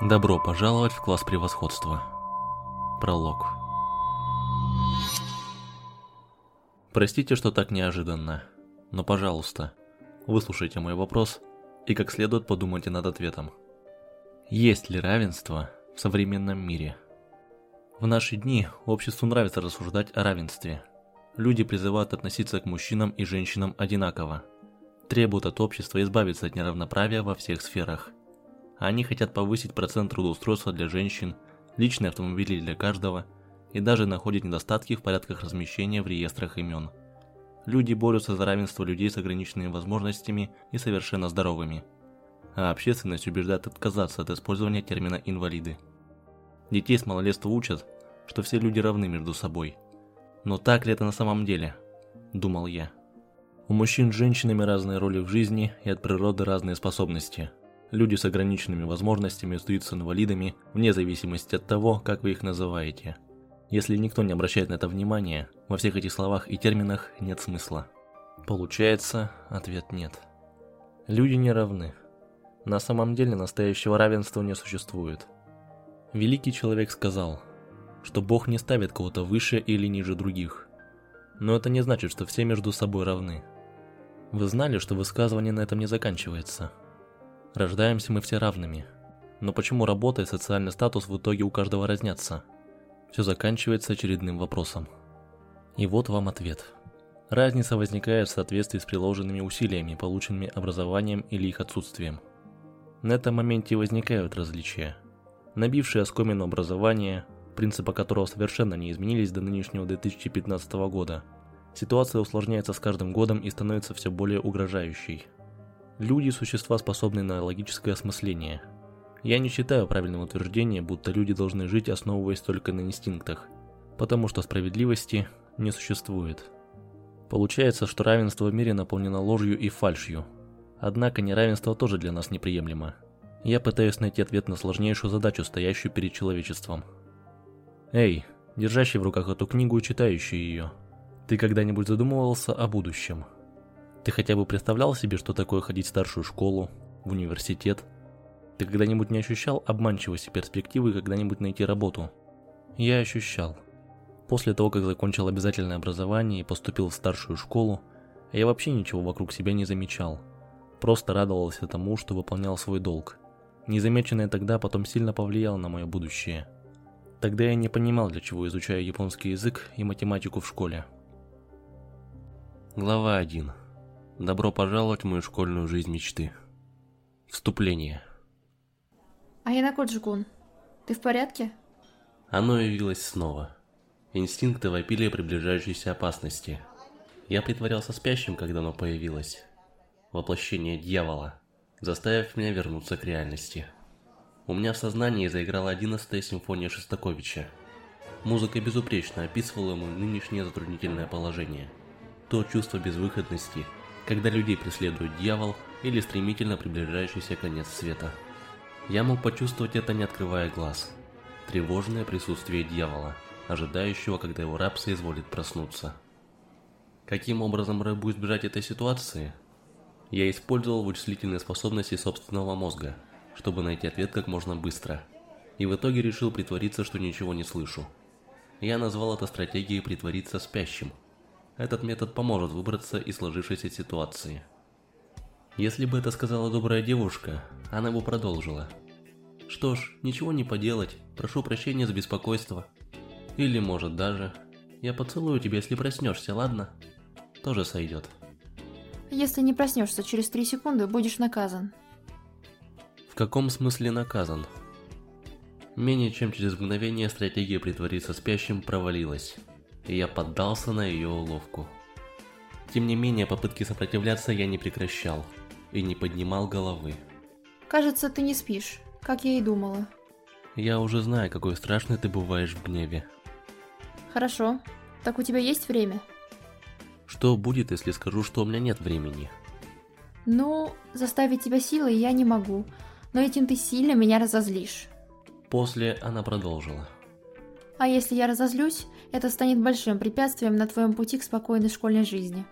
Добро пожаловать в класс превосходства. Пролог. Простите, что так неожиданно, но, пожалуйста, выслушайте мой вопрос и как следует подумайте над ответом. Есть ли равенство в современном мире? В наши дни обществу нравится рассуждать о равенстве. Люди призывают относиться к мужчинам и женщинам одинаково. Требуют от общества избавиться от неравноправия во всех сферах – они хотят повысить процент трудоустройства для женщин, личные автомобили для каждого и даже находят недостатки в порядках размещения в реестрах имен. Люди борются за равенство людей с ограниченными возможностями и совершенно здоровыми. А общественность убеждает отказаться от использования термина «инвалиды». Детей с малолетства учат, что все люди равны между собой. Но так ли это на самом деле? Думал я. У мужчин с женщинами разные роли в жизни и от природы разные способности – Люди с ограниченными возможностями остаются инвалидами вне зависимости от того, как вы их называете. Если никто не обращает на это внимания, во всех этих словах и терминах нет смысла. Получается, ответ нет. Люди не равны. На самом деле настоящего равенства не существует. Великий человек сказал, что Бог не ставит кого-то выше или ниже других. Но это не значит, что все между собой равны. Вы знали, что высказывание на этом не заканчивается – Рождаемся мы все равными. Но почему работа и социальный статус в итоге у каждого разнятся? Все заканчивается очередным вопросом. И вот вам ответ. Разница возникает в соответствии с приложенными усилиями, полученными образованием или их отсутствием. На этом моменте возникают различия. Набившее оскомину образование, принципы которого совершенно не изменились до нынешнего 2015 года, ситуация усложняется с каждым годом и становится все более угрожающей – Люди – существа, способные на логическое осмысление. Я не считаю правильным утверждение, будто люди должны жить, основываясь только на инстинктах, потому что справедливости не существует. Получается, что равенство в мире наполнено ложью и фальшью. Однако неравенство тоже для нас неприемлемо. Я пытаюсь найти ответ на сложнейшую задачу, стоящую перед человечеством. Эй, держащий в руках эту книгу и читающий ее, ты когда-нибудь задумывался о будущем? Ты хотя бы представлял себе, что такое ходить в старшую школу, в университет? Ты когда-нибудь не ощущал обманчивости перспективы когда-нибудь найти работу? Я ощущал. После того, как закончил обязательное образование и поступил в старшую школу, я вообще ничего вокруг себя не замечал. Просто радовался тому, что выполнял свой долг. Незамеченное тогда потом сильно повлияло на мое будущее. Тогда я не понимал, для чего изучаю японский язык и математику в школе. Глава 1. Добро пожаловать в мою школьную жизнь мечты. Вступление. Аянако Джигун, ты в порядке? Оно явилось снова. Инстинкты вопили о приближающейся опасности. Я притворялся спящим, когда оно появилось. Воплощение дьявола, заставив меня вернуться к реальности. У меня в сознании заиграла одиннадцатая симфония Шостаковича. Музыка безупречно описывала ему нынешнее затруднительное положение. То чувство безвыходности – когда людей преследует дьявол или стремительно приближающийся конец света. Я мог почувствовать это, не открывая глаз. Тревожное присутствие дьявола, ожидающего, когда его раб соизволит проснуться. Каким образом рабу избежать этой ситуации? Я использовал вычислительные способности собственного мозга, чтобы найти ответ как можно быстро. И в итоге решил притвориться, что ничего не слышу. Я назвал это стратегией притвориться спящим – этот метод поможет выбраться из сложившейся ситуации. Если бы это сказала добрая девушка, она бы продолжила. Что ж, ничего не поделать, прошу прощения за беспокойство. Или может даже, я поцелую тебя, если проснешься, ладно? Тоже сойдет. Если не проснешься через три секунды, будешь наказан. В каком смысле наказан? Менее чем через мгновение стратегия притвориться спящим провалилась и я поддался на ее уловку. Тем не менее, попытки сопротивляться я не прекращал и не поднимал головы. Кажется, ты не спишь, как я и думала. Я уже знаю, какой страшный ты бываешь в гневе. Хорошо. Так у тебя есть время? Что будет, если скажу, что у меня нет времени? Ну, заставить тебя силой я не могу, но этим ты сильно меня разозлишь. После она продолжила. А если я разозлюсь, это станет большим препятствием на твоем пути к спокойной школьной жизни.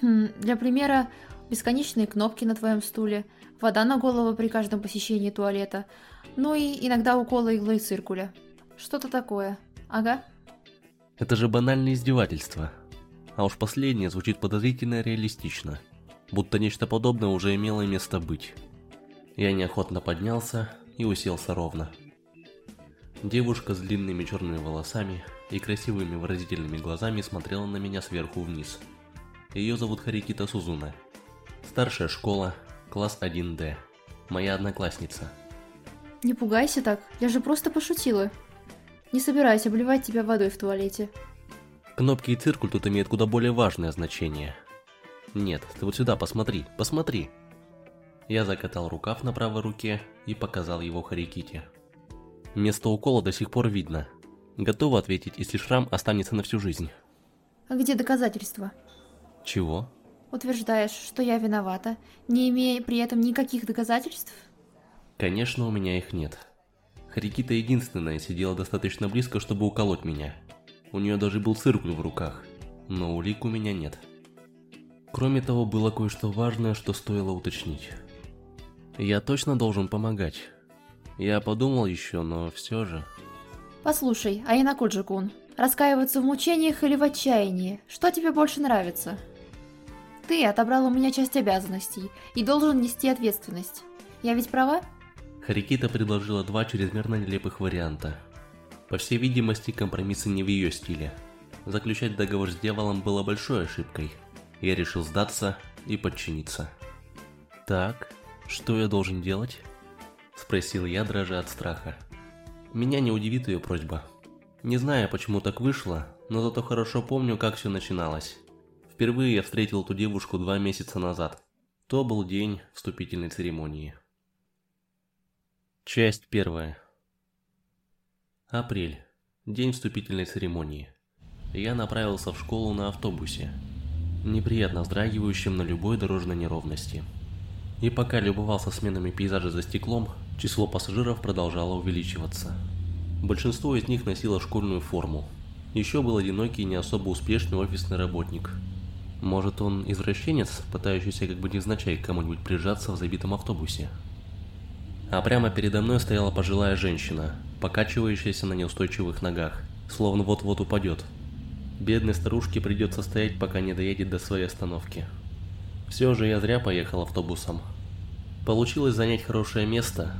Хм, для примера, бесконечные кнопки на твоем стуле, вода на голову при каждом посещении туалета, ну и иногда уколы иглой циркуля. Что-то такое. Ага. Это же банальное издевательство. А уж последнее звучит подозрительно реалистично. Будто нечто подобное уже имело место быть. Я неохотно поднялся и уселся ровно. Девушка с длинными черными волосами и красивыми выразительными глазами смотрела на меня сверху вниз. Ее зовут Харикита Сузуна. Старшая школа, класс 1D. Моя одноклассница. Не пугайся так, я же просто пошутила. Не собираюсь обливать тебя водой в туалете. Кнопки и циркуль тут имеют куда более важное значение. Нет, ты вот сюда посмотри, посмотри. Я закатал рукав на правой руке и показал его Хариките. Место укола до сих пор видно. Готова ответить, если шрам останется на всю жизнь. А где доказательства? Чего? Утверждаешь, что я виновата, не имея при этом никаких доказательств? Конечно, у меня их нет. Харикита единственная сидела достаточно близко, чтобы уколоть меня. У нее даже был циркуль в руках, но улик у меня нет. Кроме того, было кое-что важное, что стоило уточнить. Я точно должен помогать. Я подумал еще, но все же... Послушай, Айнакуджи-кун, раскаиваться в мучениях или в отчаянии, что тебе больше нравится? Ты отобрал у меня часть обязанностей и должен нести ответственность. Я ведь права? Харикита предложила два чрезмерно нелепых варианта. По всей видимости, компромиссы не в ее стиле. Заключать договор с дьяволом было большой ошибкой. Я решил сдаться и подчиниться. Так, что я должен делать? Спросил я, дрожа от страха. Меня не удивит ее просьба. Не знаю, почему так вышло, но зато хорошо помню, как все начиналось. Впервые я встретил эту девушку два месяца назад. То был день вступительной церемонии. Часть первая. Апрель. День вступительной церемонии. Я направился в школу на автобусе, неприятно вздрагивающим на любой дорожной неровности. И пока любовался сменами пейзажа за стеклом, число пассажиров продолжало увеличиваться. Большинство из них носило школьную форму. Еще был одинокий не особо успешный офисный работник. Может он извращенец, пытающийся как бы невзначай к кому-нибудь прижаться в забитом автобусе а прямо передо мной стояла пожилая женщина, покачивающаяся на неустойчивых ногах, словно вот-вот упадет. Бедной старушке придется стоять, пока не доедет до своей остановки. Все же я зря поехал автобусом. Получилось занять хорошее место,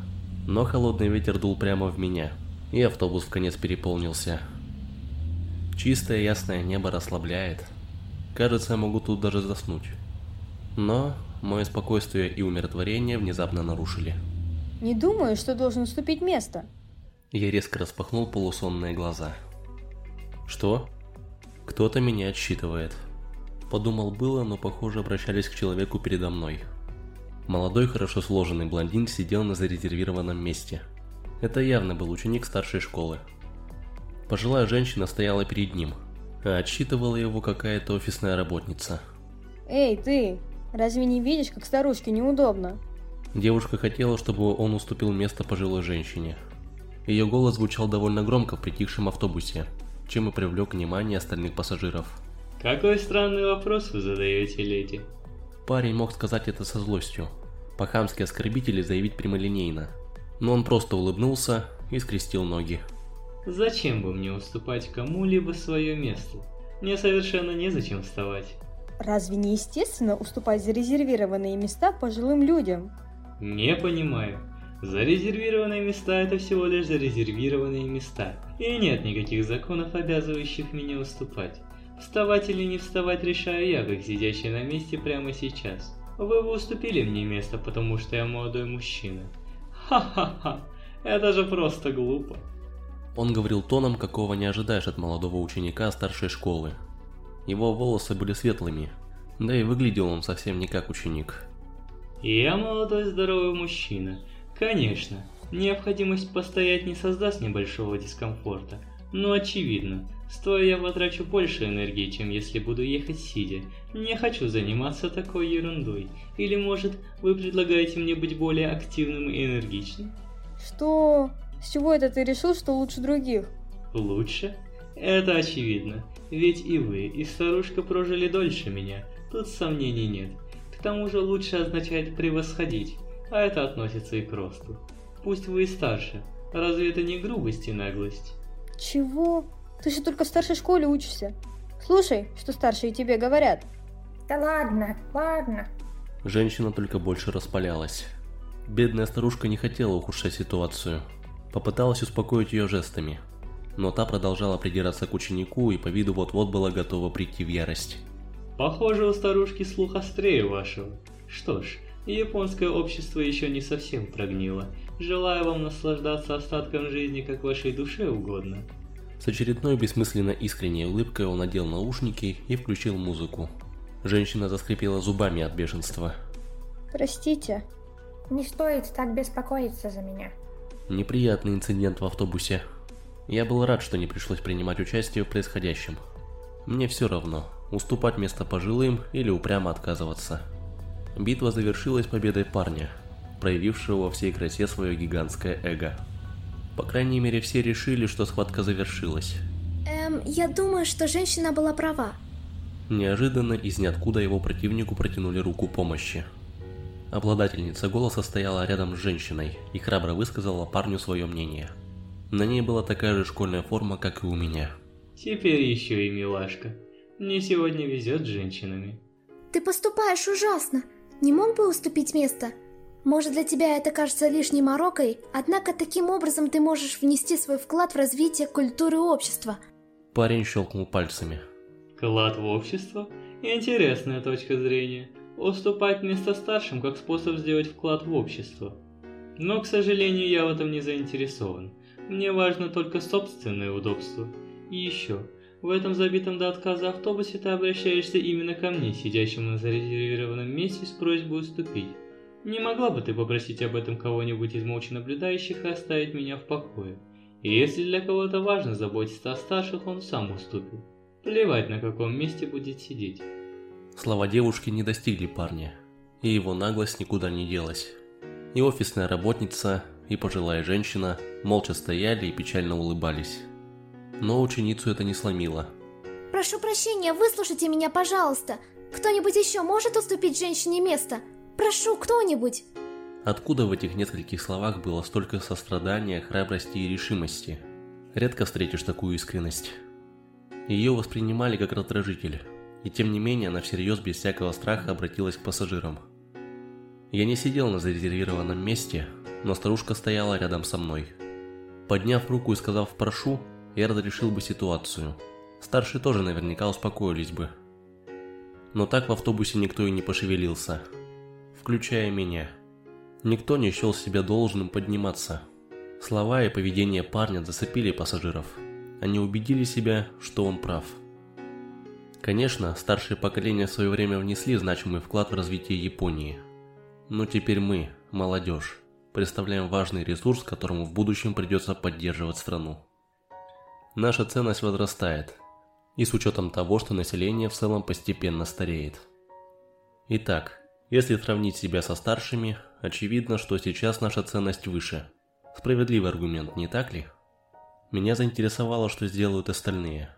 но холодный ветер дул прямо в меня, и автобус в конец переполнился. Чистое ясное небо расслабляет. Кажется, я могу тут даже заснуть. Но мое спокойствие и умиротворение внезапно нарушили. Не думаю, что должен уступить место. Я резко распахнул полусонные глаза. Что? Кто-то меня отсчитывает. Подумал было, но похоже обращались к человеку передо мной. Молодой, хорошо сложенный блондин сидел на зарезервированном месте. Это явно был ученик старшей школы. Пожилая женщина стояла перед ним, а отсчитывала его какая-то офисная работница. Эй, ты! Разве не видишь, как старушке неудобно? Девушка хотела, чтобы он уступил место пожилой женщине. Ее голос звучал довольно громко в притихшем автобусе, чем и привлек внимание остальных пассажиров. Какой странный вопрос вы задаете, леди? Парень мог сказать это со злостью, по-хамски оскорбить или заявить прямолинейно. Но он просто улыбнулся и скрестил ноги. Зачем бы мне уступать кому-либо свое место? Мне совершенно незачем вставать. Разве не естественно уступать зарезервированные места пожилым людям? Не понимаю. Зарезервированные места это всего лишь зарезервированные места. И нет никаких законов, обязывающих меня уступать. Вставать или не вставать решаю я, как сидящий на месте прямо сейчас. Вы уступили мне место, потому что я молодой мужчина. Ха-ха-ха, это же просто глупо. Он говорил тоном, какого не ожидаешь от молодого ученика старшей школы. Его волосы были светлыми, да и выглядел он совсем не как ученик. Я молодой здоровый мужчина. Конечно, необходимость постоять не создаст небольшого дискомфорта, но очевидно, стоя я потрачу больше энергии, чем если буду ехать сидя. Не хочу заниматься такой ерундой. Или может, вы предлагаете мне быть более активным и энергичным? Что? С чего это ты решил, что лучше других? Лучше? Это очевидно. Ведь и вы, и старушка прожили дольше меня. Тут сомнений нет тому же лучше означает превосходить, а это относится и к росту. Пусть вы и старше, разве это не грубость и наглость? Чего? Ты же только в старшей школе учишься. Слушай, что старшие тебе говорят. Да ладно, ладно. Женщина только больше распалялась. Бедная старушка не хотела ухудшать ситуацию. Попыталась успокоить ее жестами. Но та продолжала придираться к ученику и по виду вот-вот была готова прийти в ярость. Похоже, у старушки слух острее вашего. Что ж, японское общество еще не совсем прогнило. Желаю вам наслаждаться остатком жизни, как вашей душе угодно. С очередной бессмысленно искренней улыбкой он надел наушники и включил музыку. Женщина заскрипела зубами от бешенства. Простите. Не стоит так беспокоиться за меня. Неприятный инцидент в автобусе. Я был рад, что не пришлось принимать участие в происходящем. Мне все равно, уступать место пожилым или упрямо отказываться. Битва завершилась победой парня, проявившего во всей красе свое гигантское эго. По крайней мере, все решили, что схватка завершилась. Эм, я думаю, что женщина была права. Неожиданно из ниоткуда его противнику протянули руку помощи. Обладательница голоса стояла рядом с женщиной и храбро высказала парню свое мнение. На ней была такая же школьная форма, как и у меня. Теперь еще и милашка. Мне сегодня везет с женщинами. Ты поступаешь ужасно. Не мог бы уступить место? Может, для тебя это кажется лишней морокой, однако таким образом ты можешь внести свой вклад в развитие культуры общества. Парень щелкнул пальцами. Вклад в общество? Интересная точка зрения. Уступать место старшим как способ сделать вклад в общество. Но, к сожалению, я в этом не заинтересован. Мне важно только собственное удобство. И еще, в этом забитом до отказа автобусе ты обращаешься именно ко мне, сидящему на зарезервированном месте, с просьбой уступить. Не могла бы ты попросить об этом кого-нибудь из молча наблюдающих и оставить меня в покое? И если для кого-то важно заботиться о старших, он сам уступит. Плевать, на каком месте будет сидеть. Слова девушки не достигли парня, и его наглость никуда не делась. И офисная работница, и пожилая женщина молча стояли и печально улыбались. Но ученицу это не сломило. Прошу прощения, выслушайте меня, пожалуйста. Кто-нибудь еще может уступить женщине место? Прошу, кто-нибудь. Откуда в этих нескольких словах было столько сострадания, храбрости и решимости? Редко встретишь такую искренность. Ее воспринимали как раздражитель, и тем не менее она всерьез без всякого страха обратилась к пассажирам. Я не сидел на зарезервированном месте, но старушка стояла рядом со мной. Подняв руку и сказав «прошу», я разрешил бы ситуацию. Старшие тоже наверняка успокоились бы. Но так в автобусе никто и не пошевелился, включая меня. Никто не счел себя должным подниматься. Слова и поведение парня зацепили пассажиров. Они убедили себя, что он прав. Конечно, старшие поколения в свое время внесли значимый вклад в развитие Японии. Но теперь мы, молодежь, представляем важный ресурс, которому в будущем придется поддерживать страну. Наша ценность возрастает, и с учетом того, что население в целом постепенно стареет. Итак, если сравнить себя со старшими, очевидно, что сейчас наша ценность выше. Справедливый аргумент, не так ли? Меня заинтересовало, что сделают остальные.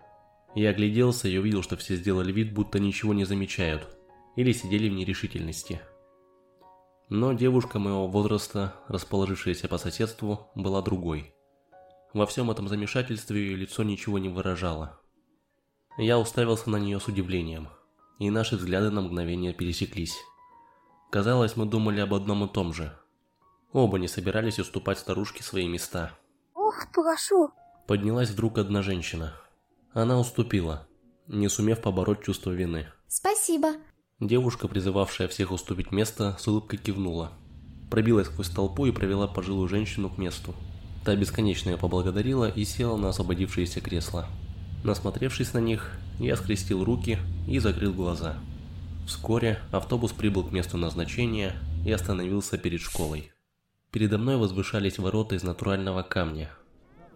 Я огляделся и увидел, что все сделали вид, будто ничего не замечают, или сидели в нерешительности. Но девушка моего возраста, расположившаяся по соседству, была другой. Во всем этом замешательстве ее лицо ничего не выражало. Я уставился на нее с удивлением, и наши взгляды на мгновение пересеклись. Казалось, мы думали об одном и том же. Оба не собирались уступать старушке свои места. Ох, прошу. Поднялась вдруг одна женщина. Она уступила, не сумев побороть чувство вины. Спасибо. Девушка, призывавшая всех уступить место, с улыбкой кивнула. Пробилась сквозь толпу и провела пожилую женщину к месту. Та бесконечно ее поблагодарила и села на освободившееся кресло. Насмотревшись на них, я скрестил руки и закрыл глаза. Вскоре автобус прибыл к месту назначения и остановился перед школой. Передо мной возвышались ворота из натурального камня.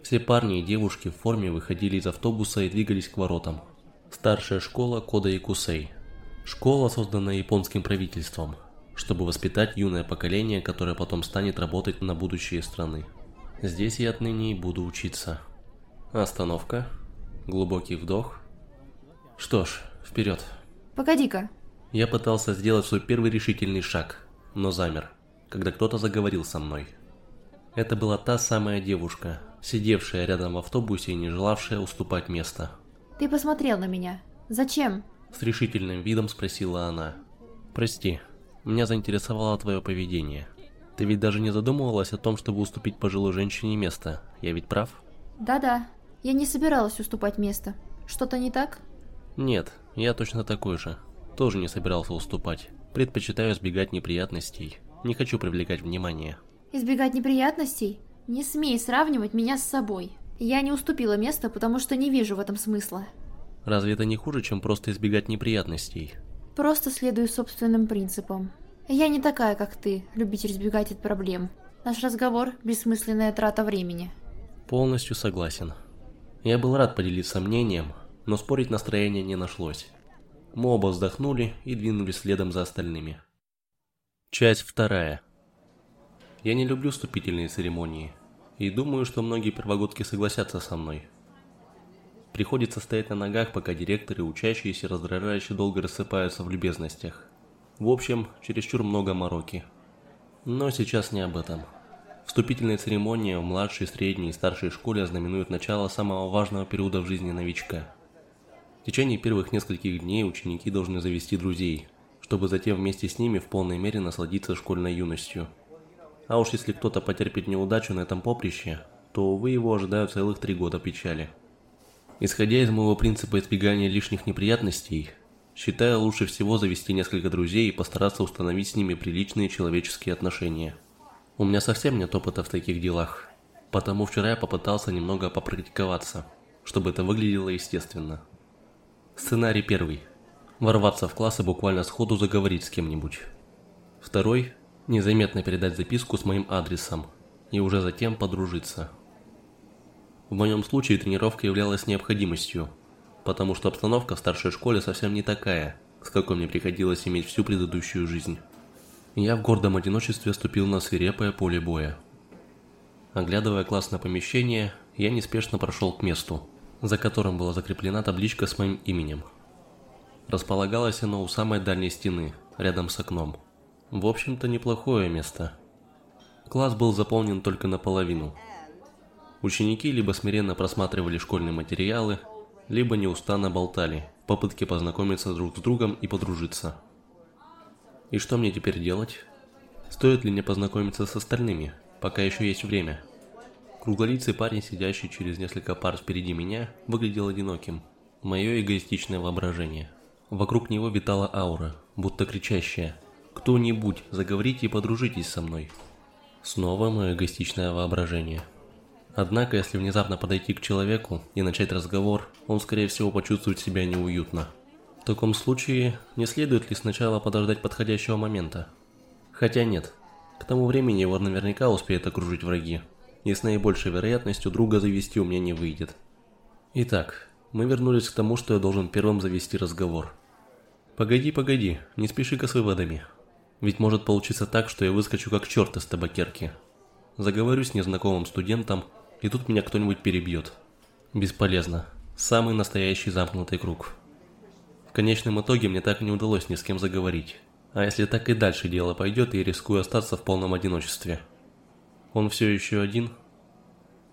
Все парни и девушки в форме выходили из автобуса и двигались к воротам. Старшая школа Кода Якусей. Школа, созданная японским правительством, чтобы воспитать юное поколение, которое потом станет работать на будущее страны. Здесь я отныне и буду учиться. Остановка. Глубокий вдох. Что ж, вперед. Погоди-ка. Я пытался сделать свой первый решительный шаг, но замер, когда кто-то заговорил со мной. Это была та самая девушка, сидевшая рядом в автобусе и не желавшая уступать место. Ты посмотрел на меня. Зачем? С решительным видом спросила она. «Прости, меня заинтересовало твое поведение. Ты ведь даже не задумывалась о том, чтобы уступить пожилой женщине место, я ведь прав?» Да-да, я не собиралась уступать место. Что-то не так? Нет, я точно такой же. Тоже не собирался уступать. Предпочитаю избегать неприятностей. Не хочу привлекать внимание. Избегать неприятностей? Не смей сравнивать меня с собой. Я не уступила место, потому что не вижу в этом смысла. Разве это не хуже, чем просто избегать неприятностей? Просто следую собственным принципам. Я не такая, как ты, любитель избегать от проблем. Наш разговор – бессмысленная трата времени. Полностью согласен. Я был рад поделиться мнением, но спорить настроения не нашлось. Мы оба вздохнули и двинулись следом за остальными. Часть вторая. Я не люблю вступительные церемонии, и думаю, что многие первогодки согласятся со мной. Приходится стоять на ногах, пока директоры, учащиеся, раздражающе долго рассыпаются в любезностях. В общем, чересчур много мороки. Но сейчас не об этом. Вступительная церемония в младшей, средней и старшей школе знаменует начало самого важного периода в жизни новичка. В течение первых нескольких дней ученики должны завести друзей, чтобы затем вместе с ними в полной мере насладиться школьной юностью. А уж если кто-то потерпит неудачу на этом поприще, то, увы, его ожидают целых три года печали. Исходя из моего принципа избегания лишних неприятностей, считаю лучше всего завести несколько друзей и постараться установить с ними приличные человеческие отношения. У меня совсем нет опыта в таких делах, потому вчера я попытался немного попрактиковаться, чтобы это выглядело естественно. Сценарий первый. Ворваться в класс и буквально сходу заговорить с кем-нибудь. Второй. Незаметно передать записку с моим адресом и уже затем подружиться. В моем случае тренировка являлась необходимостью, потому что обстановка в старшей школе совсем не такая, с какой мне приходилось иметь всю предыдущую жизнь. Я в гордом одиночестве ступил на свирепое поле боя. Оглядывая классное помещение, я неспешно прошел к месту, за которым была закреплена табличка с моим именем. Располагалось оно у самой дальней стены, рядом с окном. В общем-то, неплохое место. Класс был заполнен только наполовину – Ученики либо смиренно просматривали школьные материалы, либо неустанно болтали, в попытке познакомиться друг с другом и подружиться. И что мне теперь делать? Стоит ли мне познакомиться с остальными, пока еще есть время? Круглолицый парень, сидящий через несколько пар впереди меня, выглядел одиноким. Мое эгоистичное воображение. Вокруг него витала аура, будто кричащая «Кто-нибудь, заговорите и подружитесь со мной». Снова мое эгоистичное воображение. Однако, если внезапно подойти к человеку и начать разговор, он скорее всего почувствует себя неуютно. В таком случае, не следует ли сначала подождать подходящего момента? Хотя нет, к тому времени его наверняка успеют окружить враги, и с наибольшей вероятностью друга завести у меня не выйдет. Итак, мы вернулись к тому, что я должен первым завести разговор. Погоди, погоди, не спеши-ка с выводами. Ведь может получиться так, что я выскочу как черт из табакерки. Заговорю с незнакомым студентом, и тут меня кто-нибудь перебьет. Бесполезно. Самый настоящий замкнутый круг. В конечном итоге мне так и не удалось ни с кем заговорить. А если так и дальше дело пойдет, я рискую остаться в полном одиночестве. Он все еще один?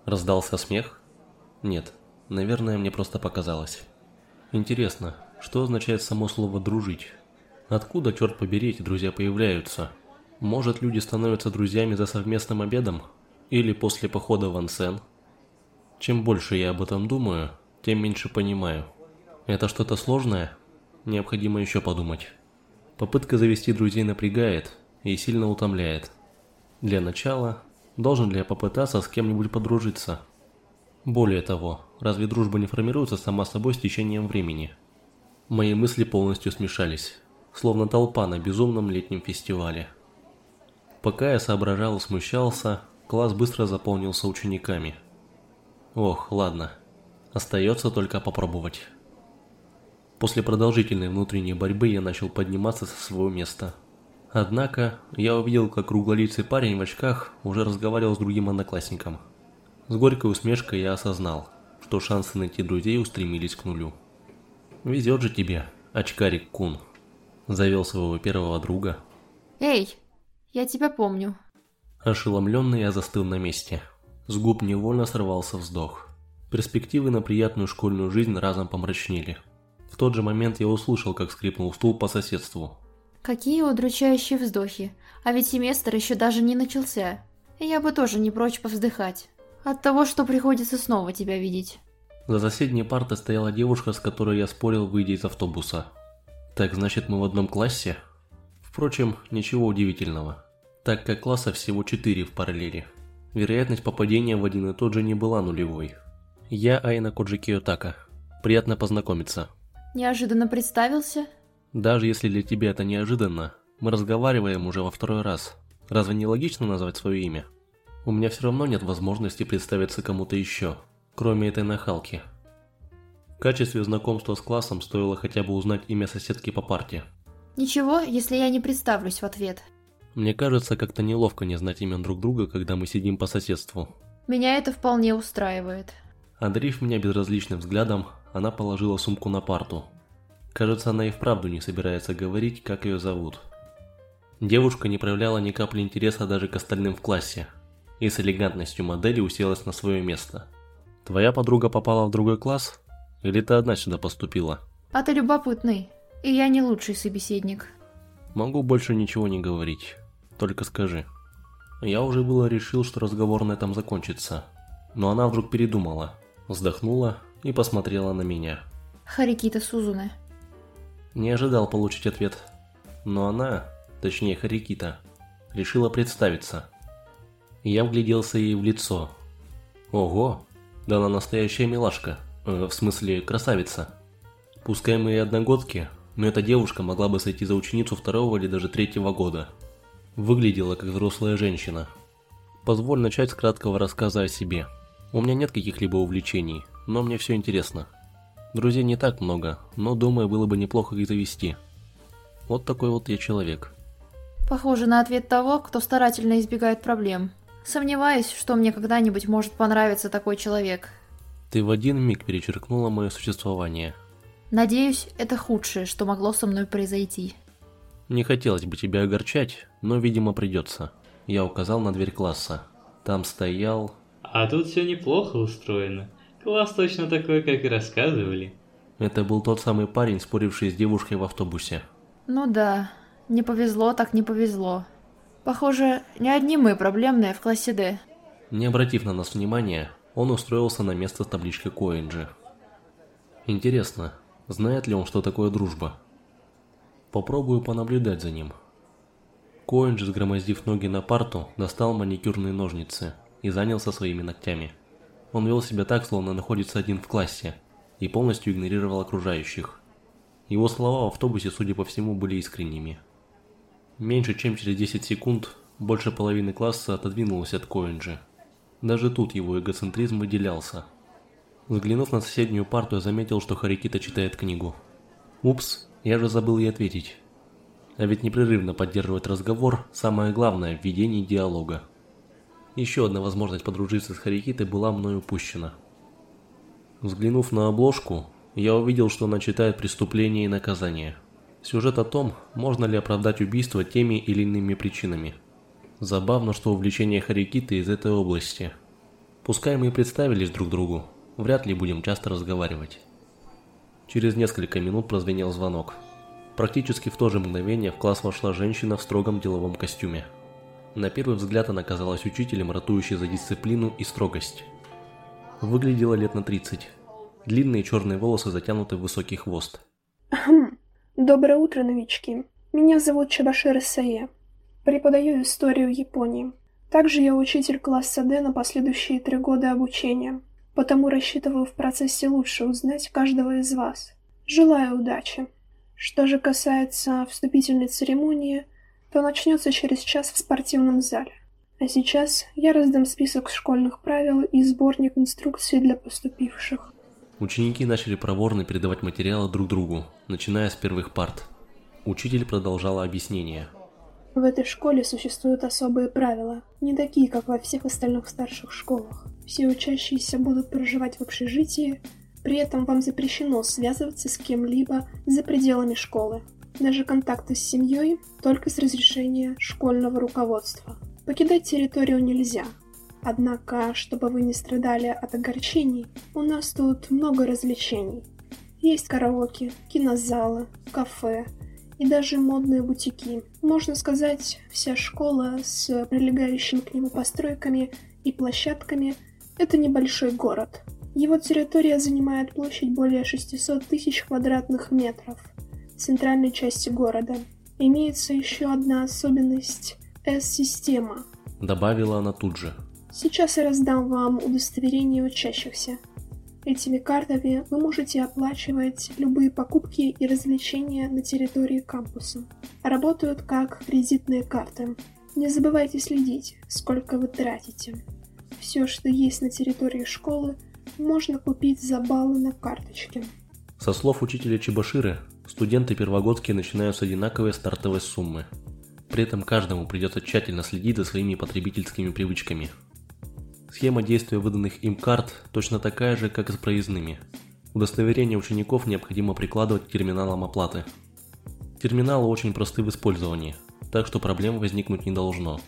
Раздался смех? Нет, наверное, мне просто показалось. Интересно, что означает само слово «дружить»? Откуда, черт побери, эти друзья появляются? Может, люди становятся друзьями за совместным обедом? Или после похода в Ансен. Чем больше я об этом думаю, тем меньше понимаю. Это что-то сложное? Необходимо еще подумать. Попытка завести друзей напрягает и сильно утомляет. Для начала, должен ли я попытаться с кем-нибудь подружиться? Более того, разве дружба не формируется сама собой с течением времени? Мои мысли полностью смешались, словно толпа на безумном летнем фестивале. Пока я соображал и смущался, Класс быстро заполнился учениками. Ох, ладно. Остается только попробовать. После продолжительной внутренней борьбы я начал подниматься со своего места. Однако, я увидел, как круглолицый парень в очках уже разговаривал с другим одноклассником. С горькой усмешкой я осознал, что шансы найти друзей устремились к нулю. «Везет же тебе, очкарик Кун». Завел своего первого друга. Эй, я тебя помню. Ошеломленный я застыл на месте. С губ невольно сорвался вздох. Перспективы на приятную школьную жизнь разом помрачнели. В тот же момент я услышал, как скрипнул стул по соседству. Какие удручающие вздохи. А ведь семестр еще даже не начался. И я бы тоже не прочь повздыхать. От того, что приходится снова тебя видеть. За соседней партой стояла девушка, с которой я спорил, выйдя из автобуса. Так значит, мы в одном классе? Впрочем, ничего удивительного, так как класса всего четыре в параллели. Вероятность попадения в один и тот же не была нулевой. Я Айна Коджи Киотака. Приятно познакомиться. Неожиданно представился? Даже если для тебя это неожиданно, мы разговариваем уже во второй раз. Разве не логично назвать свое имя? У меня все равно нет возможности представиться кому-то еще, кроме этой нахалки. В качестве знакомства с классом стоило хотя бы узнать имя соседки по парте. Ничего, если я не представлюсь в ответ. Мне кажется, как-то неловко не знать имя друг друга, когда мы сидим по соседству. Меня это вполне устраивает. Одарив меня безразличным взглядом, она положила сумку на парту. Кажется, она и вправду не собирается говорить, как ее зовут. Девушка не проявляла ни капли интереса даже к остальным в классе, и с элегантностью модели уселась на свое место. «Твоя подруга попала в другой класс? Или ты одна сюда поступила?» А ты любопытный. И я не лучший собеседник. Могу больше ничего не говорить. Только скажи. Я уже было решил, что разговор на этом закончится. Но она вдруг передумала, вздохнула и посмотрела на меня. Харикита Сузуне. Не ожидал получить ответ. Но она, точнее Харикита, решила представиться. Я вгляделся ей в лицо. Ого, да она настоящая милашка. Э, в смысле, красавица. Пускай мы и одногодки, но эта девушка могла бы сойти за ученицу второго или даже третьего года. Выглядела как взрослая женщина. Позволь начать с краткого рассказа о себе. У меня нет каких-либо увлечений, но мне все интересно. Друзей не так много, но думаю, было бы неплохо их завести. Вот такой вот я человек. Похоже на ответ того, кто старательно избегает проблем. Сомневаюсь, что мне когда-нибудь может понравиться такой человек. Ты в один миг перечеркнула мое существование. Надеюсь, это худшее, что могло со мной произойти. Не хотелось бы тебя огорчать, но, видимо, придется. Я указал на дверь класса. Там стоял... А тут все неплохо устроено. Класс точно такой, как и рассказывали. Это был тот самый парень, споривший с девушкой в автобусе. Ну да, не повезло так не повезло. Похоже, не одни мы проблемные в классе D. Не обратив на нас внимания, он устроился на место с табличкой Коинджи. Интересно, знает ли он, что такое дружба? Попробую понаблюдать за ним. Коинджи, сгромоздив ноги на парту, достал маникюрные ножницы и занялся своими ногтями. Он вел себя так, словно находится один в классе, и полностью игнорировал окружающих. Его слова в автобусе, судя по всему, были искренними. Меньше чем через 10 секунд больше половины класса отодвинулась от Коинджи. Даже тут его эгоцентризм выделялся. Взглянув на соседнюю парту, я заметил, что Харикита читает книгу. Упс, я же забыл ей ответить. А ведь непрерывно поддерживать разговор – самое главное в ведении диалога. Еще одна возможность подружиться с Харикитой была мной упущена. Взглянув на обложку, я увидел, что она читает «Преступление и наказание». Сюжет о том, можно ли оправдать убийство теми или иными причинами. Забавно, что увлечение Харикиты из этой области. Пускай мы и представились друг другу, вряд ли будем часто разговаривать. Через несколько минут прозвенел звонок. Практически в то же мгновение в класс вошла женщина в строгом деловом костюме. На первый взгляд она казалась учителем, ратующей за дисциплину и строгость. Выглядела лет на 30. Длинные черные волосы затянуты в высокий хвост. Доброе утро, новички. Меня зовут Чабашир Исае. Преподаю историю Японии. Также я учитель класса D на последующие три года обучения потому рассчитываю в процессе лучше узнать каждого из вас. Желаю удачи. Что же касается вступительной церемонии, то начнется через час в спортивном зале. А сейчас я раздам список школьных правил и сборник инструкций для поступивших. Ученики начали проворно передавать материалы друг другу, начиная с первых парт. Учитель продолжала объяснение. В этой школе существуют особые правила, не такие, как во всех остальных старших школах. Все учащиеся будут проживать в общежитии, при этом вам запрещено связываться с кем-либо за пределами школы. Даже контакты с семьей только с разрешения школьного руководства. Покидать территорию нельзя. Однако, чтобы вы не страдали от огорчений, у нас тут много развлечений. Есть караоке, кинозалы, кафе и даже модные бутики. Можно сказать, вся школа с прилегающими к нему постройками и площадками – это небольшой город. Его территория занимает площадь более 600 тысяч квадратных метров центральной части города. Имеется еще одна особенность – S-система. Добавила она тут же. Сейчас я раздам вам удостоверение учащихся. Этими картами вы можете оплачивать любые покупки и развлечения на территории кампуса. Работают как кредитные карты. Не забывайте следить, сколько вы тратите. Все, что есть на территории школы, можно купить за баллы на карточке. Со слов учителя Чебаширы, студенты первогодские начинают с одинаковой стартовой суммы. При этом каждому придется тщательно следить за своими потребительскими привычками – Схема действия выданных им карт точно такая же, как и с проездными. Удостоверение учеников необходимо прикладывать к терминалам оплаты. Терминалы очень просты в использовании, так что проблем возникнуть не должно.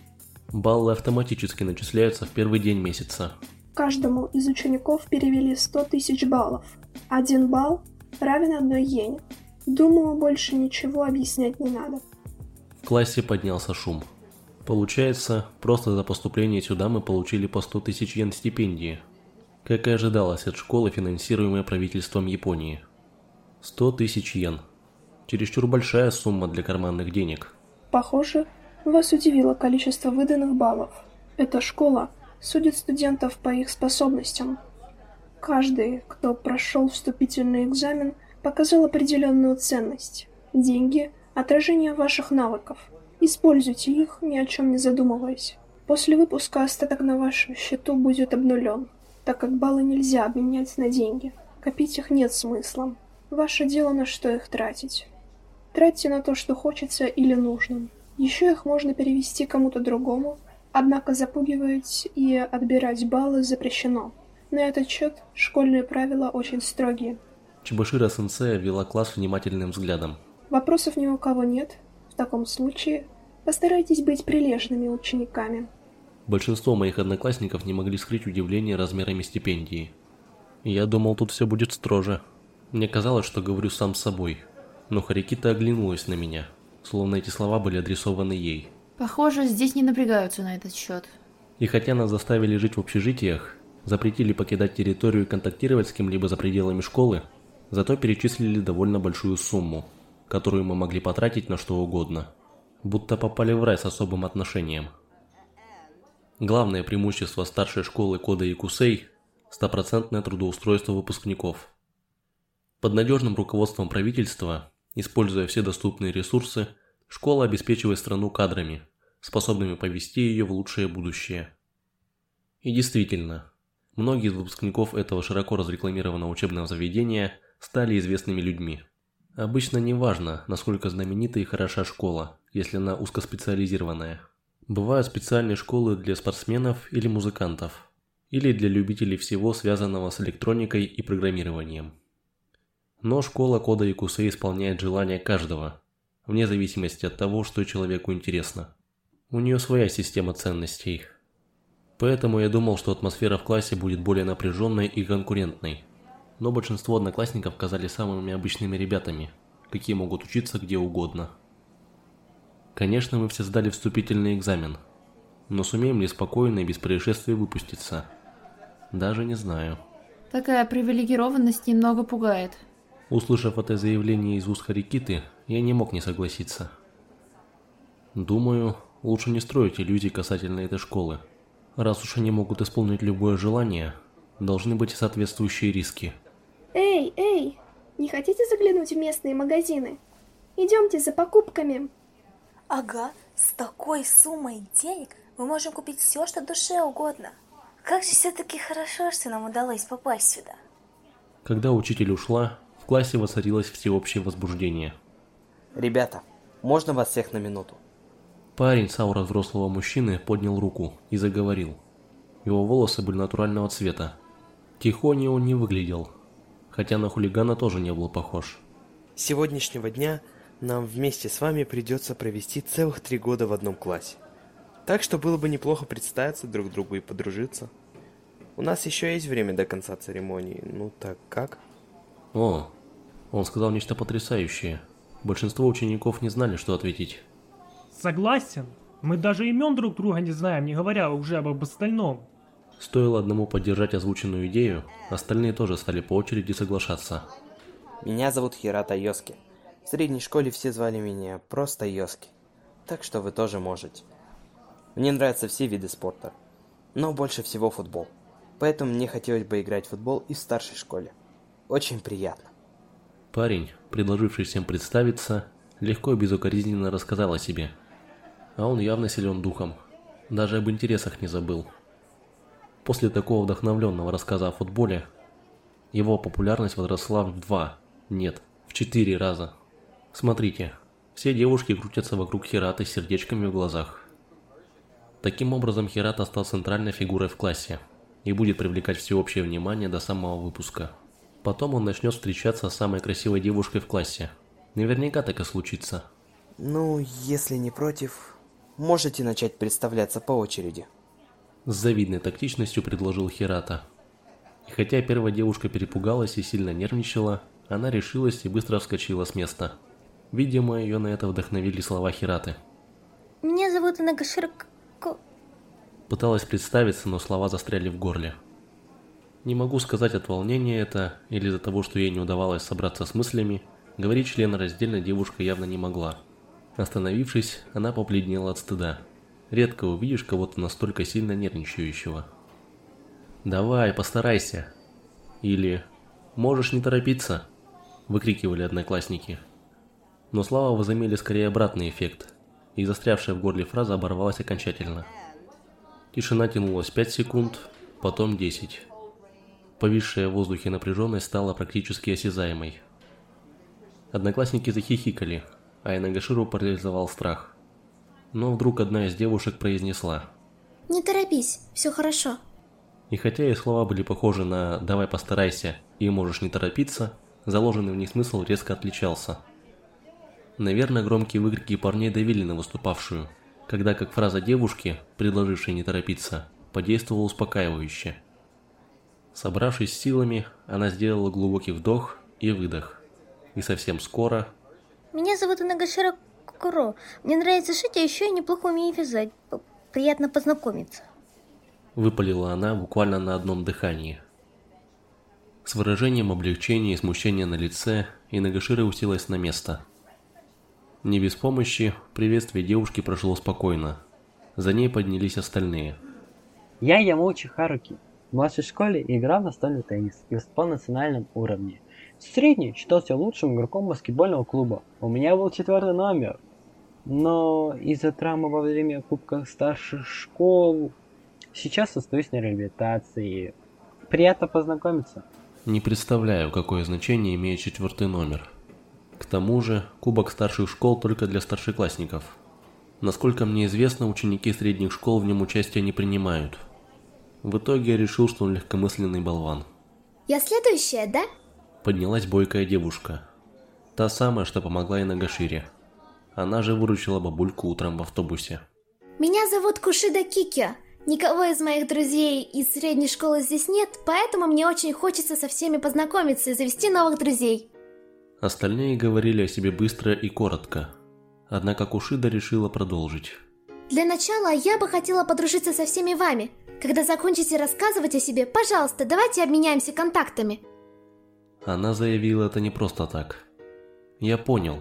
Баллы автоматически начисляются в первый день месяца. Каждому из учеников перевели 100 тысяч баллов. Один балл равен одной йене. Думаю, больше ничего объяснять не надо. В классе поднялся шум. Получается, просто за поступление сюда мы получили по 100 тысяч йен стипендии. Как и ожидалось от школы, финансируемой правительством Японии. 100 тысяч йен. Чересчур большая сумма для карманных денег. Похоже, вас удивило количество выданных баллов. Эта школа судит студентов по их способностям. Каждый, кто прошел вступительный экзамен, показал определенную ценность. Деньги – отражение ваших навыков – Используйте их, ни о чем не задумываясь. После выпуска остаток на вашем счету будет обнулен, так как баллы нельзя обменять на деньги. Копить их нет смысла. Ваше дело, на что их тратить. Тратьте на то, что хочется или нужно. Еще их можно перевести кому-то другому, однако запугивать и отбирать баллы запрещено. На этот счет школьные правила очень строгие. Чебашира-сенсея вела класс внимательным взглядом. Вопросов ни у кого нет, таком случае постарайтесь быть прилежными учениками. Большинство моих одноклассников не могли скрыть удивление размерами стипендии. Я думал, тут все будет строже. Мне казалось, что говорю сам с собой. Но Харикита оглянулась на меня, словно эти слова были адресованы ей. Похоже, здесь не напрягаются на этот счет. И хотя нас заставили жить в общежитиях, запретили покидать территорию и контактировать с кем-либо за пределами школы, зато перечислили довольно большую сумму – которую мы могли потратить на что угодно, будто попали в рай с особым отношением. Главное преимущество старшей школы Кода Якусей – стопроцентное трудоустройство выпускников. Под надежным руководством правительства, используя все доступные ресурсы, школа обеспечивает страну кадрами, способными повести ее в лучшее будущее. И действительно, многие из выпускников этого широко разрекламированного учебного заведения стали известными людьми. Обычно не важно, насколько знаменита и хороша школа, если она узкоспециализированная. Бывают специальные школы для спортсменов или музыкантов, или для любителей всего, связанного с электроникой и программированием. Но школа кода Якусе исполняет желания каждого, вне зависимости от того, что человеку интересно. У нее своя система ценностей. Поэтому я думал, что атмосфера в классе будет более напряженной и конкурентной но большинство одноклассников казались самыми обычными ребятами, какие могут учиться где угодно. Конечно, мы все сдали вступительный экзамен, но сумеем ли спокойно и без происшествий выпуститься? Даже не знаю. Такая привилегированность немного пугает. Услышав это заявление из уст Харикиты, я не мог не согласиться. Думаю, лучше не строить иллюзий касательно этой школы. Раз уж они могут исполнить любое желание, должны быть соответствующие риски – Эй, эй, не хотите заглянуть в местные магазины? Идемте за покупками. Ага, с такой суммой денег мы можем купить все, что душе угодно. Как же все-таки хорошо, что нам удалось попасть сюда. Когда учитель ушла, в классе воцарилось всеобщее возбуждение. Ребята, можно вас всех на минуту? Парень с аурой взрослого мужчины поднял руку и заговорил. Его волосы были натурального цвета. Тихоня он не выглядел, хотя на хулигана тоже не был похож. С сегодняшнего дня нам вместе с вами придется провести целых три года в одном классе. Так что было бы неплохо представиться друг другу и подружиться. У нас еще есть время до конца церемонии. Ну так как? О, он сказал нечто потрясающее. Большинство учеников не знали, что ответить. Согласен. Мы даже имен друг друга не знаем, не говоря уже об остальном. Стоило одному поддержать озвученную идею, остальные тоже стали по очереди соглашаться. Меня зовут Хирата Йоски. В средней школе все звали меня просто Йоски. Так что вы тоже можете. Мне нравятся все виды спорта, но больше всего футбол. Поэтому мне хотелось бы играть в футбол и в старшей школе. Очень приятно. Парень, предложивший всем представиться, легко и безукоризненно рассказал о себе. А он явно силен духом. Даже об интересах не забыл. После такого вдохновленного рассказа о футболе, его популярность возросла в два, нет, в четыре раза. Смотрите, все девушки крутятся вокруг Хираты с сердечками в глазах. Таким образом, Хирата стал центральной фигурой в классе и будет привлекать всеобщее внимание до самого выпуска. Потом он начнет встречаться с самой красивой девушкой в классе. Наверняка так и случится. Ну, если не против, можете начать представляться по очереди. С завидной тактичностью предложил Хирата. И хотя первая девушка перепугалась и сильно нервничала, она решилась и быстро вскочила с места. Видимо, ее на это вдохновили слова Хираты. Меня зовут Нагашира Пыталась представиться, но слова застряли в горле. Не могу сказать от волнения это, или из-за того, что ей не удавалось собраться с мыслями, говорить раздельно девушка явно не могла. Остановившись, она побледнела от стыда. Редко увидишь кого-то настолько сильно нервничающего. «Давай, постарайся!» Или «Можешь не торопиться!» выкрикивали одноклассники. Но слова возымели скорее обратный эффект, и застрявшая в горле фраза оборвалась окончательно. Тишина тянулась 5 секунд, потом 10. Повисшая в воздухе напряженность стала практически осязаемой. Одноклассники захихикали, а Инагаширу парализовал страх. Но вдруг одна из девушек произнесла. «Не торопись, все хорошо». И хотя и слова были похожи на «давай постарайся» и «можешь не торопиться», заложенный в них смысл резко отличался. Наверное, громкие выкрики парней давили на выступавшую – когда как фраза девушки, предложившей не торопиться, подействовала успокаивающе. Собравшись силами, она сделала глубокий вдох и выдох. И совсем скоро... Меня зовут Инагашира Кукуро. Мне нравится шить, а еще я неплохо умею вязать. Приятно познакомиться. Выпалила она буквально на одном дыхании. С выражением облегчения и смущения на лице Инагашира уселась на место – не без помощи, приветствие девушки прошло спокойно. За ней поднялись остальные. Я Ямоучи Харуки. В младшей школе играл в настольный теннис и выступал на национальном уровне. В средней считался лучшим игроком баскетбольного клуба. У меня был четвертый номер. Но из-за травмы во время Кубка старших школ сейчас остаюсь на реабилитации. Приятно познакомиться. Не представляю, какое значение имеет четвертый номер. К тому же, кубок старших школ только для старшеклассников. Насколько мне известно, ученики средних школ в нем участия не принимают. В итоге я решил, что он легкомысленный болван. Я следующая, да? Поднялась бойкая девушка. Та самая, что помогла и на Гашире. Она же выручила бабульку утром в автобусе. Меня зовут Кушида Кикио. Никого из моих друзей из средней школы здесь нет, поэтому мне очень хочется со всеми познакомиться и завести новых друзей. Остальные говорили о себе быстро и коротко. Однако Кушида решила продолжить. Для начала я бы хотела подружиться со всеми вами. Когда закончите рассказывать о себе, пожалуйста, давайте обменяемся контактами. Она заявила это не просто так. Я понял.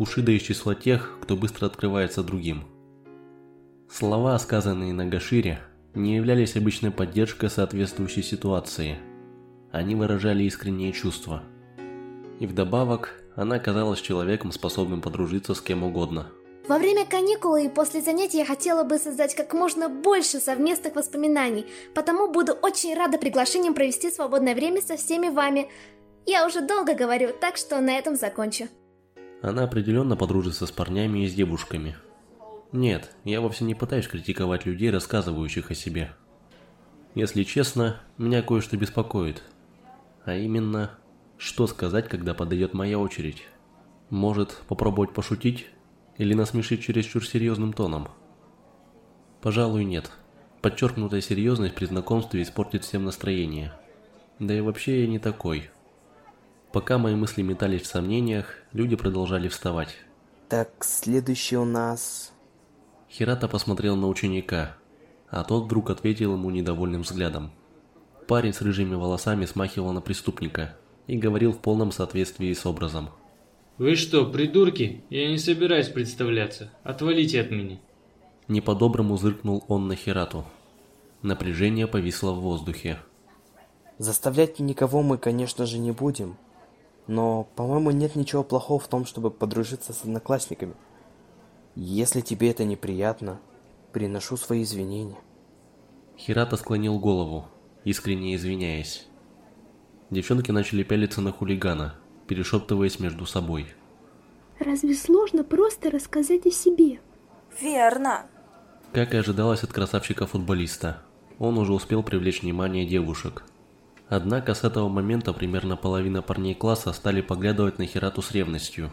Кушида из числа тех, кто быстро открывается другим. Слова, сказанные на Гашире, не являлись обычной поддержкой соответствующей ситуации. Они выражали искренние чувства – и вдобавок, она казалась человеком, способным подружиться с кем угодно. Во время каникулы и после занятий я хотела бы создать как можно больше совместных воспоминаний, потому буду очень рада приглашением провести свободное время со всеми вами. Я уже долго говорю, так что на этом закончу. Она определенно подружится с парнями и с девушками. Нет, я вовсе не пытаюсь критиковать людей, рассказывающих о себе. Если честно, меня кое-что беспокоит. А именно, что сказать, когда подойдет моя очередь? Может, попробовать пошутить? Или насмешить чересчур серьезным тоном? Пожалуй, нет. Подчеркнутая серьезность при знакомстве испортит всем настроение. Да и вообще я не такой. Пока мои мысли метались в сомнениях, люди продолжали вставать. Так, следующий у нас... Хирата посмотрел на ученика, а тот вдруг ответил ему недовольным взглядом. Парень с рыжими волосами смахивал на преступника и говорил в полном соответствии с образом. Вы что, придурки? Я не собираюсь представляться. Отвалите от меня. Не по-доброму зыркнул он на Хирату. Напряжение повисло в воздухе. Заставлять никого мы, конечно же, не будем. Но, по-моему, нет ничего плохого в том, чтобы подружиться с одноклассниками. Если тебе это неприятно, приношу свои извинения. Хирата склонил голову, искренне извиняясь. Девчонки начали пялиться на хулигана, перешептываясь между собой. Разве сложно просто рассказать о себе? Верно. Как и ожидалось от красавчика-футболиста, он уже успел привлечь внимание девушек. Однако с этого момента примерно половина парней класса стали поглядывать на Хирату с ревностью.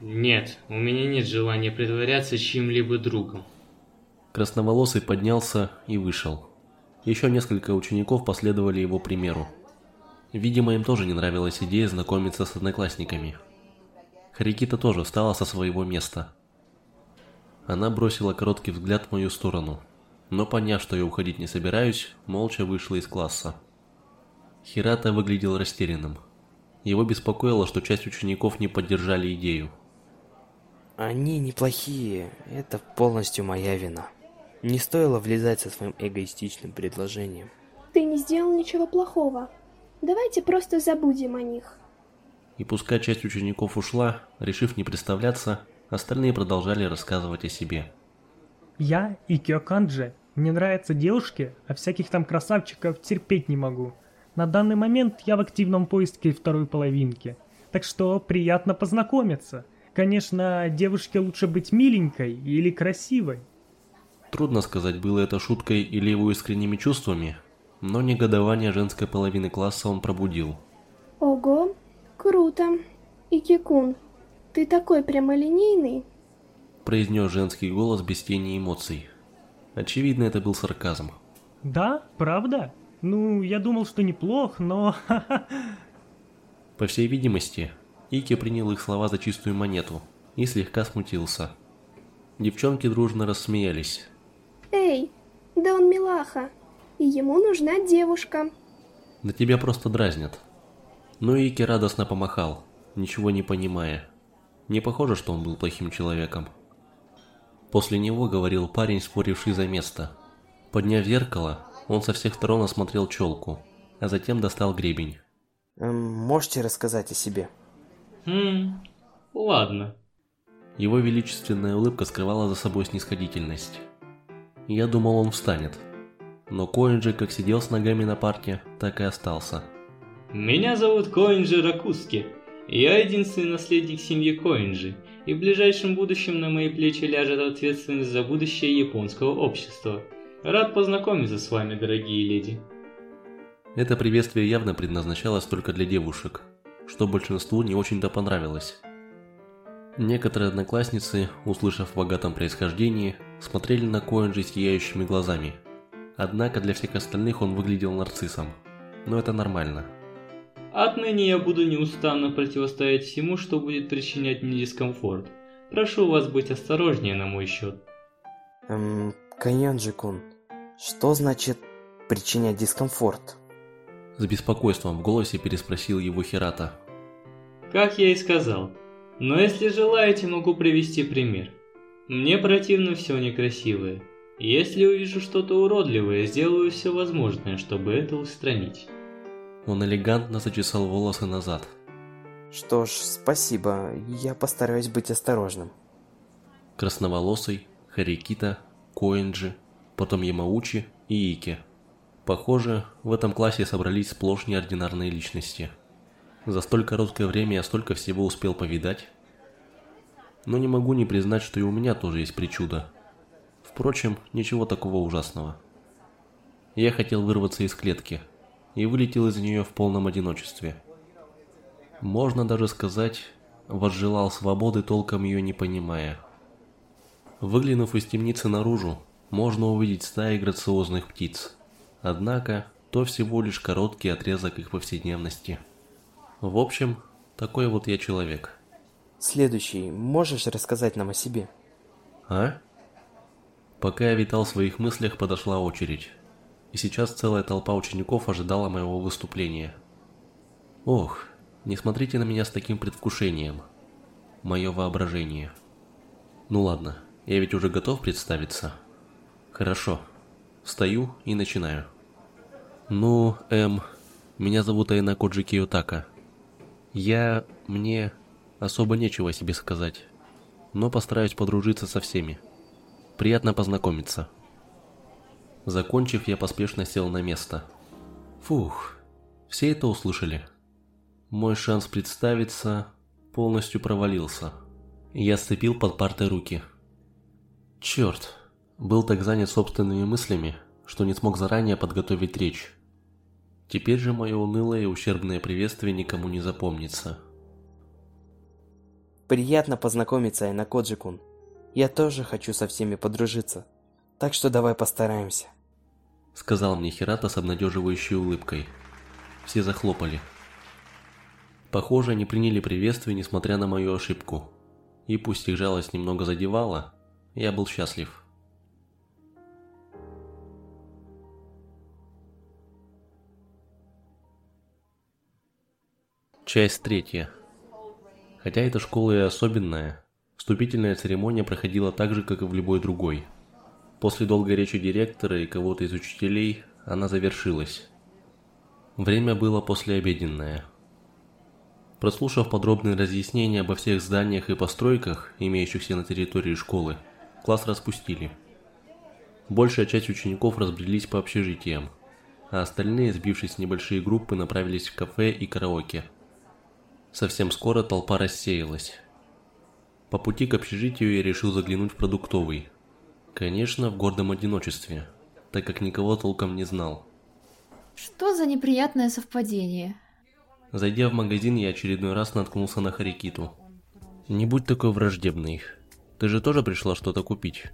Нет, у меня нет желания притворяться чьим-либо другом. Красноволосый поднялся и вышел. Еще несколько учеников последовали его примеру. Видимо, им тоже не нравилась идея знакомиться с одноклассниками. Харикита тоже встала со своего места. Она бросила короткий взгляд в мою сторону, но поняв, что я уходить не собираюсь, молча вышла из класса. Хирата выглядел растерянным. Его беспокоило, что часть учеников не поддержали идею. Они неплохие, это полностью моя вина. Не стоило влезать со своим эгоистичным предложением. Ты не сделал ничего плохого. Давайте просто забудем о них. И пускай часть учеников ушла, решив не представляться, остальные продолжали рассказывать о себе. Я и Киоканджи. Мне нравятся девушки, а всяких там красавчиков терпеть не могу. На данный момент я в активном поиске второй половинки. Так что приятно познакомиться. Конечно, девушке лучше быть миленькой или красивой. Трудно сказать, было это шуткой или его искренними чувствами, но негодование женской половины класса он пробудил. Ого, круто. Икикун, ты такой прямолинейный. Произнес женский голос без тени эмоций. Очевидно, это был сарказм. Да, правда? Ну, я думал, что неплох, но... По всей видимости, Ики принял их слова за чистую монету и слегка смутился. Девчонки дружно рассмеялись. Эй, да он милаха, и ему нужна девушка. Да тебя просто дразнят. Но Ики радостно помахал, ничего не понимая. Не похоже, что он был плохим человеком. После него говорил парень, споривший за место. Подняв зеркало, он со всех сторон осмотрел челку, а затем достал гребень. Эм, можете рассказать о себе? Хм, ладно. Его величественная улыбка скрывала за собой снисходительность. Я думал, он встанет. Но Коинджи как сидел с ногами на парке, так и остался. Меня зовут Коинджи Ракуски. Я единственный наследник семьи Коинджи, и в ближайшем будущем на мои плечи ляжет ответственность за будущее японского общества. Рад познакомиться с вами, дорогие леди. Это приветствие явно предназначалось только для девушек, что большинству не очень-то понравилось. Некоторые одноклассницы, услышав о богатом происхождении, смотрели на Коэнджи сияющими глазами. Однако для всех остальных он выглядел нарциссом. Но это нормально. Отныне я буду неустанно противостоять всему, что будет причинять мне дискомфорт. Прошу вас быть осторожнее на мой счет. Эм, Каньонджи-кун, что значит причинять дискомфорт? С беспокойством в голосе переспросил его Хирата. Как я и сказал. Но если желаете, могу привести пример. Мне противно все некрасивое. Если увижу что-то уродливое, сделаю все возможное, чтобы это устранить. Он элегантно зачесал волосы назад. Что ж, спасибо. Я постараюсь быть осторожным. Красноволосый, Харикита, Коинджи, потом Ямаучи и Ики. Похоже, в этом классе собрались сплошь неординарные личности. За столь короткое время я столько всего успел повидать. Но не могу не признать, что и у меня тоже есть причуда. Впрочем, ничего такого ужасного. Я хотел вырваться из клетки и вылетел из нее в полном одиночестве. Можно даже сказать, возжелал свободы, толком ее не понимая. Выглянув из темницы наружу, можно увидеть стаи грациозных птиц. Однако, то всего лишь короткий отрезок их повседневности. В общем, такой вот я человек. Следующий, можешь рассказать нам о себе? А? Пока я витал в своих мыслях, подошла очередь. И сейчас целая толпа учеников ожидала моего выступления. Ох, не смотрите на меня с таким предвкушением. Мое воображение. Ну ладно, я ведь уже готов представиться. Хорошо. Встаю и начинаю. Ну, эм, меня зовут Айна Коджи Киотака. Я... мне... особо нечего о себе сказать. Но постараюсь подружиться со всеми. Приятно познакомиться. Закончив, я поспешно сел на место. Фух, все это услышали. Мой шанс представиться полностью провалился. Я сцепил под партой руки. Черт, был так занят собственными мыслями, что не смог заранее подготовить речь. Теперь же мое унылое и ущербное приветствие никому не запомнится. Приятно познакомиться, Айна Коджикун. Я тоже хочу со всеми подружиться. Так что давай постараемся. Сказал мне Хирата с обнадеживающей улыбкой. Все захлопали. Похоже, они приняли приветствие, несмотря на мою ошибку. И пусть их жалость немного задевала, я был счастлив. Часть третья. Хотя эта школа и особенная, вступительная церемония проходила так же, как и в любой другой. После долгой речи директора и кого-то из учителей она завершилась. Время было послеобеденное. Прослушав подробные разъяснения обо всех зданиях и постройках, имеющихся на территории школы, класс распустили. Большая часть учеников разбрелись по общежитиям, а остальные, сбившись в небольшие группы, направились в кафе и караоке – Совсем скоро толпа рассеялась. По пути к общежитию я решил заглянуть в продуктовый. Конечно, в гордом одиночестве, так как никого толком не знал. Что за неприятное совпадение? Зайдя в магазин, я очередной раз наткнулся на Харикиту. Не будь такой враждебный. Ты же тоже пришла что-то купить?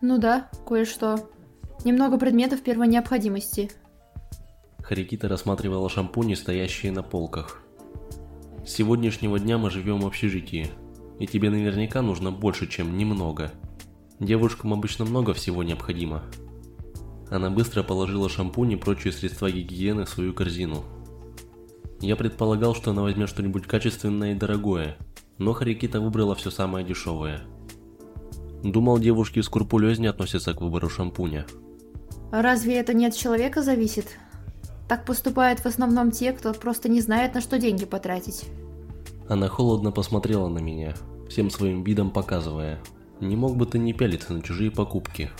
Ну да, кое-что. Немного предметов первой необходимости. Харикита рассматривала шампуни, стоящие на полках. С сегодняшнего дня мы живем в общежитии, и тебе наверняка нужно больше, чем немного. Девушкам обычно много всего необходимо. Она быстро положила шампунь и прочие средства гигиены в свою корзину. Я предполагал, что она возьмет что-нибудь качественное и дорогое, но Харикита выбрала все самое дешевое. Думал, девушки скрупулезнее относятся к выбору шампуня. Разве это не от человека зависит? Так поступают в основном те, кто просто не знает, на что деньги потратить. Она холодно посмотрела на меня, всем своим видом показывая. Не мог бы ты не пялиться на чужие покупки.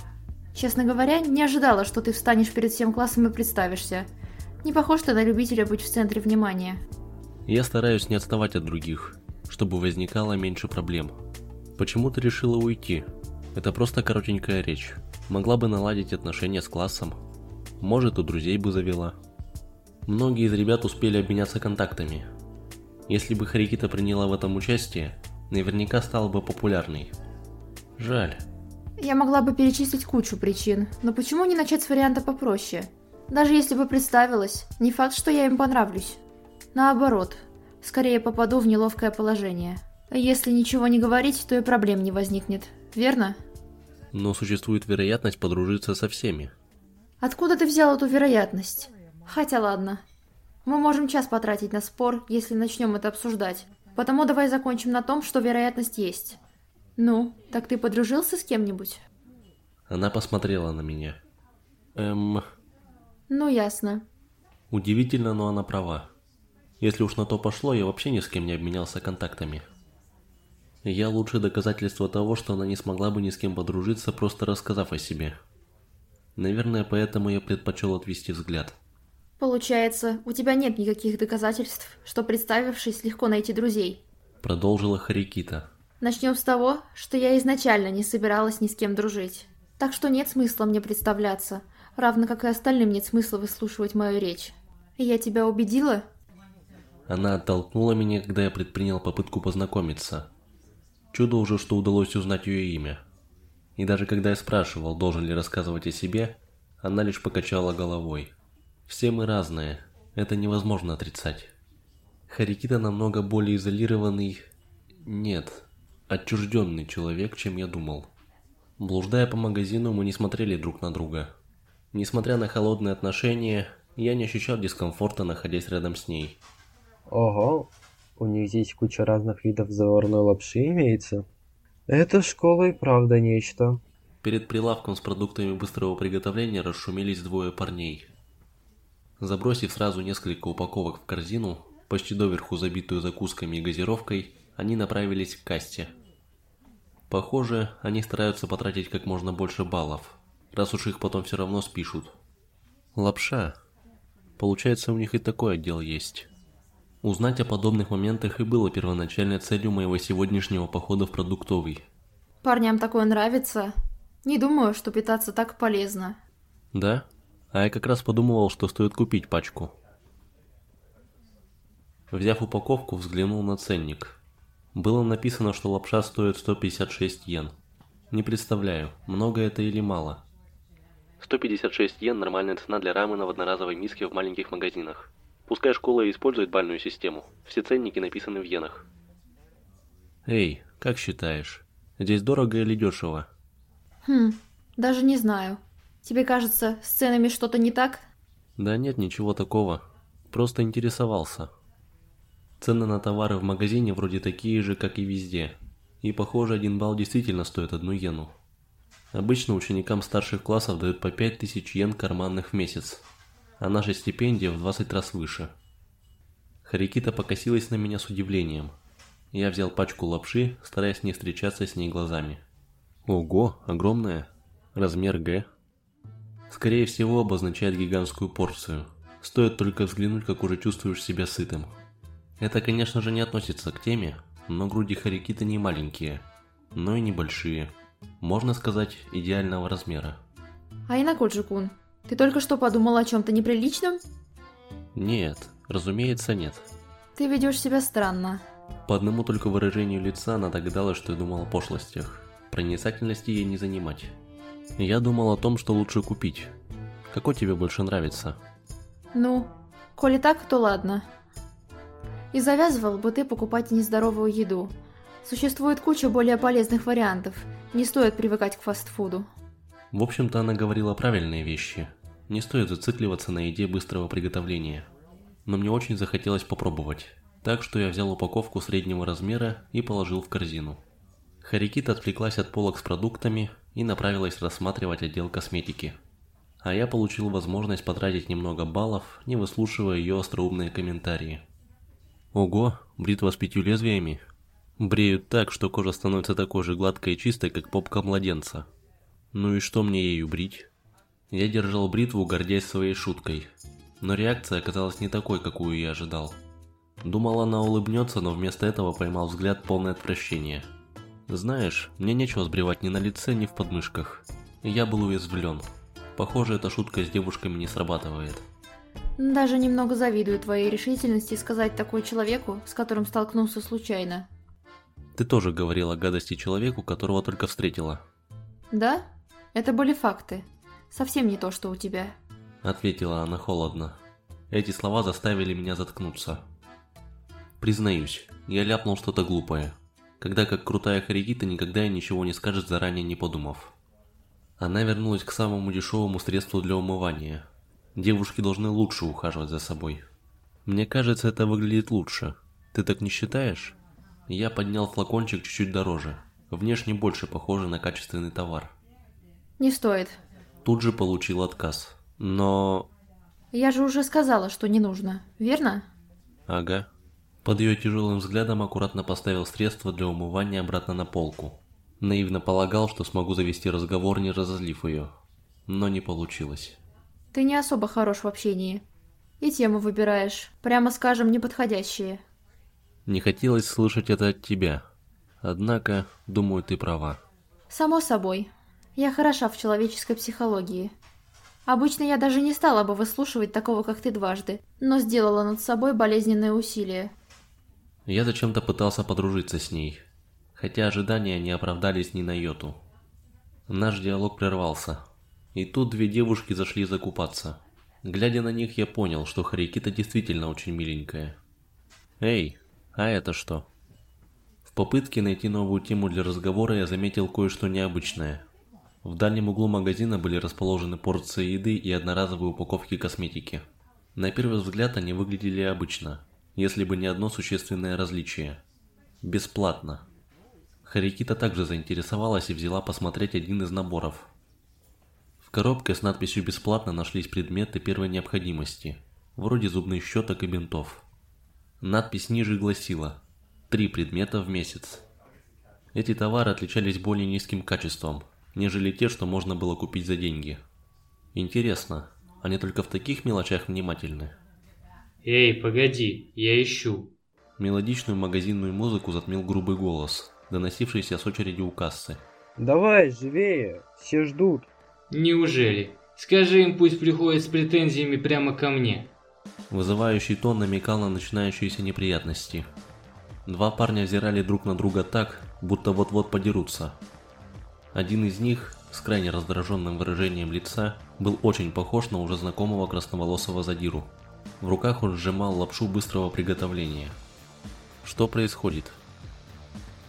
Честно говоря, не ожидала, что ты встанешь перед всем классом и представишься. Не похож ты на любителя быть в центре внимания. Я стараюсь не отставать от других, чтобы возникало меньше проблем. Почему ты решила уйти? Это просто коротенькая речь. Могла бы наладить отношения с классом. Может, у друзей бы завела. Многие из ребят успели обменяться контактами. Если бы Харикита приняла в этом участие, наверняка стала бы популярной. Жаль. Я могла бы перечислить кучу причин, но почему не начать с варианта попроще? Даже если бы представилась, не факт, что я им понравлюсь. Наоборот, скорее попаду в неловкое положение. Если ничего не говорить, то и проблем не возникнет, верно? Но существует вероятность подружиться со всеми. Откуда ты взял эту вероятность? Хотя ладно. Мы можем час потратить на спор, если начнем это обсуждать. Потому давай закончим на том, что вероятность есть. Ну, так ты подружился с кем-нибудь? Она посмотрела на меня. Эм... Ну, ясно. Удивительно, но она права. Если уж на то пошло, я вообще ни с кем не обменялся контактами. Я лучшее доказательство того, что она не смогла бы ни с кем подружиться, просто рассказав о себе. Наверное, поэтому я предпочел отвести взгляд. Получается, у тебя нет никаких доказательств, что представившись легко найти друзей. Продолжила Харикита. Начнем с того, что я изначально не собиралась ни с кем дружить. Так что нет смысла мне представляться, равно как и остальным нет смысла выслушивать мою речь. Я тебя убедила? Она оттолкнула меня, когда я предпринял попытку познакомиться. Чудо уже, что удалось узнать ее имя. И даже когда я спрашивал, должен ли рассказывать о себе, она лишь покачала головой. Все мы разные, это невозможно отрицать. Харикита намного более изолированный... Нет, отчужденный человек, чем я думал. Блуждая по магазину, мы не смотрели друг на друга. Несмотря на холодные отношения, я не ощущал дискомфорта, находясь рядом с ней. Ого, у них здесь куча разных видов заварной лапши имеется. Эта школа и правда нечто. Перед прилавком с продуктами быстрого приготовления расшумелись двое парней. Забросив сразу несколько упаковок в корзину, почти доверху забитую закусками и газировкой, они направились к кассе. Похоже, они стараются потратить как можно больше баллов, раз уж их потом все равно спишут. Лапша. Получается, у них и такой отдел есть. Узнать о подобных моментах и было первоначальной целью моего сегодняшнего похода в продуктовый. Парням такое нравится. Не думаю, что питаться так полезно. Да? А я как раз подумывал, что стоит купить пачку. Взяв упаковку, взглянул на ценник. Было написано, что лапша стоит 156 йен. Не представляю, много это или мало. 156 йен – нормальная цена для рамена в одноразовой миске в маленьких магазинах. Пускай школа использует бальную систему, все ценники написаны в йенах. Эй, как считаешь, здесь дорого или дешево? Хм, даже не знаю. Тебе кажется, с ценами что-то не так? Да нет, ничего такого. Просто интересовался. Цены на товары в магазине вроде такие же, как и везде. И похоже, один балл действительно стоит одну йену. Обычно ученикам старших классов дают по 5000 йен карманных в месяц, а наша стипендия в 20 раз выше. Харикита покосилась на меня с удивлением. Я взял пачку лапши, стараясь не встречаться с ней глазами. Ого, огромная. Размер Г. Скорее всего, обозначает гигантскую порцию. Стоит только взглянуть, как уже чувствуешь себя сытым. Это, конечно же, не относится к теме, но груди Харикита не маленькие, но и небольшие. Можно сказать, идеального размера. Айна Коджикун, ты только что подумал о чем-то неприличном? Нет, разумеется, нет. Ты ведешь себя странно. По одному только выражению лица она догадалась, что я думал о пошлостях. Проницательности ей не занимать. Я думал о том, что лучше купить. Какой тебе больше нравится? Ну, коли так, то ладно. И завязывал бы ты покупать нездоровую еду. Существует куча более полезных вариантов. Не стоит привыкать к фастфуду. В общем-то, она говорила правильные вещи. Не стоит зацикливаться на еде быстрого приготовления. Но мне очень захотелось попробовать. Так что я взял упаковку среднего размера и положил в корзину. Харикита отвлеклась от полок с продуктами и направилась рассматривать отдел косметики. А я получил возможность потратить немного баллов, не выслушивая ее остроумные комментарии. Ого, бритва с пятью лезвиями. Бреют так, что кожа становится такой же гладкой и чистой, как попка младенца. Ну и что мне ею брить? Я держал бритву, гордясь своей шуткой. Но реакция оказалась не такой, какую я ожидал. Думал, она улыбнется, но вместо этого поймал взгляд полное отвращения. Знаешь, мне нечего сбривать ни на лице, ни в подмышках. Я был уязвлен. Похоже, эта шутка с девушками не срабатывает. Даже немного завидую твоей решительности сказать такое человеку, с которым столкнулся случайно. Ты тоже говорила гадости человеку, которого только встретила. Да? Это были факты. Совсем не то, что у тебя. Ответила она холодно. Эти слова заставили меня заткнуться. Признаюсь, я ляпнул что-то глупое. Когда как крутая Харигита никогда и ничего не скажет, заранее не подумав. Она вернулась к самому дешевому средству для умывания – Девушки должны лучше ухаживать за собой. Мне кажется, это выглядит лучше. Ты так не считаешь? Я поднял флакончик чуть-чуть дороже. Внешне больше похоже на качественный товар. Не стоит. Тут же получил отказ. Но... Я же уже сказала, что не нужно, верно? Ага. Под ее тяжелым взглядом аккуратно поставил средство для умывания обратно на полку. Наивно полагал, что смогу завести разговор, не разозлив ее. Но не получилось. Ты не особо хорош в общении. И темы выбираешь, прямо скажем, неподходящие. Не хотелось слышать это от тебя. Однако, думаю, ты права. Само собой. Я хороша в человеческой психологии. Обычно я даже не стала бы выслушивать такого, как ты дважды, но сделала над собой болезненное усилие. Я зачем-то пытался подружиться с ней, хотя ожидания не оправдались ни на йоту. Наш диалог прервался, и тут две девушки зашли закупаться. Глядя на них, я понял, что Харикита действительно очень миленькая. «Эй, а это что?» В попытке найти новую тему для разговора я заметил кое-что необычное. В дальнем углу магазина были расположены порции еды и одноразовые упаковки косметики. На первый взгляд они выглядели обычно, если бы не одно существенное различие. Бесплатно. Харикита также заинтересовалась и взяла посмотреть один из наборов. В коробке с надписью «Бесплатно» нашлись предметы первой необходимости, вроде зубных щеток и бинтов. Надпись ниже гласила «Три предмета в месяц». Эти товары отличались более низким качеством, нежели те, что можно было купить за деньги. Интересно, они только в таких мелочах внимательны? Эй, погоди, я ищу. Мелодичную магазинную музыку затмил грубый голос, доносившийся с очереди у кассы. Давай, живее, все ждут. Неужели? Скажи им, пусть приходят с претензиями прямо ко мне. Вызывающий тон намекал на начинающиеся неприятности. Два парня взирали друг на друга так, будто вот-вот подерутся. Один из них, с крайне раздраженным выражением лица, был очень похож на уже знакомого красноволосого задиру. В руках он сжимал лапшу быстрого приготовления. Что происходит?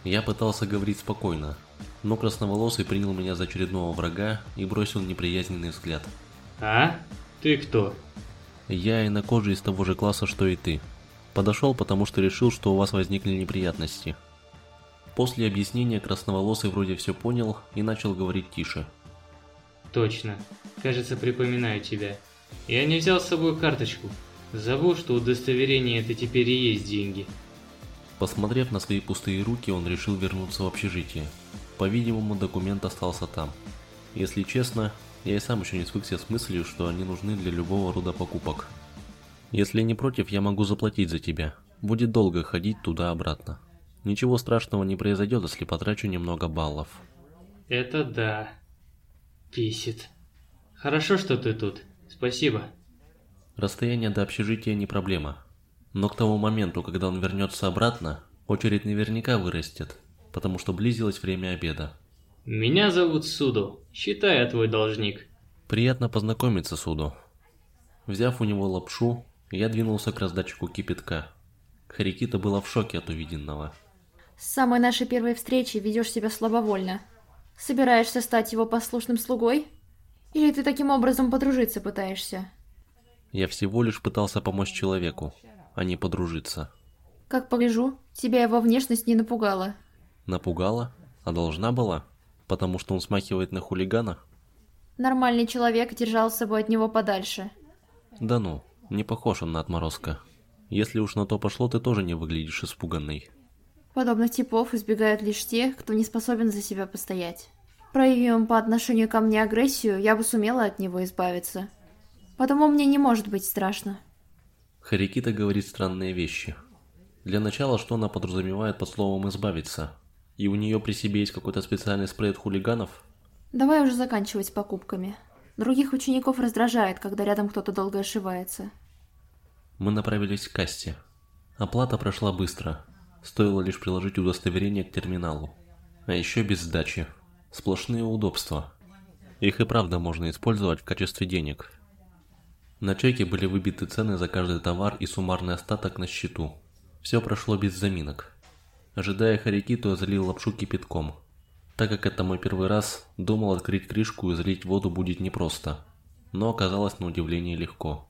Я пытался говорить спокойно, но красноволосый принял меня за очередного врага и бросил неприязненный взгляд. А? Ты кто? Я инокожий из того же класса, что и ты. Подошел, потому что решил, что у вас возникли неприятности. После объяснения красноволосый вроде все понял и начал говорить тише. Точно. Кажется, припоминаю тебя. Я не взял с собой карточку. Забыл, что удостоверение это теперь и есть деньги. Посмотрев на свои пустые руки, он решил вернуться в общежитие. По-видимому, документ остался там. Если честно, я и сам еще не свыкся с мыслью, что они нужны для любого рода покупок. Если не против, я могу заплатить за тебя. Будет долго ходить туда-обратно. Ничего страшного не произойдет, если потрачу немного баллов. Это да. Писит. Хорошо, что ты тут. Спасибо. Расстояние до общежития не проблема. Но к тому моменту, когда он вернется обратно, очередь наверняка вырастет, потому что близилось время обеда. Меня зовут Суду. Считай, я твой должник. Приятно познакомиться, Суду. Взяв у него лапшу, я двинулся к раздатчику кипятка. Харикита была в шоке от увиденного. С самой нашей первой встречи ведешь себя слабовольно. Собираешься стать его послушным слугой? Или ты таким образом подружиться пытаешься? Я всего лишь пытался помочь человеку, а не подружиться. Как погляжу, тебя его внешность не напугала. Напугала? А должна была? Потому что он смахивает на хулигана? Нормальный человек держал с собой от него подальше. Да ну, не похож он на отморозка. Если уж на то пошло, ты тоже не выглядишь испуганной. Подобных типов избегают лишь те, кто не способен за себя постоять. Проявим по отношению ко мне агрессию, я бы сумела от него избавиться. Потому мне не может быть страшно. Харикита говорит странные вещи. Для начала, что она подразумевает под словом «избавиться»? И у нее при себе есть какой-то специальный спрей от хулиганов? Давай уже заканчивать с покупками. Других учеников раздражает, когда рядом кто-то долго ошивается. Мы направились к кассе. Оплата прошла быстро. Стоило лишь приложить удостоверение к терминалу. А еще без сдачи. Сплошные удобства. Их и правда можно использовать в качестве денег. На чеке были выбиты цены за каждый товар и суммарный остаток на счету. Все прошло без заминок. Ожидая Харикиту, я залил лапшу кипятком. Так как это мой первый раз, думал открыть крышку и залить воду будет непросто. Но оказалось на удивление легко.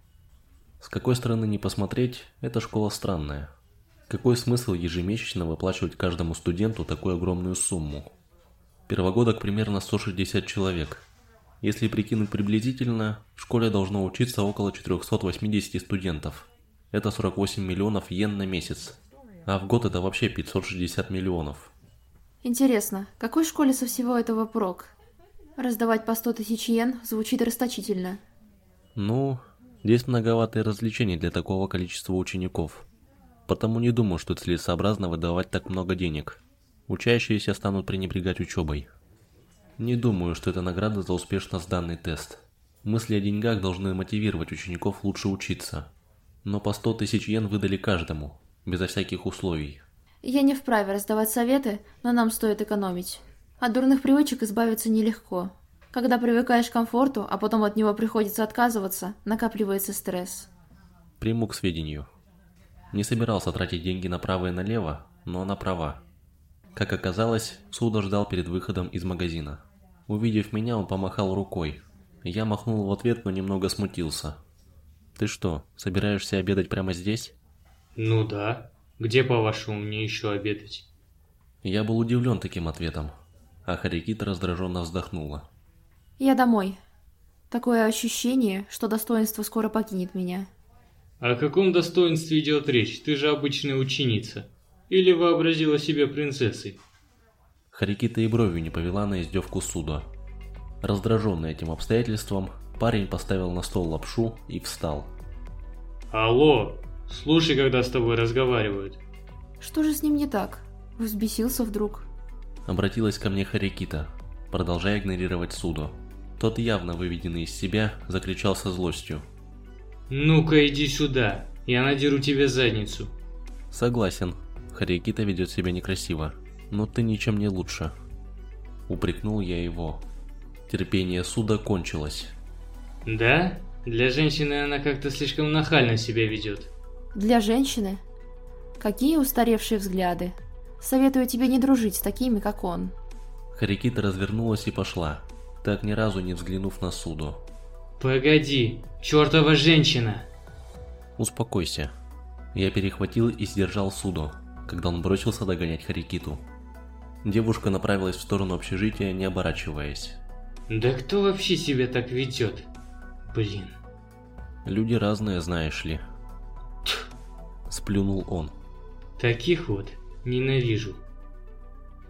С какой стороны не посмотреть, эта школа странная. Какой смысл ежемесячно выплачивать каждому студенту такую огромную сумму? Первогодок примерно 160 человек – если прикинуть приблизительно, в школе должно учиться около 480 студентов. Это 48 миллионов йен на месяц. А в год это вообще 560 миллионов. Интересно, какой школе со всего этого прок? Раздавать по 100 тысяч йен звучит расточительно. Ну, здесь многоватые развлечения для такого количества учеников. Потому не думаю, что целесообразно выдавать так много денег. Учащиеся станут пренебрегать учебой. Не думаю, что это награда за успешно сданный тест. Мысли о деньгах должны мотивировать учеников лучше учиться. Но по 100 тысяч йен выдали каждому, безо всяких условий. Я не вправе раздавать советы, но нам стоит экономить. От дурных привычек избавиться нелегко. Когда привыкаешь к комфорту, а потом от него приходится отказываться, накапливается стресс. Приму к сведению. Не собирался тратить деньги направо и налево, но она права. Как оказалось, Суда ждал перед выходом из магазина. Увидев меня, он помахал рукой. Я махнул в ответ, но немного смутился. «Ты что, собираешься обедать прямо здесь?» Ну да. Где, по-вашему, мне еще обедать? Я был удивлен таким ответом, а Харикита раздраженно вздохнула. Я домой. Такое ощущение, что достоинство скоро покинет меня. О каком достоинстве идет речь? Ты же обычная ученица. Или вообразила себя принцессой? Харикита и бровью не повела на издевку суда. Раздраженный этим обстоятельством, парень поставил на стол лапшу и встал. Алло, слушай, когда с тобой разговаривают. Что же с ним не так? Взбесился вдруг. Обратилась ко мне Харикита, продолжая игнорировать Судо. Тот, явно выведенный из себя, закричал со злостью. Ну-ка иди сюда, я надеру тебе задницу. Согласен, Харикита ведет себя некрасиво, но ты ничем не лучше. Упрекнул я его. Терпение суда кончилось. Да? Для женщины она как-то слишком нахально себя ведет. Для женщины? Какие устаревшие взгляды. Советую тебе не дружить с такими, как он. Харикита развернулась и пошла, так ни разу не взглянув на суду. Погоди, чертова женщина! Успокойся. Я перехватил и сдержал суду, когда он бросился догонять Харикиту. Девушка направилась в сторону общежития, не оборачиваясь. Да кто вообще себя так ведет? Блин. Люди разные, знаешь ли. Сплюнул он. Таких вот ненавижу.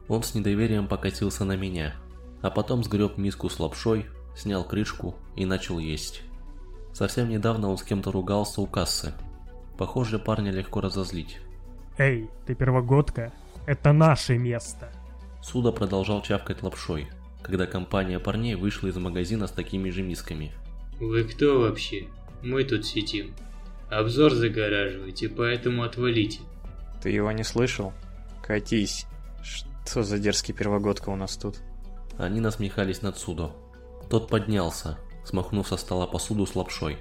Он с недоверием покатился на меня, а потом сгреб миску с лапшой, снял крышку и начал есть. Совсем недавно он с кем-то ругался у кассы. Похоже, парня легко разозлить. Эй, ты первогодка? Это наше место. Суда продолжал чавкать лапшой, когда компания парней вышла из магазина с такими же мисками. Вы кто вообще? Мы тут сидим. Обзор загораживаете, поэтому отвалите. Ты его не слышал? Катись. Что за дерзкий первогодка у нас тут? Они насмехались над Судо. Тот поднялся, смахнув со стола посуду с лапшой.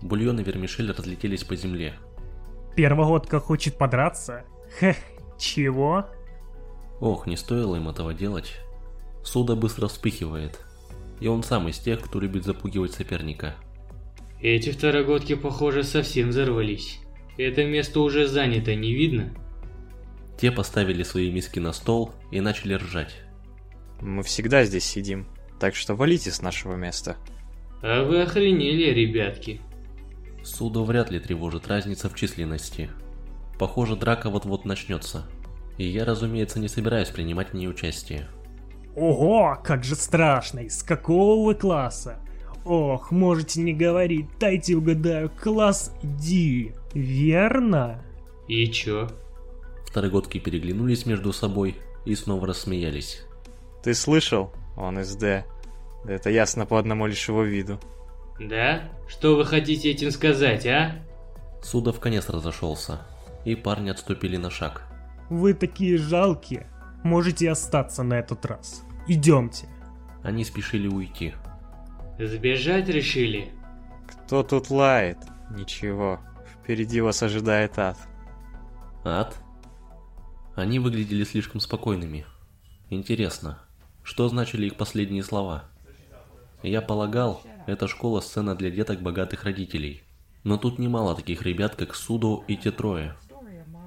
Бульон и вермишель разлетелись по земле. Первогодка хочет подраться? Хех, чего? Ох, не стоило им этого делать. Суда быстро вспыхивает. И он сам из тех, кто любит запугивать соперника. Эти второгодки, похоже, совсем взорвались. Это место уже занято, не видно? Те поставили свои миски на стол и начали ржать. Мы всегда здесь сидим, так что валите с нашего места. А вы охренели, ребятки. Суду вряд ли тревожит разница в численности. Похоже, драка вот-вот начнется. И я, разумеется, не собираюсь принимать в ней участие. Ого, как же страшно! Из какого вы класса? Ох, можете не говорить, дайте угадаю, класс D, верно? И чё? Второгодки переглянулись между собой и снова рассмеялись. Ты слышал? Он из Д. Да это ясно по одному лишь его виду. Да? Что вы хотите этим сказать, а? Суда в конец разошелся, и парни отступили на шаг. Вы такие жалкие. Можете остаться на этот раз. Идемте. Они спешили уйти. Сбежать решили? Кто тут лает? Ничего. Впереди вас ожидает ад. Ад? Они выглядели слишком спокойными. Интересно, что значили их последние слова? Я полагал, эта школа сцена для деток богатых родителей. Но тут немало таких ребят, как Судо и те трое.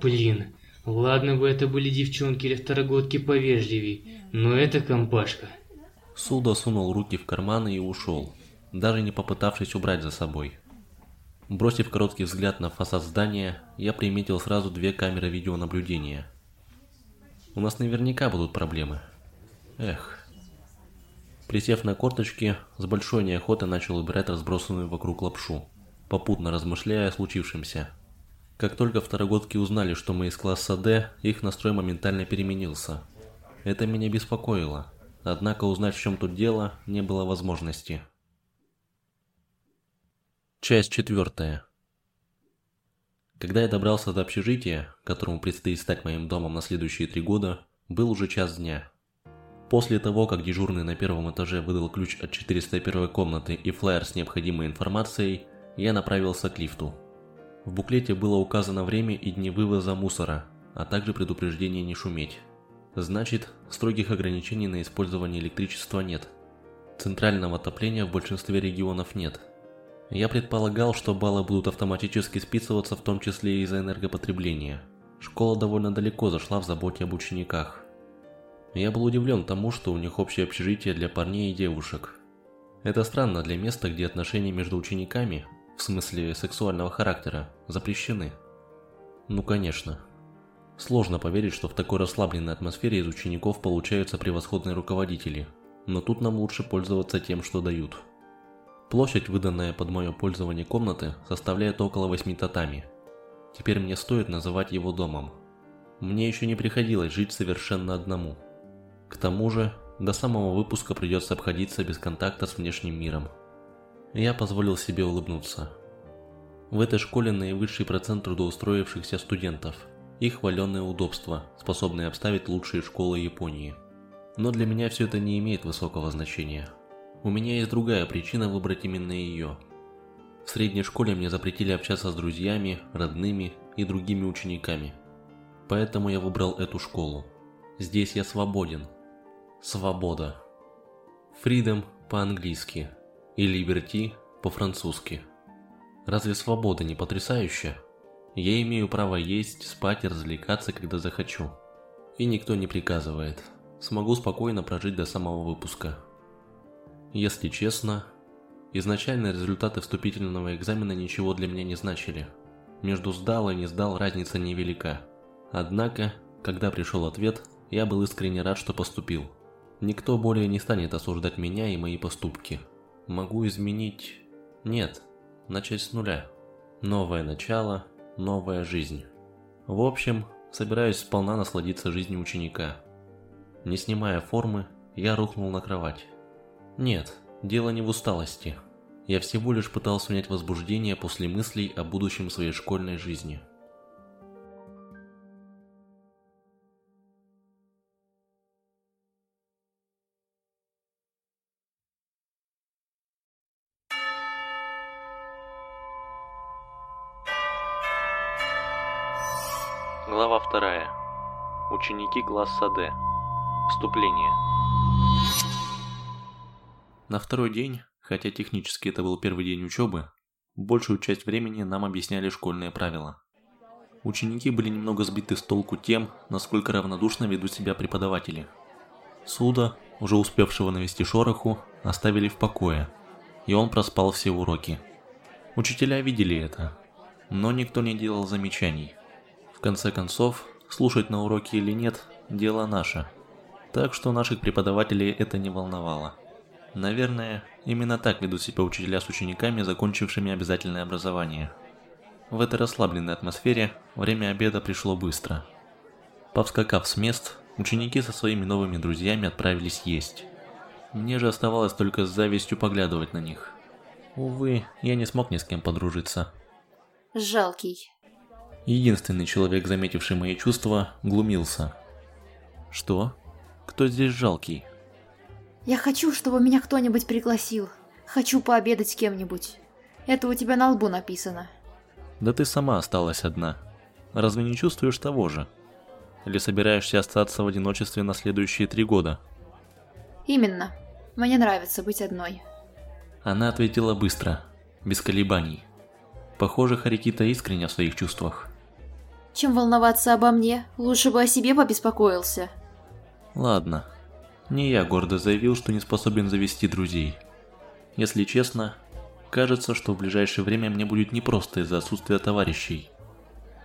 Блин, ладно бы это были девчонки или второгодки повежливей, но это компашка. Судо сунул руки в карманы и ушел, даже не попытавшись убрать за собой. Бросив короткий взгляд на фасад здания, я приметил сразу две камеры видеонаблюдения. У нас наверняка будут проблемы. Эх. Присев на корточки, с большой неохотой начал убирать разбросанную вокруг лапшу, попутно размышляя о случившемся. Как только второгодки узнали, что мы из класса D, их настрой моментально переменился. Это меня беспокоило, однако узнать, в чем тут дело, не было возможности. Часть четвертая. Когда я добрался до общежития, которому предстоит стать моим домом на следующие три года, был уже час дня. После того, как дежурный на первом этаже выдал ключ от 401 комнаты и флаер с необходимой информацией, я направился к лифту. В буклете было указано время и дни вывоза мусора, а также предупреждение не шуметь. Значит, строгих ограничений на использование электричества нет. Центрального отопления в большинстве регионов нет. Я предполагал, что баллы будут автоматически списываться в том числе и из-за энергопотребления. Школа довольно далеко зашла в заботе об учениках. Я был удивлен тому, что у них общее общежитие для парней и девушек. Это странно для места, где отношения между учениками, в смысле сексуального характера, запрещены. Ну конечно. Сложно поверить, что в такой расслабленной атмосфере из учеников получаются превосходные руководители, но тут нам лучше пользоваться тем, что дают. Площадь, выданная под мое пользование комнаты, составляет около 8 татами. Теперь мне стоит называть его домом. Мне еще не приходилось жить совершенно одному. К тому же, до самого выпуска придется обходиться без контакта с внешним миром. Я позволил себе улыбнуться. В этой школе наивысший процент трудоустроившихся студентов – их хваленное удобство, способные обставить лучшие школы Японии. Но для меня все это не имеет высокого значения. У меня есть другая причина выбрать именно ее. В средней школе мне запретили общаться с друзьями, родными и другими учениками. Поэтому я выбрал эту школу. Здесь я свободен. Свобода. Freedom по-английски и Liberty по-французски. Разве свобода не потрясающая? Я имею право есть, спать и развлекаться, когда захочу. И никто не приказывает. Смогу спокойно прожить до самого выпуска. Если честно, изначально результаты вступительного экзамена ничего для меня не значили. Между сдал и не сдал разница невелика. Однако, когда пришел ответ, я был искренне рад, что поступил. Никто более не станет осуждать меня и мои поступки. Могу изменить... Нет, начать с нуля. Новое начало, новая жизнь. В общем, собираюсь сполна насладиться жизнью ученика. Не снимая формы, я рухнул на кровать. Нет, дело не в усталости. Я всего лишь пытался унять возбуждение после мыслей о будущем своей школьной жизни. Ученики класса D. Вступление. На второй день, хотя технически это был первый день учебы, большую часть времени нам объясняли школьные правила. Ученики были немного сбиты с толку тем, насколько равнодушно ведут себя преподаватели. Суда, уже успевшего навести шороху, оставили в покое, и он проспал все уроки. Учителя видели это, но никто не делал замечаний. В конце концов, слушать на уроки или нет – дело наше. Так что наших преподавателей это не волновало. Наверное, именно так ведут себя учителя с учениками, закончившими обязательное образование. В этой расслабленной атмосфере время обеда пришло быстро. Повскакав с мест, ученики со своими новыми друзьями отправились есть. Мне же оставалось только с завистью поглядывать на них. Увы, я не смог ни с кем подружиться. Жалкий. Единственный человек, заметивший мои чувства, глумился. Что? Кто здесь жалкий? Я хочу, чтобы меня кто-нибудь пригласил. Хочу пообедать с кем-нибудь. Это у тебя на лбу написано. Да ты сама осталась одна. Разве не чувствуешь того же? Или собираешься остаться в одиночестве на следующие три года? Именно. Мне нравится быть одной. Она ответила быстро, без колебаний. Похоже, Харикита искренне в своих чувствах. Чем волноваться обо мне, лучше бы о себе побеспокоился. Ладно. Не я гордо заявил, что не способен завести друзей. Если честно, кажется, что в ближайшее время мне будет непросто из-за отсутствия товарищей.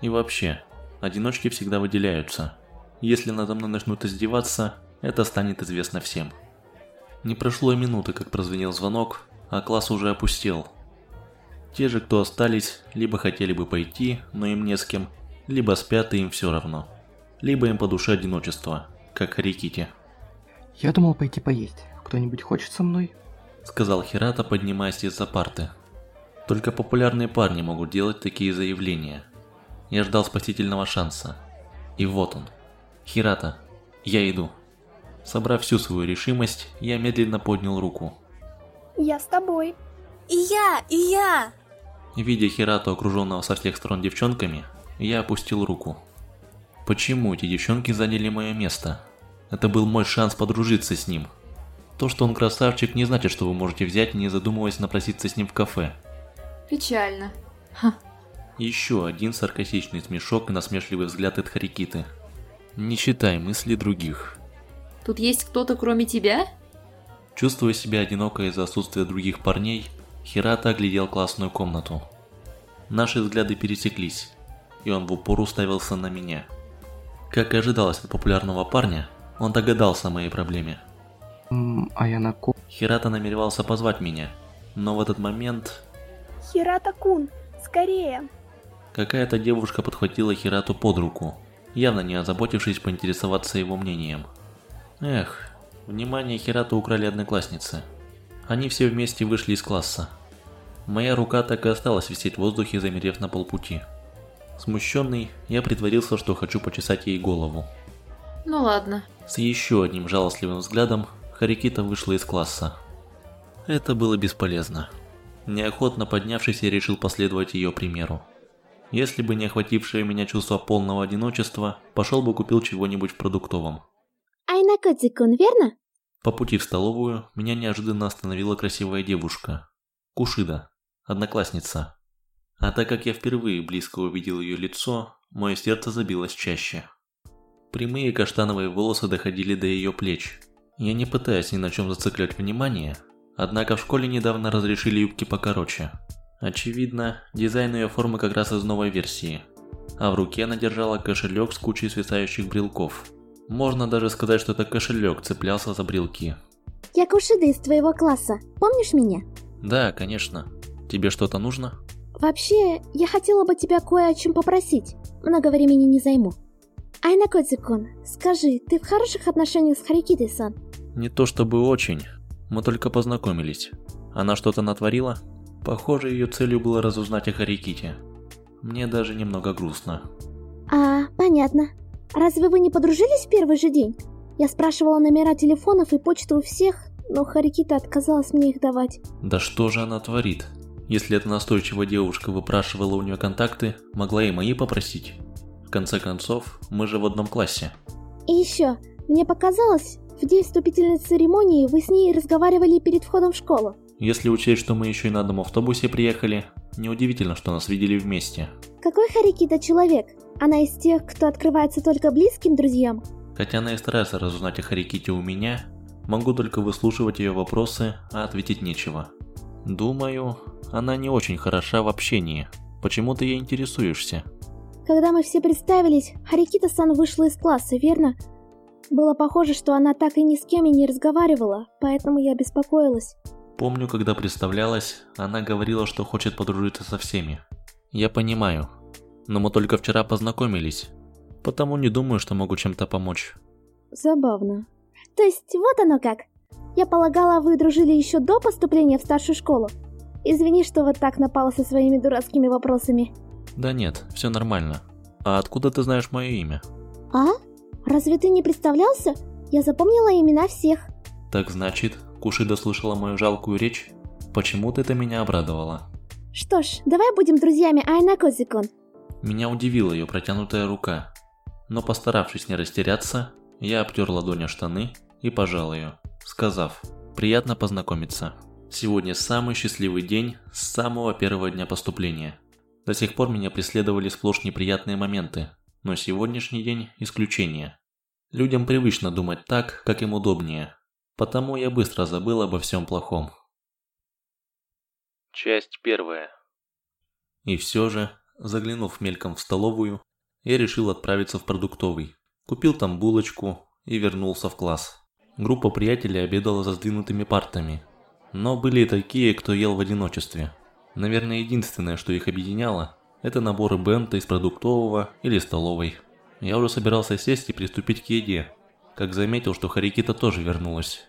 И вообще, одиночки всегда выделяются. Если надо мной начнут издеваться, это станет известно всем. Не прошло и минуты, как прозвенел звонок, а класс уже опустел. Те же, кто остались, либо хотели бы пойти, но им не с кем, либо спят и им все равно, либо им по душе одиночество, как Хариките. «Я думал пойти поесть. Кто-нибудь хочет со мной?» Сказал Хирата, поднимаясь из-за парты. Только популярные парни могут делать такие заявления. Я ждал спасительного шанса. И вот он. Хирата, я иду. Собрав всю свою решимость, я медленно поднял руку. Я с тобой. И я, и я! Видя Хирату, окруженного со всех сторон девчонками, я опустил руку. Почему эти девчонки заняли мое место? Это был мой шанс подружиться с ним. То, что он красавчик, не значит, что вы можете взять, не задумываясь, напроситься с ним в кафе. Печально. Ха. Еще один саркастичный смешок и насмешливый взгляд от Харикиты. Не считай мысли других. Тут есть кто-то кроме тебя? Чувствуя себя одиноко из-за отсутствия других парней, Хирата оглядел классную комнату. Наши взгляды пересеклись, и он в упор уставился на меня. Как и ожидалось от популярного парня, он догадался о моей проблеме. А я на ку... Хирата намеревался позвать меня, но в этот момент... Хирата-кун, скорее! Какая-то девушка подхватила Хирату под руку, явно не озаботившись поинтересоваться его мнением. Эх, внимание Хирата украли одноклассницы. Они все вместе вышли из класса. Моя рука так и осталась висеть в воздухе, замерев на полпути. Смущенный, я притворился, что хочу почесать ей голову. Ну ладно. С еще одним жалостливым взглядом Харикита вышла из класса. Это было бесполезно. Неохотно поднявшись, я решил последовать ее примеру. Если бы не охватившее меня чувство полного одиночества, пошел бы купил чего-нибудь в продуктовом. Айнакодзикун, верно? По пути в столовую меня неожиданно остановила красивая девушка. Кушида, одноклассница. А так как я впервые близко увидел ее лицо, мое сердце забилось чаще. Прямые каштановые волосы доходили до ее плеч. Я не пытаюсь ни на чем зациклять внимание, однако в школе недавно разрешили юбки покороче. Очевидно, дизайн ее формы как раз из новой версии. А в руке она держала кошелек с кучей свисающих брелков. Можно даже сказать, что это кошелек цеплялся за брелки. Я Кушида из твоего класса. Помнишь меня? Да, конечно. Тебе что-то нужно? Вообще, я хотела бы тебя кое о чем попросить. Много времени не займу. Айна Кодзикун, скажи, ты в хороших отношениях с Харикитой-сан? Не то чтобы очень. Мы только познакомились. Она что-то натворила? Похоже, ее целью было разузнать о Хариките. Мне даже немного грустно. А, понятно. Разве вы не подружились в первый же день? Я спрашивала номера телефонов и почту у всех, но Харикита отказалась мне их давать. Да что же она творит? Если эта настойчивая девушка выпрашивала у нее контакты, могла и мои попросить. В конце концов, мы же в одном классе. И еще, мне показалось, в день вступительной церемонии вы с ней разговаривали перед входом в школу. Если учесть, что мы еще и на одном автобусе приехали, неудивительно, что нас видели вместе. Какой Харикита человек? Она из тех, кто открывается только близким друзьям? Хотя она и старается разузнать о Хариките у меня, могу только выслушивать ее вопросы, а ответить нечего. Думаю, она не очень хороша в общении. Почему ты ей интересуешься? Когда мы все представились, Харикита-сан вышла из класса, верно? Было похоже, что она так и ни с кем и не разговаривала, поэтому я беспокоилась. Помню, когда представлялась, она говорила, что хочет подружиться со всеми. Я понимаю, но мы только вчера познакомились, потому не думаю, что могу чем-то помочь. Забавно. То есть вот оно как. Я полагала, вы дружили еще до поступления в старшую школу. Извини, что вот так напала со своими дурацкими вопросами. Да нет, все нормально. А откуда ты знаешь мое имя? А? Разве ты не представлялся? Я запомнила имена всех. Так значит, Кушида слышала мою жалкую речь? Почему-то это меня обрадовало. Что ж, давай будем друзьями, Айна Козикон. Меня удивила ее протянутая рука. Но постаравшись не растеряться, я обтер ладонью штаны и пожал ее, сказав «Приятно познакомиться». Сегодня самый счастливый день с самого первого дня поступления. До сих пор меня преследовали сплошь неприятные моменты, но сегодняшний день – исключение. Людям привычно думать так, как им удобнее, потому я быстро забыл обо всем плохом. Часть первая. И все же, заглянув мельком в столовую, я решил отправиться в продуктовый. Купил там булочку и вернулся в класс. Группа приятелей обедала за сдвинутыми партами, но были и такие, кто ел в одиночестве. Наверное, единственное, что их объединяло, это наборы бента из продуктового или столовой. Я уже собирался сесть и приступить к еде, как заметил, что Харикита тоже вернулась.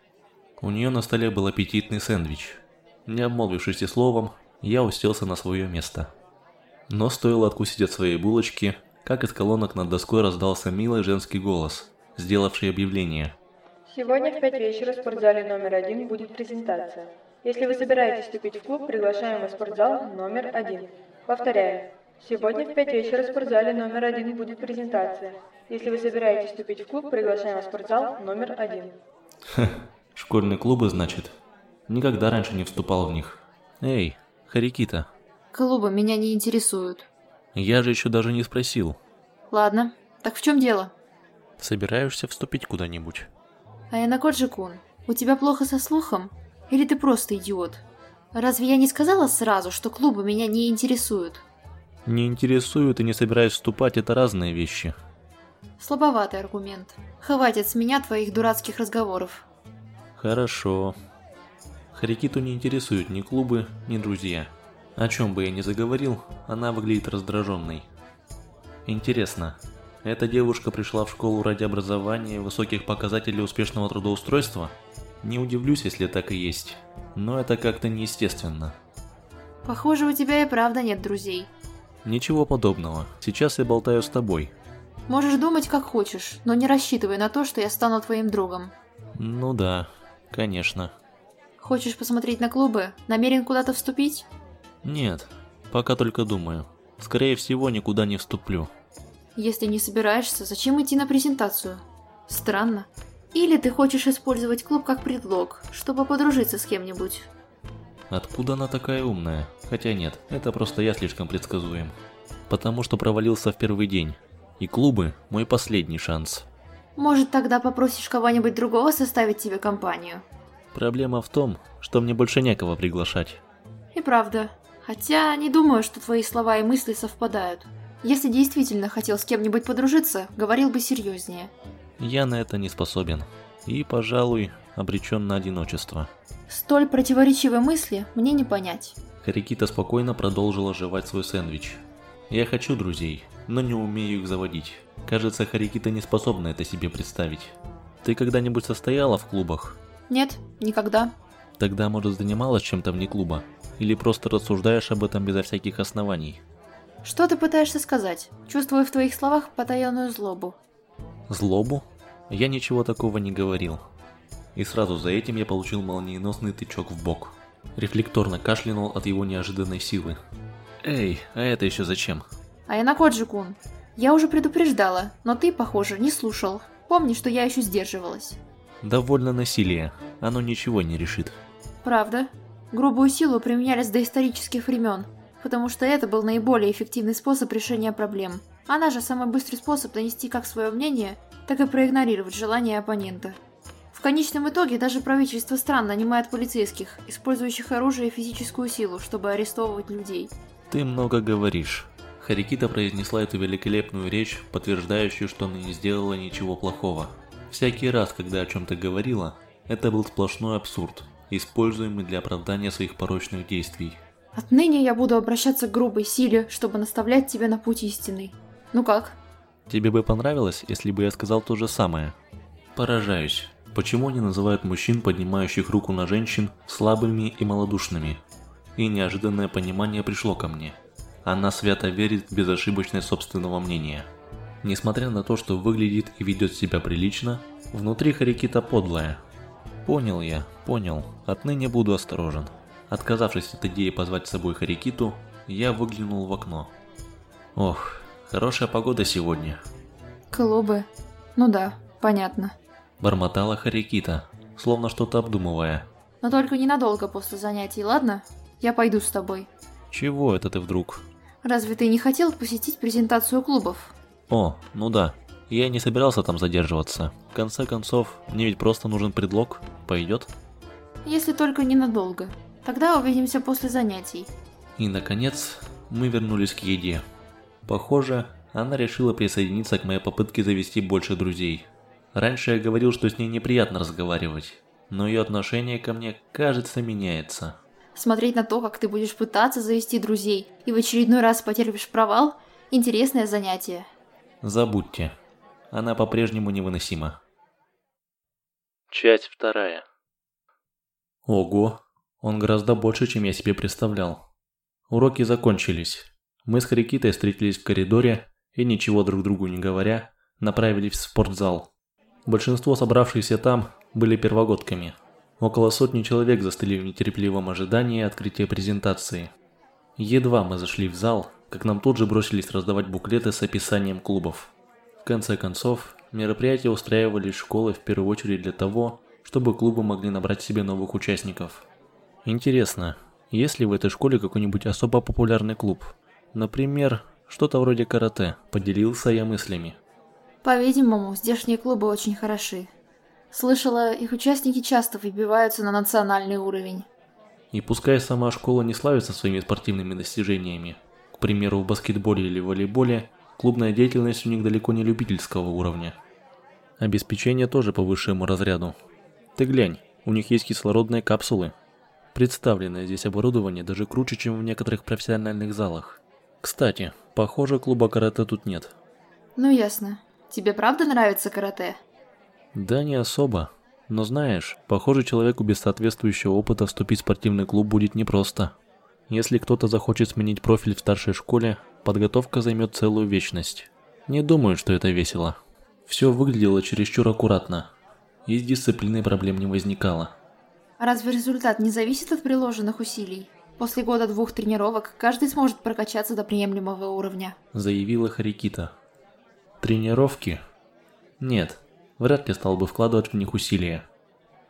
У нее на столе был аппетитный сэндвич. Не обмолвившись и словом, Я уселся на свое место. Но стоило откусить от своей булочки, как из колонок над доской раздался милый женский голос, сделавший объявление. Сегодня в 5 вечера в спортзале номер один будет презентация. Если вы собираетесь вступить в клуб, приглашаем вас в спортзал номер один. Повторяю, сегодня в 5 вечера в спортзале номер один будет презентация. Если вы собираетесь вступить в клуб, приглашаем вас в спортзал номер один. Ха, школьные клубы, значит? Никогда раньше не вступал в них. Эй, Харикита. Клубы меня не интересуют. Я же еще даже не спросил. Ладно, так в чем дело? Собираешься вступить куда-нибудь? Аянакоджи-кун, у тебя плохо со слухом? Или ты просто идиот? Разве я не сказала сразу, что клубы меня не интересуют? Не интересуют и не собираюсь вступать – это разные вещи. Слабоватый аргумент. Хватит с меня твоих дурацких разговоров. Хорошо. Харикиту не интересуют ни клубы, ни друзья. О чем бы я ни заговорил, она выглядит раздраженной. Интересно, эта девушка пришла в школу ради образования и высоких показателей успешного трудоустройства? Не удивлюсь, если так и есть. Но это как-то неестественно. Похоже, у тебя и правда нет друзей. Ничего подобного. Сейчас я болтаю с тобой. Можешь думать как хочешь, но не рассчитывай на то, что я стану твоим другом. Ну да, конечно. Хочешь посмотреть на клубы? Намерен куда-то вступить? Нет, пока только думаю. Скорее всего, никуда не вступлю. Если не собираешься, зачем идти на презентацию? Странно. Или ты хочешь использовать клуб как предлог, чтобы подружиться с кем-нибудь? Откуда она такая умная? Хотя нет, это просто я слишком предсказуем. Потому что провалился в первый день. И клубы – мой последний шанс. Может, тогда попросишь кого-нибудь другого составить тебе компанию? Проблема в том, что мне больше некого приглашать. И правда. Хотя не думаю, что твои слова и мысли совпадают. Если действительно хотел с кем-нибудь подружиться, говорил бы серьезнее. Я на это не способен. И, пожалуй, обречен на одиночество. Столь противоречивые мысли мне не понять. Харикита спокойно продолжила жевать свой сэндвич. Я хочу друзей, но не умею их заводить. Кажется, Харикита не способна это себе представить. Ты когда-нибудь состояла в клубах? Нет, никогда. Тогда, может, занималась чем-то вне клуба? Или просто рассуждаешь об этом безо всяких оснований? Что ты пытаешься сказать? Чувствую в твоих словах потаенную злобу. Злобу? Я ничего такого не говорил. И сразу за этим я получил молниеносный тычок в бок. Рефлекторно кашлянул от его неожиданной силы. Эй, а это еще зачем? Аянакоджи-кун, я уже предупреждала, но ты, похоже, не слушал. Помни, что я еще сдерживалась. Довольно насилия. Оно ничего не решит. Правда? Грубую силу применяли с доисторических времен, потому что это был наиболее эффективный способ решения проблем. Она же самый быстрый способ донести как свое мнение, так и проигнорировать желания оппонента. В конечном итоге даже правительство стран нанимает полицейских, использующих оружие и физическую силу, чтобы арестовывать людей. Ты много говоришь. Харикита произнесла эту великолепную речь, подтверждающую, что она не сделала ничего плохого. Всякий раз, когда о чем-то говорила, это был сплошной абсурд, используемый для оправдания своих порочных действий. Отныне я буду обращаться к грубой силе, чтобы наставлять тебя на путь истинный. Ну как? Тебе бы понравилось, если бы я сказал то же самое? Поражаюсь. Почему они называют мужчин, поднимающих руку на женщин, слабыми и малодушными? И неожиданное понимание пришло ко мне. Она свято верит в безошибочность собственного мнения. Несмотря на то, что выглядит и ведет себя прилично, внутри Харикита подлая. Понял я, понял. Отныне буду осторожен. Отказавшись от идеи позвать с собой Харикиту, я выглянул в окно. Ох, хорошая погода сегодня. Клубы. Ну да, понятно. Бормотала Харикита, словно что-то обдумывая. Но только ненадолго после занятий, ладно? Я пойду с тобой. Чего это ты вдруг? Разве ты не хотел посетить презентацию клубов? О, ну да. Я не собирался там задерживаться. В конце концов, мне ведь просто нужен предлог. Пойдет? Если только ненадолго. Тогда увидимся после занятий. И, наконец, мы вернулись к еде. Похоже, она решила присоединиться к моей попытке завести больше друзей. Раньше я говорил, что с ней неприятно разговаривать, но ее отношение ко мне, кажется, меняется. Смотреть на то, как ты будешь пытаться завести друзей и в очередной раз потерпишь провал – интересное занятие. Забудьте. Она по-прежнему невыносима. Часть вторая. Ого, он гораздо больше, чем я себе представлял. Уроки закончились. Мы с Харикитой встретились в коридоре и, ничего друг другу не говоря, направились в спортзал. Большинство собравшихся там были первогодками. Около сотни человек застыли в нетерпеливом ожидании открытия презентации. Едва мы зашли в зал, как нам тут же бросились раздавать буклеты с описанием клубов. В конце концов, мероприятия устраивались школы в первую очередь для того, чтобы клубы могли набрать себе новых участников. Интересно, есть ли в этой школе какой-нибудь особо популярный клуб? Например, что-то вроде карате, поделился я мыслями. По-видимому, здешние клубы очень хороши. Слышала, их участники часто выбиваются на национальный уровень. И пускай сама школа не славится своими спортивными достижениями, к примеру, в баскетболе или волейболе, клубная деятельность у них далеко не любительского уровня. Обеспечение тоже по высшему разряду. Ты глянь, у них есть кислородные капсулы. Представленное здесь оборудование даже круче, чем в некоторых профессиональных залах. Кстати, похоже, клуба карате тут нет. Ну ясно. Тебе правда нравится карате? Да не особо. Но знаешь, похоже, человеку без соответствующего опыта вступить в спортивный клуб будет непросто. Если кто-то захочет сменить профиль в старшей школе, подготовка займет целую вечность. Не думаю, что это весело. Все выглядело чересчур аккуратно. И с дисциплиной проблем не возникало. Разве результат не зависит от приложенных усилий? После года-двух тренировок каждый сможет прокачаться до приемлемого уровня. Заявила Харикита. Тренировки? Нет, вряд ли стал бы вкладывать в них усилия.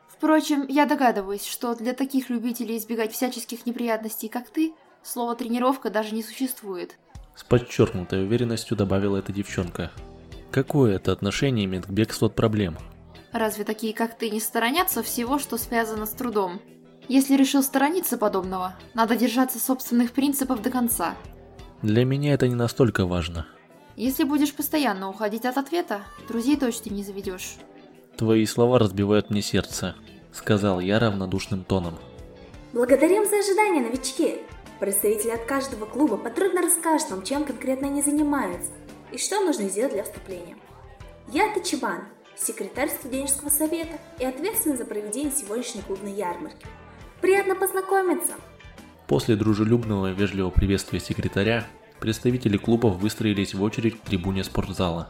Впрочем, я догадываюсь, что для таких любителей избегать всяческих неприятностей, как ты, слово «тренировка» даже не существует. С подчеркнутой уверенностью добавила эта девчонка. Какое это отношение имеет к бегству от проблем? Разве такие, как ты, не сторонятся всего, что связано с трудом? Если решил сторониться подобного, надо держаться собственных принципов до конца. Для меня это не настолько важно. Если будешь постоянно уходить от ответа, друзей точно не заведешь. Твои слова разбивают мне сердце, сказал я равнодушным тоном. Благодарим за ожидание, новички! Представители от каждого клуба подробно расскажут вам, чем конкретно они занимаются и что нужно сделать для вступления. Я Тачибан, секретарь студенческого совета и ответственный за проведение сегодняшней клубной ярмарки. Приятно познакомиться! После дружелюбного и вежливого приветствия секретаря, представители клубов выстроились в очередь к трибуне спортзала.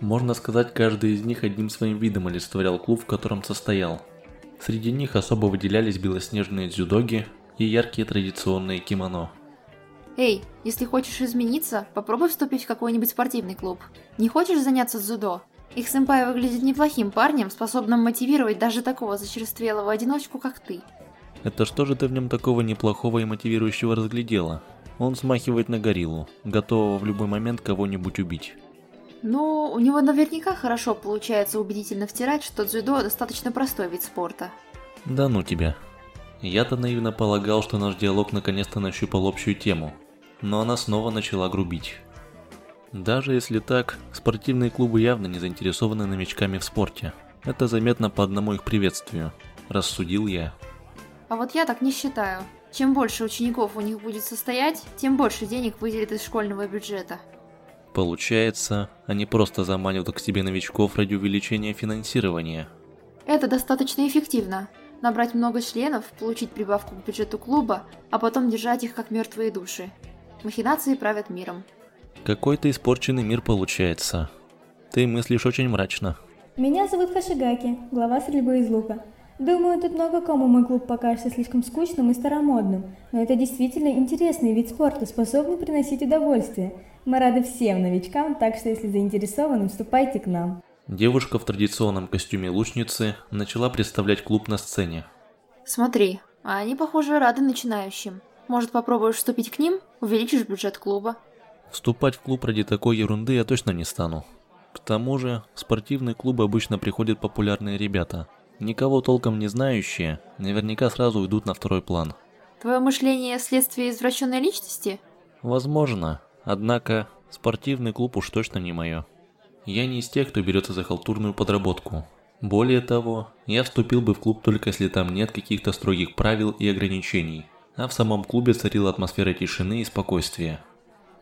Можно сказать, каждый из них одним своим видом олицетворял клуб, в котором состоял. Среди них особо выделялись белоснежные дзюдоги и яркие традиционные кимоно. Эй, если хочешь измениться, попробуй вступить в какой-нибудь спортивный клуб. Не хочешь заняться дзюдо? Их сэмпай выглядит неплохим парнем, способным мотивировать даже такого зачерствелого одиночку, как ты. Это что же ты в нем такого неплохого и мотивирующего разглядела? Он смахивает на гориллу, готового в любой момент кого-нибудь убить. Ну, у него наверняка хорошо получается убедительно втирать, что дзюдо достаточно простой вид спорта. Да ну тебя. Я-то наивно полагал, что наш диалог наконец-то нащупал общую тему, но она снова начала грубить. Даже если так, спортивные клубы явно не заинтересованы новичками в спорте. Это заметно по одному их приветствию, рассудил я. А вот я так не считаю. Чем больше учеников у них будет состоять, тем больше денег выделят из школьного бюджета. Получается, они просто заманивают к себе новичков ради увеличения финансирования. Это достаточно эффективно. Набрать много членов, получить прибавку к бюджету клуба, а потом держать их как мертвые души. Махинации правят миром. Какой-то испорченный мир получается. Ты мыслишь очень мрачно. Меня зовут Хашигаки, глава стрельбы из лука. Думаю, тут много кому мой клуб покажется слишком скучным и старомодным, но это действительно интересный вид спорта, способный приносить удовольствие. Мы рады всем новичкам, так что если заинтересованы, вступайте к нам. Девушка в традиционном костюме лучницы начала представлять клуб на сцене. Смотри, а они, похоже, рады начинающим. Может, попробуешь вступить к ним? Увеличишь бюджет клуба. Вступать в клуб ради такой ерунды я точно не стану. К тому же, в спортивные клубы обычно приходят популярные ребята – никого толком не знающие, наверняка сразу уйдут на второй план. Твое мышление следствие извращенной личности? Возможно, однако спортивный клуб уж точно не мое. Я не из тех, кто берется за халтурную подработку. Более того, я вступил бы в клуб только если там нет каких-то строгих правил и ограничений, а в самом клубе царила атмосфера тишины и спокойствия.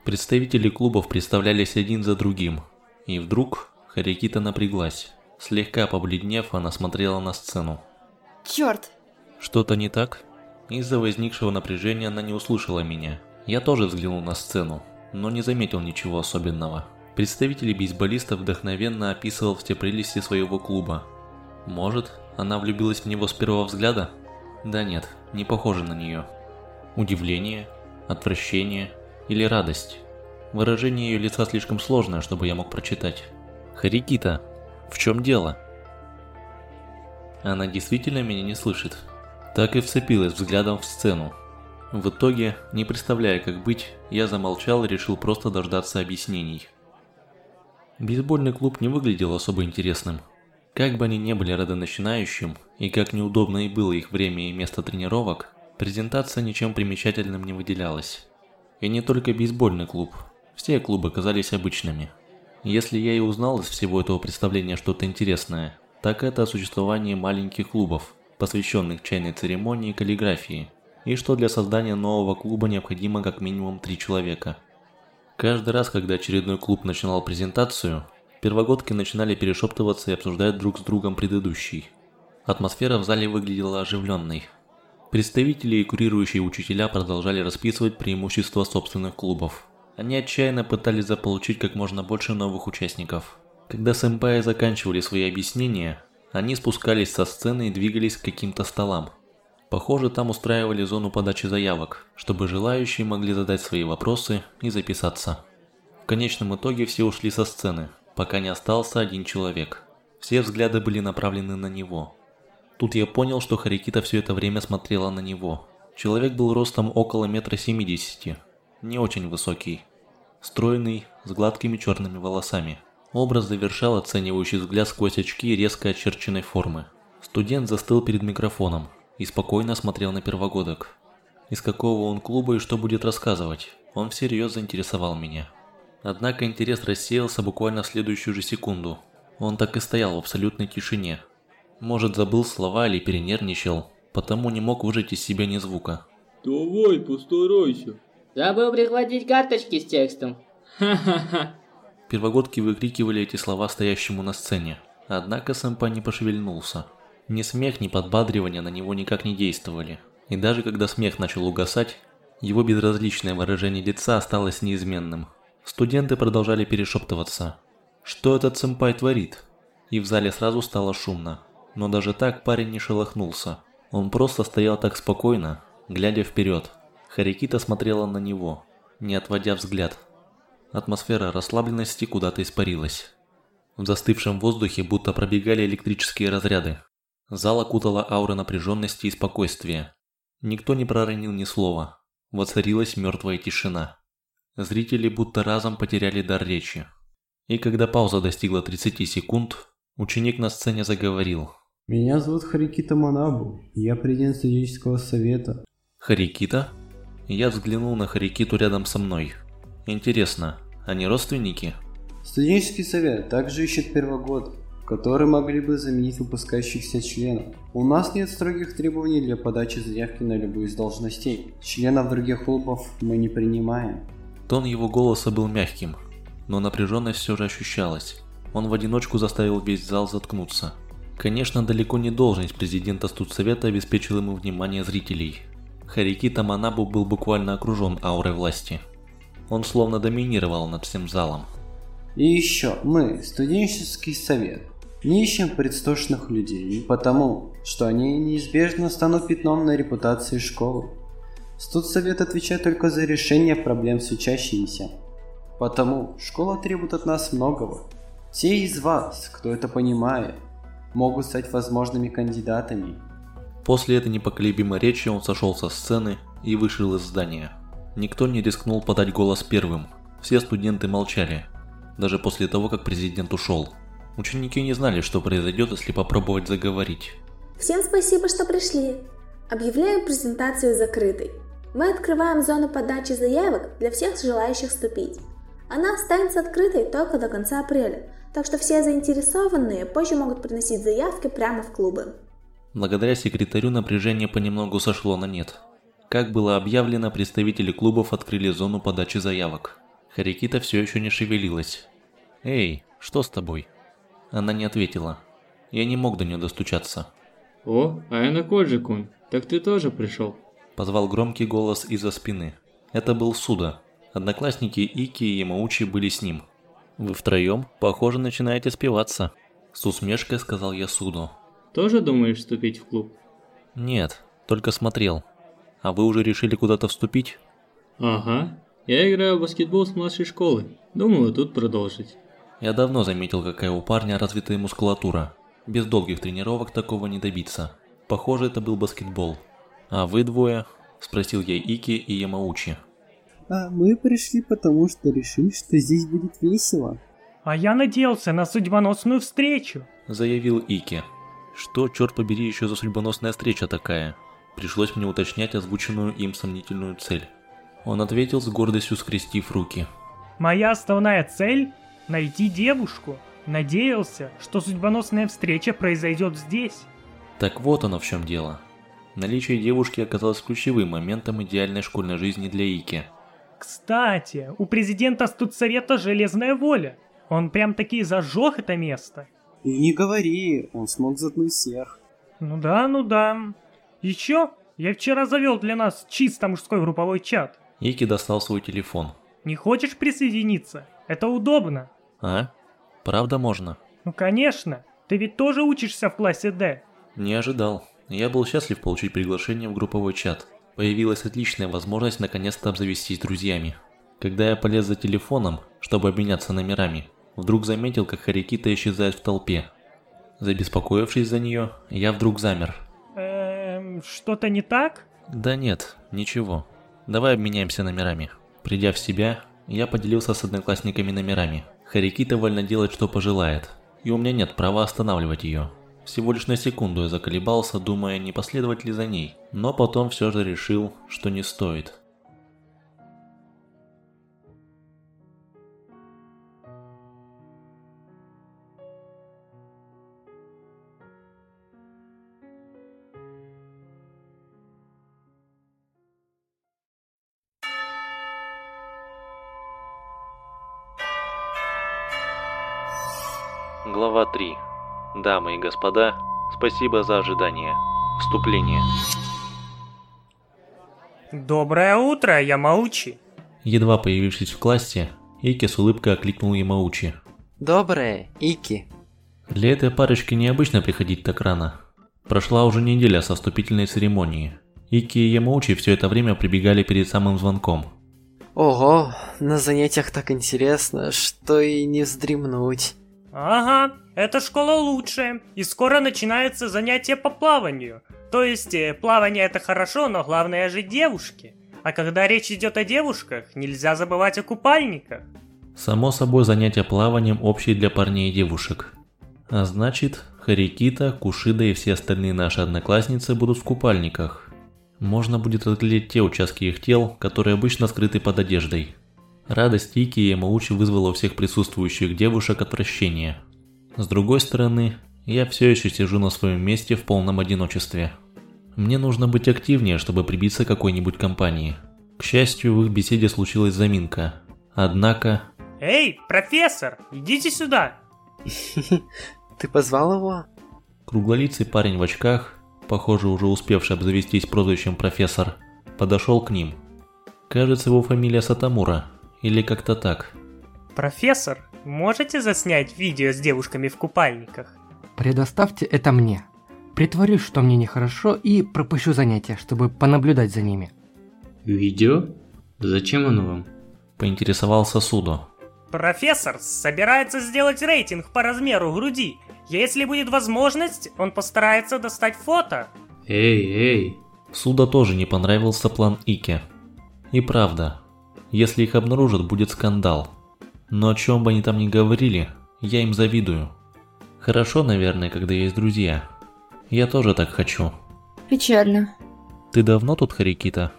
Представители клубов представлялись один за другим, и вдруг Харикита напряглась. Слегка побледнев, она смотрела на сцену. Черт! Что-то не так? Из-за возникшего напряжения она не услышала меня. Я тоже взглянул на сцену, но не заметил ничего особенного. Представитель бейсболиста вдохновенно описывал все прелести своего клуба. Может, она влюбилась в него с первого взгляда? Да нет, не похоже на нее. Удивление, отвращение или радость? Выражение ее лица слишком сложное, чтобы я мог прочитать. Харикита, в чем дело? Она действительно меня не слышит. Так и вцепилась взглядом в сцену. В итоге, не представляя как быть, я замолчал и решил просто дождаться объяснений. Бейсбольный клуб не выглядел особо интересным. Как бы они не были рады начинающим, и как неудобно и было их время и место тренировок, презентация ничем примечательным не выделялась. И не только бейсбольный клуб, все клубы казались обычными. Если я и узнал из всего этого представления что-то интересное, так это о существовании маленьких клубов, посвященных чайной церемонии и каллиграфии, и что для создания нового клуба необходимо как минимум три человека. Каждый раз, когда очередной клуб начинал презентацию, первогодки начинали перешептываться и обсуждать друг с другом предыдущий. Атмосфера в зале выглядела оживленной. Представители и курирующие учителя продолжали расписывать преимущества собственных клубов. Они отчаянно пытались заполучить как можно больше новых участников. Когда сэмпаи заканчивали свои объяснения, они спускались со сцены и двигались к каким-то столам. Похоже, там устраивали зону подачи заявок, чтобы желающие могли задать свои вопросы и записаться. В конечном итоге все ушли со сцены, пока не остался один человек. Все взгляды были направлены на него. Тут я понял, что Харикита все это время смотрела на него. Человек был ростом около метра семидесяти, не очень высокий, стройный, с гладкими черными волосами. Образ завершал оценивающий взгляд сквозь очки резко очерченной формы. Студент застыл перед микрофоном и спокойно смотрел на первогодок. Из какого он клуба и что будет рассказывать, он всерьез заинтересовал меня. Однако интерес рассеялся буквально в следующую же секунду. Он так и стоял в абсолютной тишине. Может забыл слова или перенервничал, потому не мог выжать из себя ни звука. Давай, постарайся. Забыл прихватить карточки с текстом. Ха-ха-ха. Первогодки выкрикивали эти слова стоящему на сцене, однако сэмпа не пошевельнулся. Ни смех, ни подбадривание на него никак не действовали. И даже когда смех начал угасать, его безразличное выражение лица осталось неизменным. Студенты продолжали перешептываться. Что этот сэмпай творит? И в зале сразу стало шумно. Но даже так парень не шелохнулся. Он просто стоял так спокойно, глядя вперед. Харикита смотрела на него, не отводя взгляд. Атмосфера расслабленности куда-то испарилась. В застывшем воздухе будто пробегали электрические разряды. Зал окутала аура напряженности и спокойствия. Никто не проронил ни слова. Воцарилась мертвая тишина. Зрители будто разом потеряли дар речи. И когда пауза достигла 30 секунд, ученик на сцене заговорил. Меня зовут Харикита Манабу, я президент студенческого совета. Харикита? Я взглянул на Харикиту рядом со мной. Интересно, они родственники? Студенческий совет также ищет первогодок, которые могли бы заменить выпускающихся членов. У нас нет строгих требований для подачи заявки на любую из должностей. Членов других клубов мы не принимаем. Тон его голоса был мягким, но напряженность все же ощущалась. Он в одиночку заставил весь зал заткнуться. Конечно, далеко не должность президента студсовета обеспечила ему внимание зрителей. Харикита Манабу был буквально окружен аурой власти. Он словно доминировал над всем залом. И еще мы, студенческий совет, не ищем предстошных людей, потому что они неизбежно станут пятном на репутации школы. Студсовет отвечает только за решение проблем с учащимися. Потому школа требует от нас многого. Те из вас, кто это понимает, могут стать возможными кандидатами. После этой непоколебимой речи он сошел со сцены и вышел из здания. Никто не рискнул подать голос первым. Все студенты молчали, даже после того, как президент ушел. Ученики не знали, что произойдет, если попробовать заговорить. Всем спасибо, что пришли. Объявляем презентацию закрытой. Мы открываем зону подачи заявок для всех желающих вступить. Она останется открытой только до конца апреля, так что все заинтересованные позже могут приносить заявки прямо в клубы. Благодаря секретарю напряжение понемногу сошло на нет. Как было объявлено, представители клубов открыли зону подачи заявок. Харикита все еще не шевелилась. «Эй, что с тобой?» Она не ответила. Я не мог до нее достучаться. О, Айна Коджи-кун, так ты тоже пришел? Позвал громкий голос из-за спины. Это был Суда. Одноклассники Ики и Ямаучи были с ним. Вы втроем, похоже, начинаете спиваться. С усмешкой сказал я Суду. Тоже думаешь вступить в клуб? Нет, только смотрел. А вы уже решили куда-то вступить? Ага. Я играю в баскетбол с младшей школы. Думаю, тут продолжить. Я давно заметил, какая у парня развитая мускулатура. Без долгих тренировок такого не добиться. Похоже, это был баскетбол. А вы двое? Спросил я Ики и Ямаучи. А мы пришли потому, что решили, что здесь будет весело. А я надеялся на судьбоносную встречу. Заявил Ики. Что, черт побери, еще за судьбоносная встреча такая? Пришлось мне уточнять озвученную им сомнительную цель. Он ответил с гордостью, скрестив руки. Моя основная цель – найти девушку. Надеялся, что судьбоносная встреча произойдет здесь. Так вот оно в чем дело. Наличие девушки оказалось ключевым моментом идеальной школьной жизни для Ики. Кстати, у президента студсовета железная воля. Он прям таки зажег это место. И не говори, он смог заткнуть всех. Ну да, ну да. Еще я вчера завел для нас чисто мужской групповой чат. Ики достал свой телефон. Не хочешь присоединиться? Это удобно. А? Правда можно? Ну конечно. Ты ведь тоже учишься в классе D. Не ожидал. Я был счастлив получить приглашение в групповой чат. Появилась отличная возможность наконец-то обзавестись друзьями. Когда я полез за телефоном, чтобы обменяться номерами, вдруг заметил, как Харикита исчезает в толпе. Забеспокоившись за нее, я вдруг замер. Эм, что-то не так? Да нет, ничего. Давай обменяемся номерами. Придя в себя, я поделился с одноклассниками номерами. Харикита вольно делать, что пожелает, и у меня нет права останавливать ее. Всего лишь на секунду я заколебался, думая, не последовать ли за ней, но потом все же решил, что не стоит. Глава 3. Дамы и господа, спасибо за ожидание. Вступление. Доброе утро, Ямаучи. Едва появившись в классе, Ики с улыбкой окликнул Ямаучи. Доброе, Ики. Для этой парочки необычно приходить так рано. Прошла уже неделя со вступительной церемонии. Ики и Ямаучи все это время прибегали перед самым звонком. Ого, на занятиях так интересно, что и не вздремнуть. Ага, эта школа лучшая, и скоро начинается занятие по плаванию. То есть, э, плавание это хорошо, но главное же девушки. А когда речь идет о девушках, нельзя забывать о купальниках. Само собой, занятия плаванием общие для парней и девушек. А значит, Харикита, Кушида и все остальные наши одноклассницы будут в купальниках. Можно будет разглядеть те участки их тел, которые обычно скрыты под одеждой. Радость Ики и Ямаучи вызвала у всех присутствующих девушек отвращение. С другой стороны, я все еще сижу на своем месте в полном одиночестве. Мне нужно быть активнее, чтобы прибиться к какой-нибудь компании. К счастью, в их беседе случилась заминка. Однако... Эй, профессор, идите сюда! Ты позвал его? Круглолицый парень в очках, похоже уже успевший обзавестись прозвищем профессор, подошел к ним. Кажется, его фамилия Сатамура, или как-то так. Профессор, можете заснять видео с девушками в купальниках? Предоставьте это мне. Притворюсь, что мне нехорошо и пропущу занятия, чтобы понаблюдать за ними. Видео? Зачем оно вам? Поинтересовался Судо. Профессор собирается сделать рейтинг по размеру груди. Если будет возможность, он постарается достать фото. Эй, эй. Суда тоже не понравился план Ики. И правда, если их обнаружат, будет скандал. Но о чем бы они там ни говорили, я им завидую. Хорошо, наверное, когда есть друзья. Я тоже так хочу. Печально. Ты давно тут, Харикита?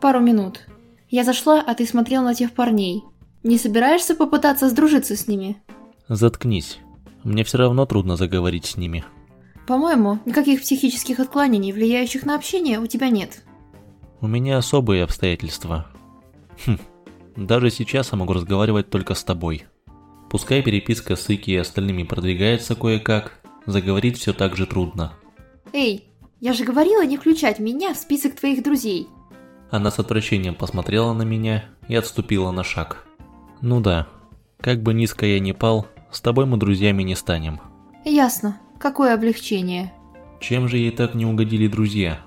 Пару минут. Я зашла, а ты смотрел на тех парней. Не собираешься попытаться сдружиться с ними? Заткнись. Мне все равно трудно заговорить с ними. По-моему, никаких психических отклонений, влияющих на общение, у тебя нет. У меня особые обстоятельства. Хм, даже сейчас я могу разговаривать только с тобой. Пускай переписка с Ики и остальными продвигается кое-как, заговорить все так же трудно. Эй, я же говорила не включать меня в список твоих друзей. Она с отвращением посмотрела на меня и отступила на шаг. Ну да, как бы низко я ни пал, с тобой мы друзьями не станем. Ясно. Какое облегчение. Чем же ей так не угодили друзья?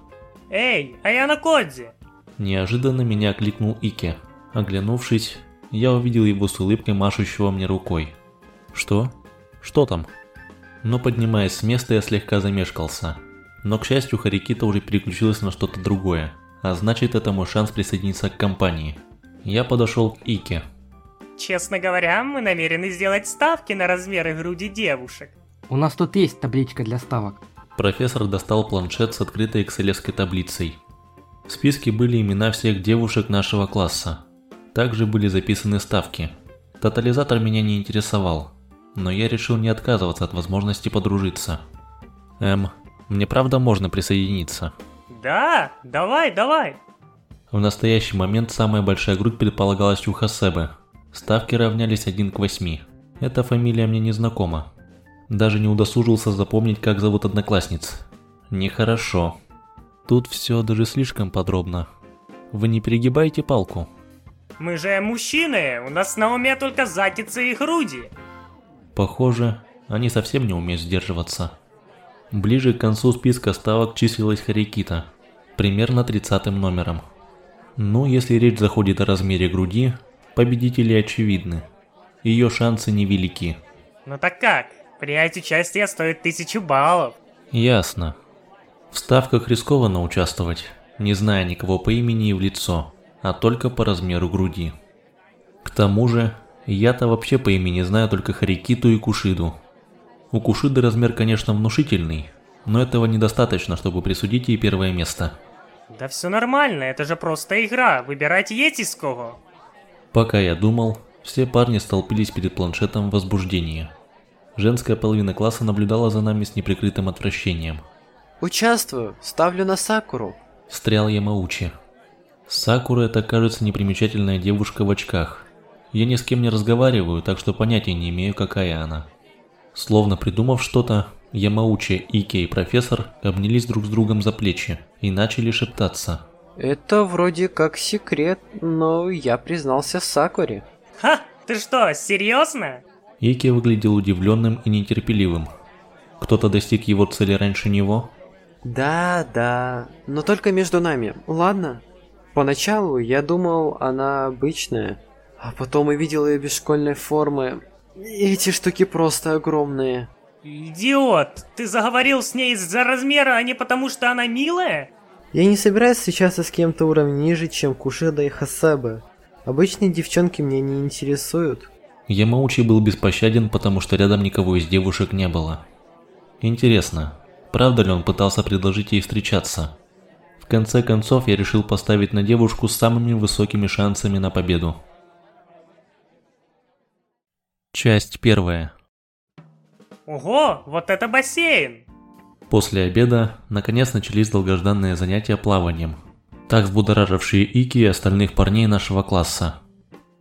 Эй, Аяна Кодзи! Неожиданно меня окликнул Ики. Оглянувшись, я увидел его с улыбкой машущего мне рукой. Что? Что там? Но поднимаясь с места, я слегка замешкался. Но, к счастью, Харикита уже переключилась на что-то другое, а значит, это мой шанс присоединиться к компании. Я подошел к Ике. Честно говоря, мы намерены сделать ставки на размеры груди девушек. У нас тут есть табличка для ставок. Профессор достал планшет с открытой экселевской таблицей. В списке были имена всех девушек нашего класса. Также были записаны ставки. Тотализатор меня не интересовал, но я решил не отказываться от возможности подружиться. Эм, мне правда можно присоединиться? Да, давай, давай. В настоящий момент самая большая грудь предполагалась у Хасебы. Ставки равнялись 1 к 8. Эта фамилия мне не знакома. Даже не удосужился запомнить, как зовут одноклассниц. Нехорошо. Тут все даже слишком подробно. Вы не перегибаете палку? Мы же мужчины, у нас на уме только задницы и груди. Похоже, они совсем не умеют сдерживаться. Ближе к концу списка ставок числилась Харикита, примерно 30 номером. Ну, если речь заходит о размере груди, победители очевидны. Ее шансы невелики. Ну так как? Принять участие стоит тысячу баллов. Ясно. В ставках рискованно участвовать, не зная никого по имени и в лицо, а только по размеру груди. К тому же, я-то вообще по имени знаю только Харикиту и Кушиду. У Кушиды размер, конечно, внушительный, но этого недостаточно, чтобы присудить ей первое место. Да все нормально, это же просто игра, выбирать есть из кого. Пока я думал, все парни столпились перед планшетом в возбуждении. Женская половина класса наблюдала за нами с неприкрытым отвращением. Участвую, ставлю на Сакуру. Встрял Ямаучи. Сакура это, кажется, непримечательная девушка в очках. Я ни с кем не разговариваю, так что понятия не имею, какая она. Словно придумав что-то, Ямаучи, Ики и профессор обнялись друг с другом за плечи и начали шептаться. Это вроде как секрет, но я признался Сакуре. Ха, ты что, серьезно? Ики выглядел удивленным и нетерпеливым. Кто-то достиг его цели раньше него? Да, да, но только между нами, ладно? Поначалу я думал, она обычная, а потом увидел ее без школьной формы. Эти штуки просто огромные. Идиот, ты заговорил с ней из-за размера, а не потому что она милая? Я не собираюсь встречаться с кем-то уровня ниже, чем Кушида и Хасабе. Обычные девчонки меня не интересуют. Ямаучи был беспощаден, потому что рядом никого из девушек не было. Интересно, правда ли он пытался предложить ей встречаться? В конце концов, я решил поставить на девушку с самыми высокими шансами на победу. Часть первая. Ого, вот это бассейн! После обеда, наконец, начались долгожданные занятия плаванием, так взбудоражившие Ики и остальных парней нашего класса.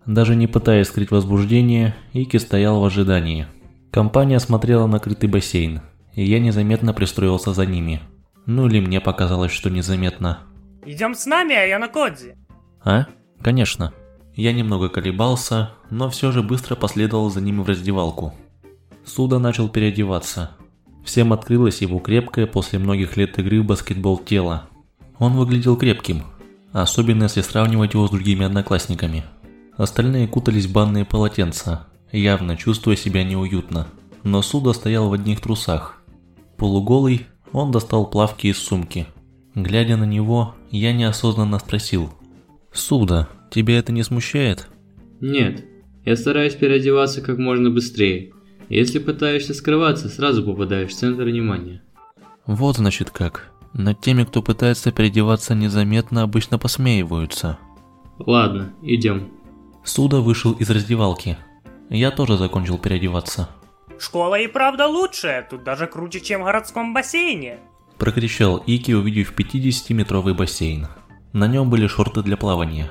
Даже не пытаясь скрыть возбуждение, Ики стоял в ожидании. Компания смотрела на крытый бассейн, и я незаметно пристроился за ними. Ну или мне показалось, что незаметно. Идем с нами, Аяна Кодзи. А? Конечно. Я немного колебался, но все же быстро последовал за ними в раздевалку. Суда начал переодеваться. Всем открылось его крепкое после многих лет игры в баскетбол тело. Он выглядел крепким, особенно если сравнивать его с другими одноклассниками. Остальные кутались в банные полотенца, явно чувствуя себя неуютно. Но Суда стоял в одних трусах. Полуголый, он достал плавки из сумки. Глядя на него, я неосознанно спросил. «Суда, тебя это не смущает?» Нет, я стараюсь переодеваться как можно быстрее. Если пытаешься скрываться, сразу попадаешь в центр внимания. Вот значит как. Над теми, кто пытается переодеваться незаметно, обычно посмеиваются. Ладно, идем. Суда вышел из раздевалки. Я тоже закончил переодеваться. Школа и правда лучшая, тут даже круче, чем в городском бассейне. Прокричал Ики, увидев 50-метровый бассейн. На нем были шорты для плавания.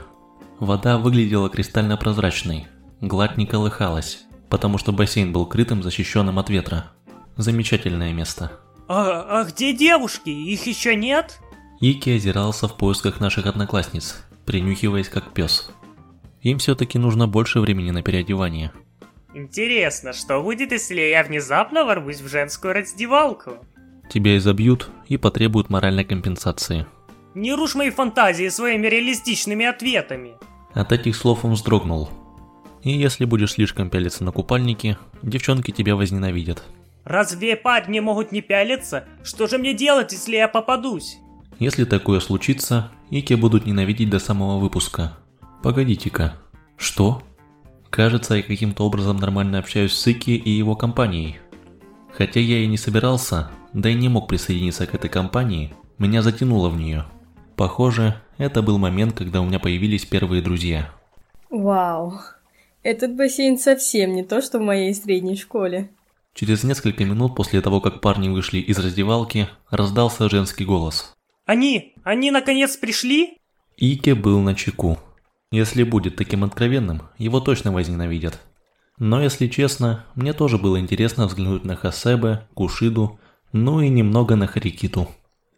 Вода выглядела кристально прозрачной, гладь не колыхалась, потому что бассейн был крытым, защищенным от ветра. Замечательное место. А, а где девушки? Их еще нет? Ики озирался в поисках наших одноклассниц, принюхиваясь как пес. Им все-таки нужно больше времени на переодевание. Интересно, что будет, если я внезапно ворвусь в женскую раздевалку? Тебя изобьют и потребуют моральной компенсации. Не рушь мои фантазии своими реалистичными ответами. От этих слов он вздрогнул. И если будешь слишком пялиться на купальнике, девчонки тебя возненавидят. Разве парни могут не пялиться? Что же мне делать, если я попадусь? Если такое случится, Ики будут ненавидеть до самого выпуска. Погодите-ка. Что? Кажется, я каким-то образом нормально общаюсь с Ики и его компанией. Хотя я и не собирался, да и не мог присоединиться к этой компании, меня затянуло в нее. Похоже, это был момент, когда у меня появились первые друзья. Вау. Этот бассейн совсем не то, что в моей средней школе. Через несколько минут после того, как парни вышли из раздевалки, раздался женский голос. Они! Они наконец пришли? Ике был на чеку. Если будет таким откровенным, его точно возненавидят. Но если честно, мне тоже было интересно взглянуть на Хасебе, Кушиду, ну и немного на Харикиту.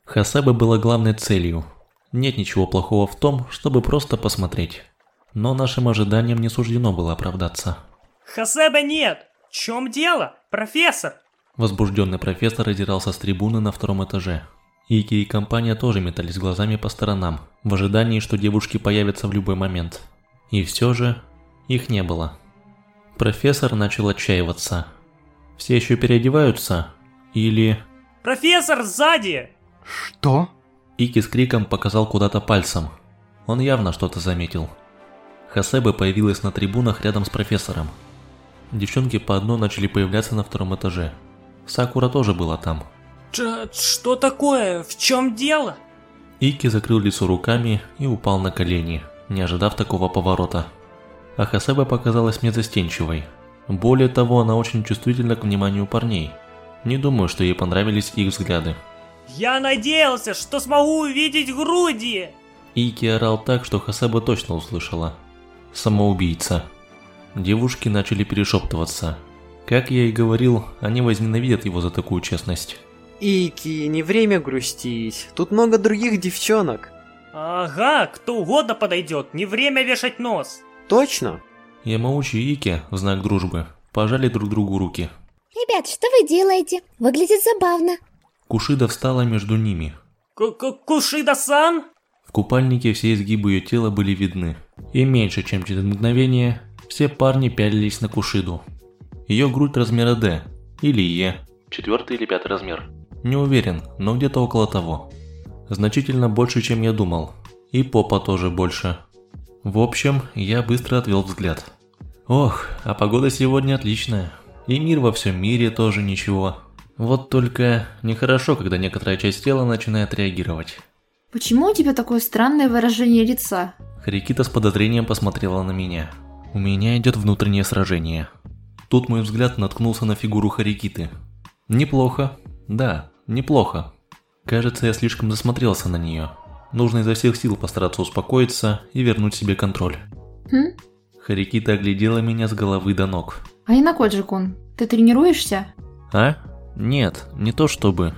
Хасебе было главной целью. Нет ничего плохого в том, чтобы просто посмотреть. Но нашим ожиданиям не суждено было оправдаться. Хасебе нет! В чем дело? Профессор! Возбужденный профессор озирался с трибуны на втором этаже. Ики и компания тоже метались глазами по сторонам, в ожидании, что девушки появятся в любой момент. И все же, их не было. Профессор начал отчаиваться. Все еще переодеваются? Или... Профессор, сзади! Что? Ики с криком показал куда-то пальцем. Он явно что-то заметил. Хасебе появилась на трибунах рядом с профессором. Девчонки по одной начали появляться на втором этаже. Сакура тоже была там. Что такое? В чем дело? Ики закрыл лицо руками и упал на колени, не ожидав такого поворота. А Хасеба показалась мне застенчивой. Более того, она очень чувствительна к вниманию парней. Не думаю, что ей понравились их взгляды. Я надеялся, что смогу увидеть груди! Ики орал так, что Хасеба точно услышала. Самоубийца. Девушки начали перешептываться. Как я и говорил, они возненавидят его за такую честность. Ики, не время грустить. Тут много других девчонок. Ага, кто угодно подойдет, не время вешать нос. Точно? Ямаучи и Ики, в знак дружбы, пожали друг другу руки. Ребят, что вы делаете? Выглядит забавно. Кушида встала между ними. Кушида-сан? В купальнике все изгибы ее тела были видны. И меньше чем через мгновение, все парни пялились на Кушиду. Ее грудь размера D, или Е, четвертый или пятый размер. Не уверен, но где-то около того. Значительно больше, чем я думал. И попа тоже больше. В общем, я быстро отвел взгляд. Ох, а погода сегодня отличная. И мир во всем мире тоже ничего. Вот только нехорошо, когда некоторая часть тела начинает реагировать. Почему у тебя такое странное выражение лица? Харикита с подозрением посмотрела на меня. У меня идет внутреннее сражение. Тут мой взгляд наткнулся на фигуру Харикиты. Неплохо. Да, неплохо. Кажется, я слишком засмотрелся на нее. Нужно изо всех сил постараться успокоиться и вернуть себе контроль. Хм? Харикита оглядела меня с головы до ног. Айнакоджи-кун, ты тренируешься? А? Нет, не то чтобы.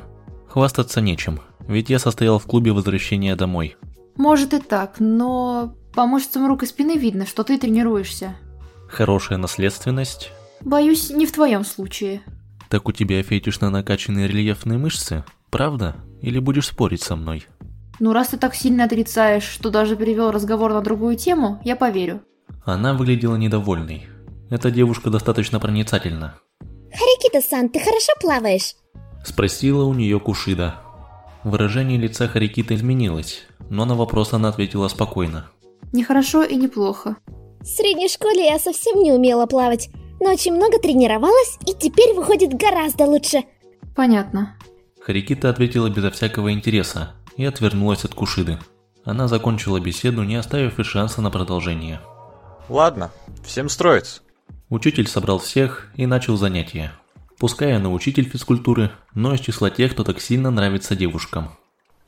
Хвастаться нечем, ведь я состоял в клубе возвращения домой. Может и так, но по мышцам рук и спины видно, что ты тренируешься. Хорошая наследственность? Боюсь, не в твоем случае. Так у тебя фетишно накачанные рельефные мышцы, правда? Или будешь спорить со мной? Ну раз ты так сильно отрицаешь, что даже перевел разговор на другую тему, я поверю. Она выглядела недовольной. Эта девушка достаточно проницательна. Харикита-сан, ты хорошо плаваешь? Спросила у нее Кушида. Выражение лица Харикита изменилось, но на вопрос она ответила спокойно. Нехорошо и неплохо. В средней школе я совсем не умела плавать, но очень много тренировалась и теперь выходит гораздо лучше. Понятно. Харикита ответила безо всякого интереса и отвернулась от Кушиды. Она закончила беседу, не оставив и шанса на продолжение. Ладно, всем строиться. Учитель собрал всех и начал занятия. Пускай она учитель физкультуры, но из числа тех, кто так сильно нравится девушкам.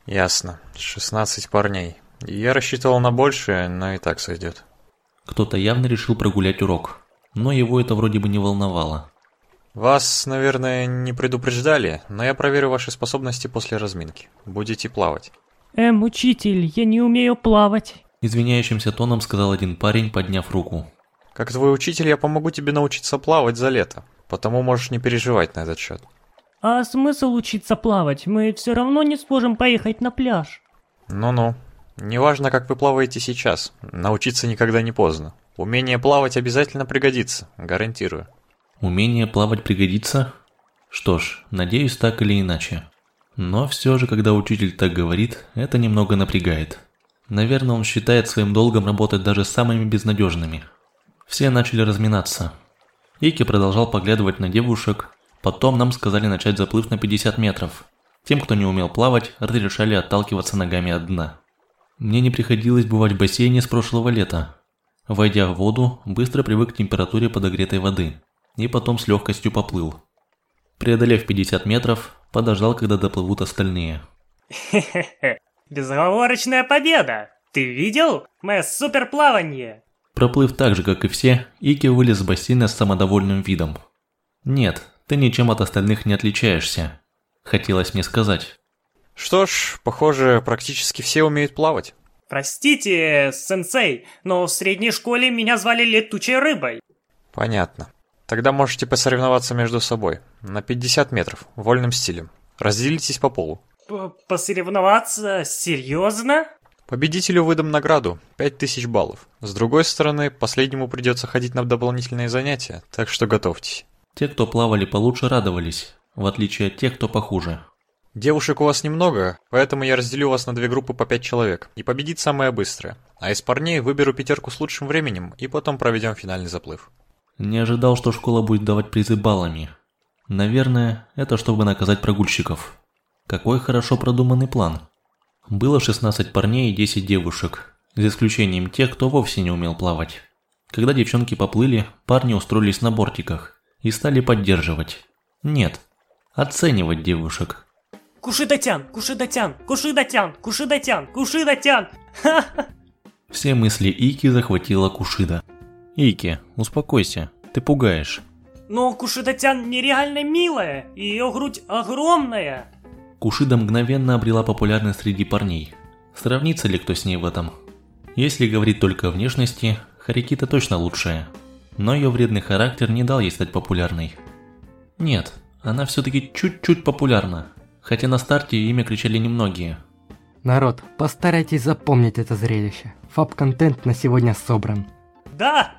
Ясно. 16 парней. Я рассчитывал на большее, но и так сойдет. Кто-то явно решил прогулять урок, но его это вроде бы не волновало. Вас, наверное, не предупреждали, но я проверю ваши способности после разминки. Будете плавать. Эм, учитель, я не умею плавать. Извиняющимся тоном сказал один парень, подняв руку. Как твой учитель, я помогу тебе научиться плавать за лето, потому можешь не переживать на этот счет. А смысл учиться плавать? Мы все равно не сможем поехать на пляж. Ну-ну. Неважно, как вы плаваете сейчас, научиться никогда не поздно. Умение плавать обязательно пригодится, гарантирую. Умение плавать пригодится? Что ж, надеюсь, так или иначе. Но все же, когда учитель так говорит, это немного напрягает. Наверное, он считает своим долгом работать даже с самыми безнадежными. Все начали разминаться. Ики продолжал поглядывать на девушек, потом нам сказали начать заплыв на 50 метров. Тем, кто не умел плавать, разрешали отталкиваться ногами от дна. Мне не приходилось бывать в бассейне с прошлого лета. Войдя в воду, быстро привык к температуре подогретой воды и потом с легкостью поплыл. Преодолев 50 метров, подождал, когда доплывут остальные. Хе-хе-хе. Безоговорочная победа! Ты видел? Мое суперплавание! Проплыв так же, как и все, Ики вылез с бассейна с самодовольным видом. «Нет, ты ничем от остальных не отличаешься», – хотелось мне сказать. Что ж, похоже, практически все умеют плавать. Простите, сенсей, но в средней школе меня звали летучей рыбой. Понятно. Тогда можете посоревноваться между собой. На 50 метров, вольным стилем. Разделитесь по полу. П Посоревноваться? Серьезно? Победителю выдам награду – 5000 баллов. С другой стороны, последнему придется ходить на дополнительные занятия, так что готовьтесь. Те, кто плавали получше, радовались, в отличие от тех, кто похуже. Девушек у вас немного, поэтому я разделю вас на две группы по 5 человек, и победит самая быстрая. А из парней выберу пятерку с лучшим временем, и потом проведем финальный заплыв. Не ожидал, что школа будет давать призы баллами. Наверное, это чтобы наказать прогульщиков. Какой хорошо продуманный план. Было 16 парней и 10 девушек, за исключением тех, кто вовсе не умел плавать. Когда девчонки поплыли, парни устроились на бортиках и стали поддерживать. Нет, оценивать девушек. Кушидатян, Кушидатян, Кушидатян, Кушидатян, Кушидатян! Все мысли Ики захватила Кушида. Ики, успокойся, ты пугаешь. Но Кушидатян нереально милая, и ее грудь огромная. Кушида мгновенно обрела популярность среди парней. Сравнится ли кто с ней в этом? Если говорить только о внешности, Харикита точно лучшая. Но ее вредный характер не дал ей стать популярной. Нет, она все-таки чуть-чуть популярна. Хотя на старте имя кричали немногие. Народ, постарайтесь запомнить это зрелище. Фаб-контент на сегодня собран. Да!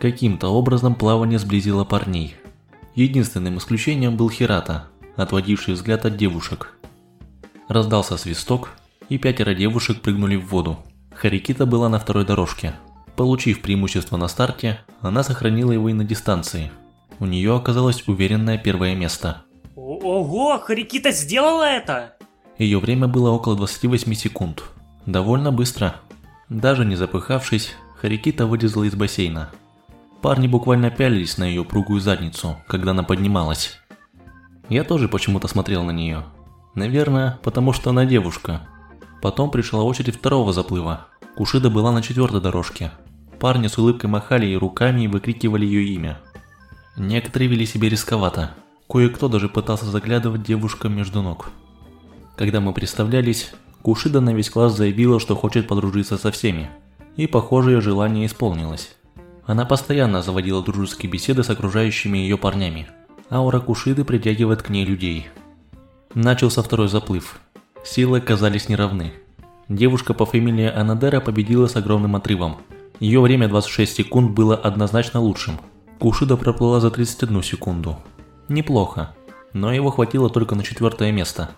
Каким-то образом плавание сблизило парней. Единственным исключением был Хирата, отводивший взгляд от девушек. Раздался свисток, и пятеро девушек прыгнули в воду. Харикита была на второй дорожке. Получив преимущество на старте, она сохранила его и на дистанции. У нее оказалось уверенное первое место. Ого, Харикита сделала это! Ее время было около 28 секунд. Довольно быстро. Даже не запыхавшись, Харикита вылезла из бассейна. Парни буквально пялились на ее пругую задницу, когда она поднималась. Я тоже почему-то смотрел на нее. Наверное, потому что она девушка. Потом пришла очередь второго заплыва. Кушида была на четвертой дорожке. Парни с улыбкой махали ей руками и выкрикивали ее имя. Некоторые вели себя рисковато. Кое-кто даже пытался заглядывать девушкам между ног. Когда мы представлялись, Кушида на весь класс заявила, что хочет подружиться со всеми. И, похоже, ее желание исполнилось. Она постоянно заводила дружеские беседы с окружающими ее парнями. Аура Кушиды притягивает к ней людей. Начался второй заплыв. Силы казались неравны. Девушка по фамилии Анадера победила с огромным отрывом. Ее время 26 секунд было однозначно лучшим. Кушида проплыла за 31 секунду. Неплохо, но его хватило только на четвертое место.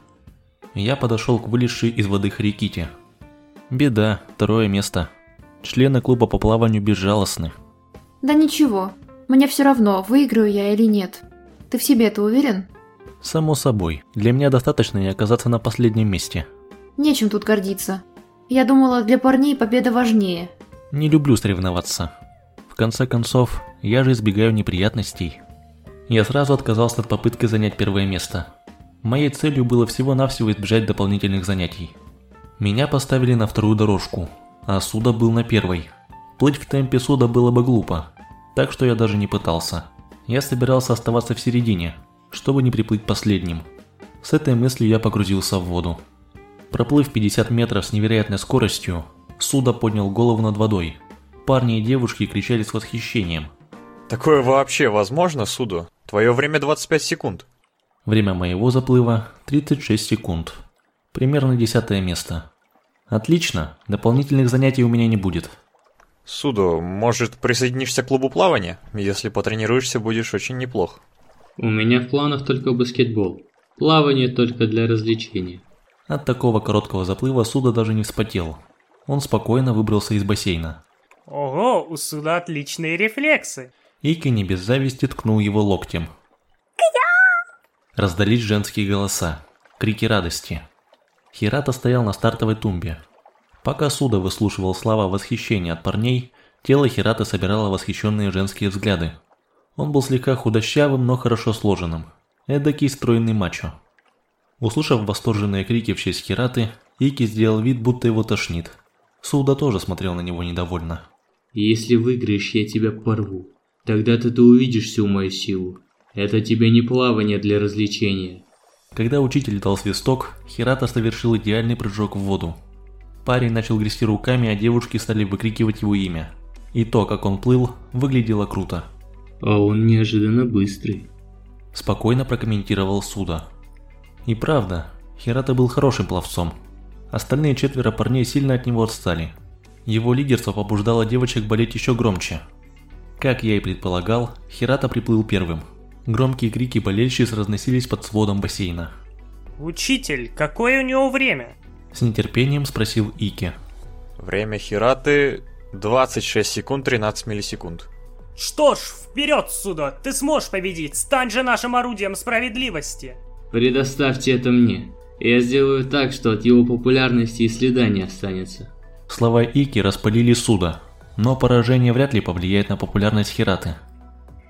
Я подошел к вылезшей из воды Хариките. Беда, второе место. Члены клуба по плаванию безжалостны. Да ничего, мне все равно, выиграю я или нет. Ты в себе-то уверен? Само собой, для меня достаточно не оказаться на последнем месте. Нечем тут гордиться. Я думала, для парней победа важнее. Не люблю соревноваться. В конце концов, я же избегаю неприятностей. Я сразу отказался от попытки занять первое место. Моей целью было всего-навсего избежать дополнительных занятий. Меня поставили на вторую дорожку, а Суда был на первой. Плыть в темпе Суда было бы глупо, так что я даже не пытался. Я собирался оставаться в середине, чтобы не приплыть последним. С этой мыслью я погрузился в воду. Проплыв 50 метров с невероятной скоростью, Суда поднял голову над водой. Парни и девушки кричали с восхищением. Такое вообще возможно, Суду? Твое время 25 секунд. Время моего заплыва 36 секунд. Примерно десятое место. Отлично, дополнительных занятий у меня не будет. Судо, может, присоединишься к клубу плавания? Если потренируешься, будешь очень неплох. У меня в планах только баскетбол. Плавание только для развлечения. От такого короткого заплыва Суда даже не вспотел. Он спокойно выбрался из бассейна. Ого, у Суда отличные рефлексы. Ики не без зависти ткнул его локтем. Раздались женские голоса, крики радости. Хирата стоял на стартовой тумбе. Пока Суда выслушивал слова восхищения от парней, тело Хирата собирало восхищенные женские взгляды. Он был слегка худощавым, но хорошо сложенным. Эдакий стройный мачо. Услышав восторженные крики в честь Хираты, Ики сделал вид, будто его тошнит. Суда тоже смотрел на него недовольно. Если выиграешь, я тебя порву. Тогда-то ты увидишь всю мою силу. Это тебе не плавание для развлечения. Когда учитель дал свисток, Хирата совершил идеальный прыжок в воду. Парень начал грести руками, а девушки стали выкрикивать его имя. И то, как он плыл, выглядело круто. А он неожиданно быстрый. Спокойно прокомментировал Суда. И правда, Хирата был хорошим пловцом. Остальные четверо парней сильно от него отстали. Его лидерство побуждало девочек болеть еще громче. Как я и предполагал, Хирата приплыл первым. Громкие крики болельщиц разносились под сводом бассейна. «Учитель, какое у него время?» С нетерпением спросил Ики. Время Хираты 26 секунд 13 миллисекунд. Что ж, вперед, Судо, ты сможешь победить, стань же нашим орудием справедливости. Предоставьте это мне. Я сделаю так, что от его популярности и следа не останется. Слова Ики распалили Суда, но поражение вряд ли повлияет на популярность Хираты.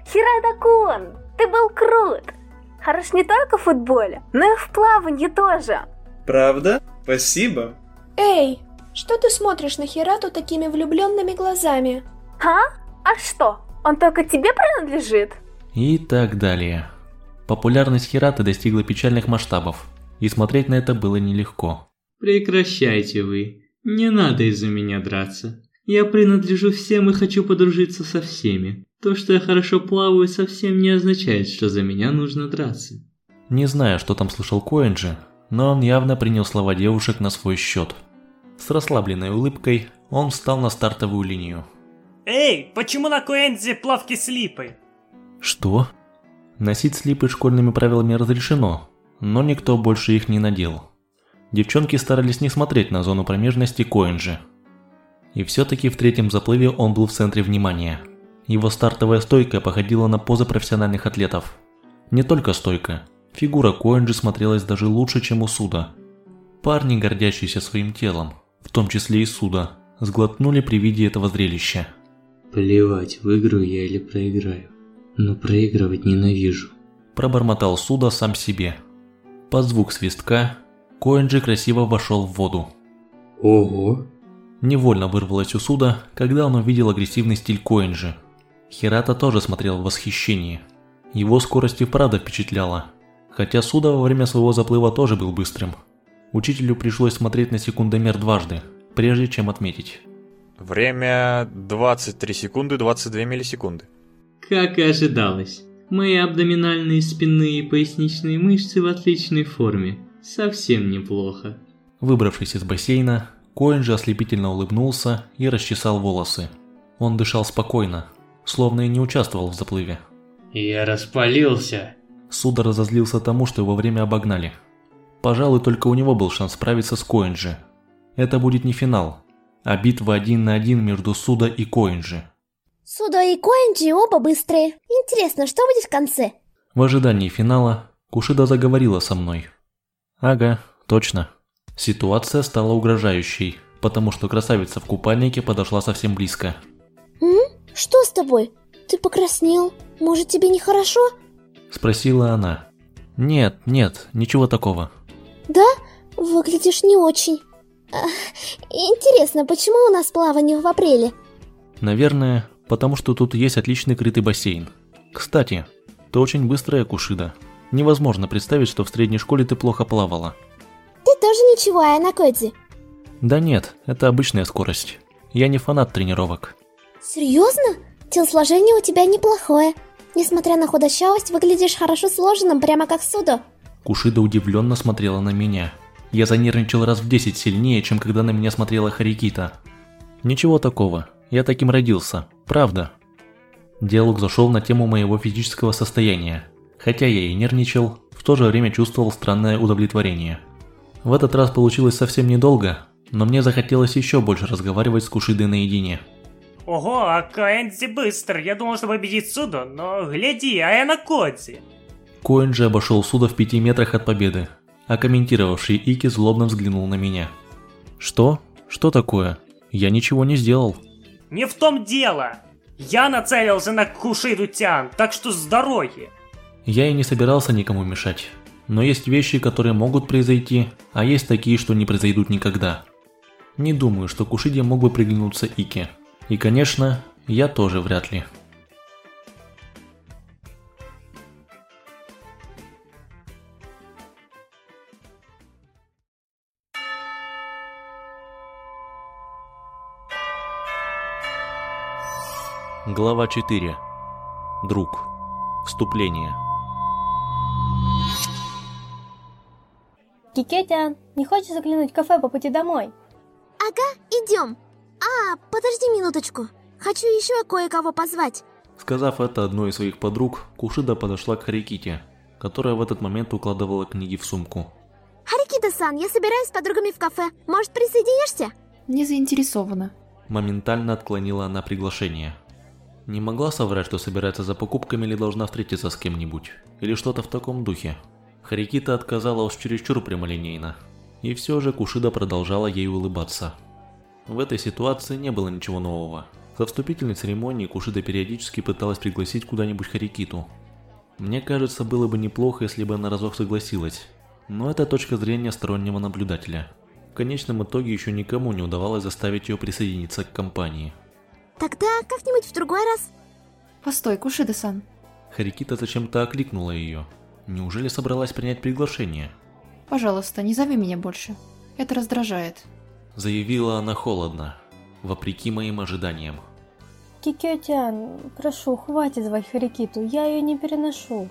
Хирата-кун, ты был крут! Хорош не только в футболе, но и в плавании тоже. Правда? Спасибо. Эй, что ты смотришь на Хирату такими влюбленными глазами? А? А что? Он только тебе принадлежит? И так далее. Популярность Хираты достигла печальных масштабов, и смотреть на это было нелегко. Прекращайте вы. Не надо из-за меня драться. Я принадлежу всем и хочу подружиться со всеми. То, что я хорошо плаваю, совсем не означает, что за меня нужно драться. Не знаю, что там слышал Коэнджи, но он явно принял слова девушек на свой счет. С расслабленной улыбкой он встал на стартовую линию. Эй, почему на Коэнзи плавки слипы? Что? Носить слипы школьными правилами разрешено, но никто больше их не надел. Девчонки старались не смотреть на зону промежности Коэнджи. И все-таки в третьем заплыве он был в центре внимания. Его стартовая стойка походила на позы профессиональных атлетов. Не только стойка, фигура Коэнджи смотрелась даже лучше, чем у Суда. Парни, гордящиеся своим телом, в том числе и Суда, сглотнули при виде этого зрелища. Плевать, выиграю я или проиграю. Но проигрывать ненавижу. Пробормотал Суда сам себе. Под звук свистка Коэнджи красиво вошел в воду. Ого! Невольно вырвалось у Суда, когда он увидел агрессивный стиль Коэнджи. Хирата тоже смотрел в восхищении. Его скорость и правда впечатляла. Хотя Суда во время своего заплыва тоже был быстрым. Учителю пришлось смотреть на секундомер дважды, прежде чем отметить. Время 23 секунды 22 миллисекунды. Как и ожидалось. Мои абдоминальные, спинные и поясничные мышцы в отличной форме. Совсем неплохо. Выбравшись из бассейна, Коэн же ослепительно улыбнулся и расчесал волосы. Он дышал спокойно, словно и не участвовал в заплыве. Я распалился. Суда разозлился тому, что его время обогнали. Пожалуй, только у него был шанс справиться с Коэнджи. Это будет не финал, а битва один на один между Суда и Коэнджи. Суда и Коэнджи оба быстрые. Интересно, что будет в конце? В ожидании финала Кушида заговорила со мной. Ага, точно. Ситуация стала угрожающей, потому что красавица в купальнике подошла совсем близко. М? Что с тобой? Ты покраснел? Может, тебе нехорошо? Спросила она. Нет, нет, ничего такого. Да? Выглядишь не очень. А, интересно, почему у нас плавание в апреле? Наверное, потому что тут есть отличный крытый бассейн. Кстати, ты очень быстрая, Кушида. Невозможно представить, что в средней школе ты плохо плавала. Ты тоже ничего, Айнакодзи? Да нет, это обычная скорость. Я не фанат тренировок. Серьезно? Телосложение у тебя неплохое. Несмотря на худощавость, выглядишь хорошо сложенным, прямо как Судо. Кушида удивленно смотрела на меня. Я занервничал раз в 10 сильнее, чем когда на меня смотрела Харикита. Ничего такого, я таким родился, правда. Диалог зашел на тему моего физического состояния. Хотя я и нервничал, в то же время чувствовал странное удовлетворение. В этот раз получилось совсем недолго, но мне захотелось еще больше разговаривать с Кушидой наедине. Ого, а Каэнзи быстр. Я думал, что победит Судо, но гляди, а я на Кодзи. Коэн же обошел Суда в пяти метрах от победы, а комментировавший Ики злобно взглянул на меня. Что? Что такое? Я ничего не сделал. Не в том дело. Я нацелился на Кушиду Тян, так что с дороги. Я и не собирался никому мешать. Но есть вещи, которые могут произойти, а есть такие, что не произойдут никогда. Не думаю, что Кушиде мог бы приглянуться Ики. И, конечно, я тоже вряд ли. Глава 4. Друг. Вступление. Кикетян, не хочешь заглянуть в кафе по пути домой? Ага, идем. А, подожди минуточку. Хочу еще кое-кого позвать. Сказав это одной из своих подруг, Кушида подошла к Хариките, которая в этот момент укладывала книги в сумку. Харикита-сан, я собираюсь с подругами в кафе. Может, присоединишься? Не заинтересована. Моментально отклонила она приглашение. Не могла соврать, что собирается за покупками или должна встретиться с кем-нибудь, или что-то в таком духе. Харикита отказала уж чересчур прямолинейно. И все же Кушида продолжала ей улыбаться. В этой ситуации не было ничего нового. За вступительной церемонией Кушида периодически пыталась пригласить куда-нибудь Харикиту. Мне кажется, было бы неплохо, если бы она разок согласилась. Но это точка зрения стороннего наблюдателя. В конечном итоге еще никому не удавалось заставить ее присоединиться к компании. Тогда как-нибудь в другой раз. Постой, Кушида-сан. Харикита зачем-то окликнула ее. Неужели собралась принять приглашение? Пожалуйста, не зови меня больше. Это раздражает. Заявила она холодно, вопреки моим ожиданиям. Кикетян, прошу, хватит звать Харикиту, я ее не переношу.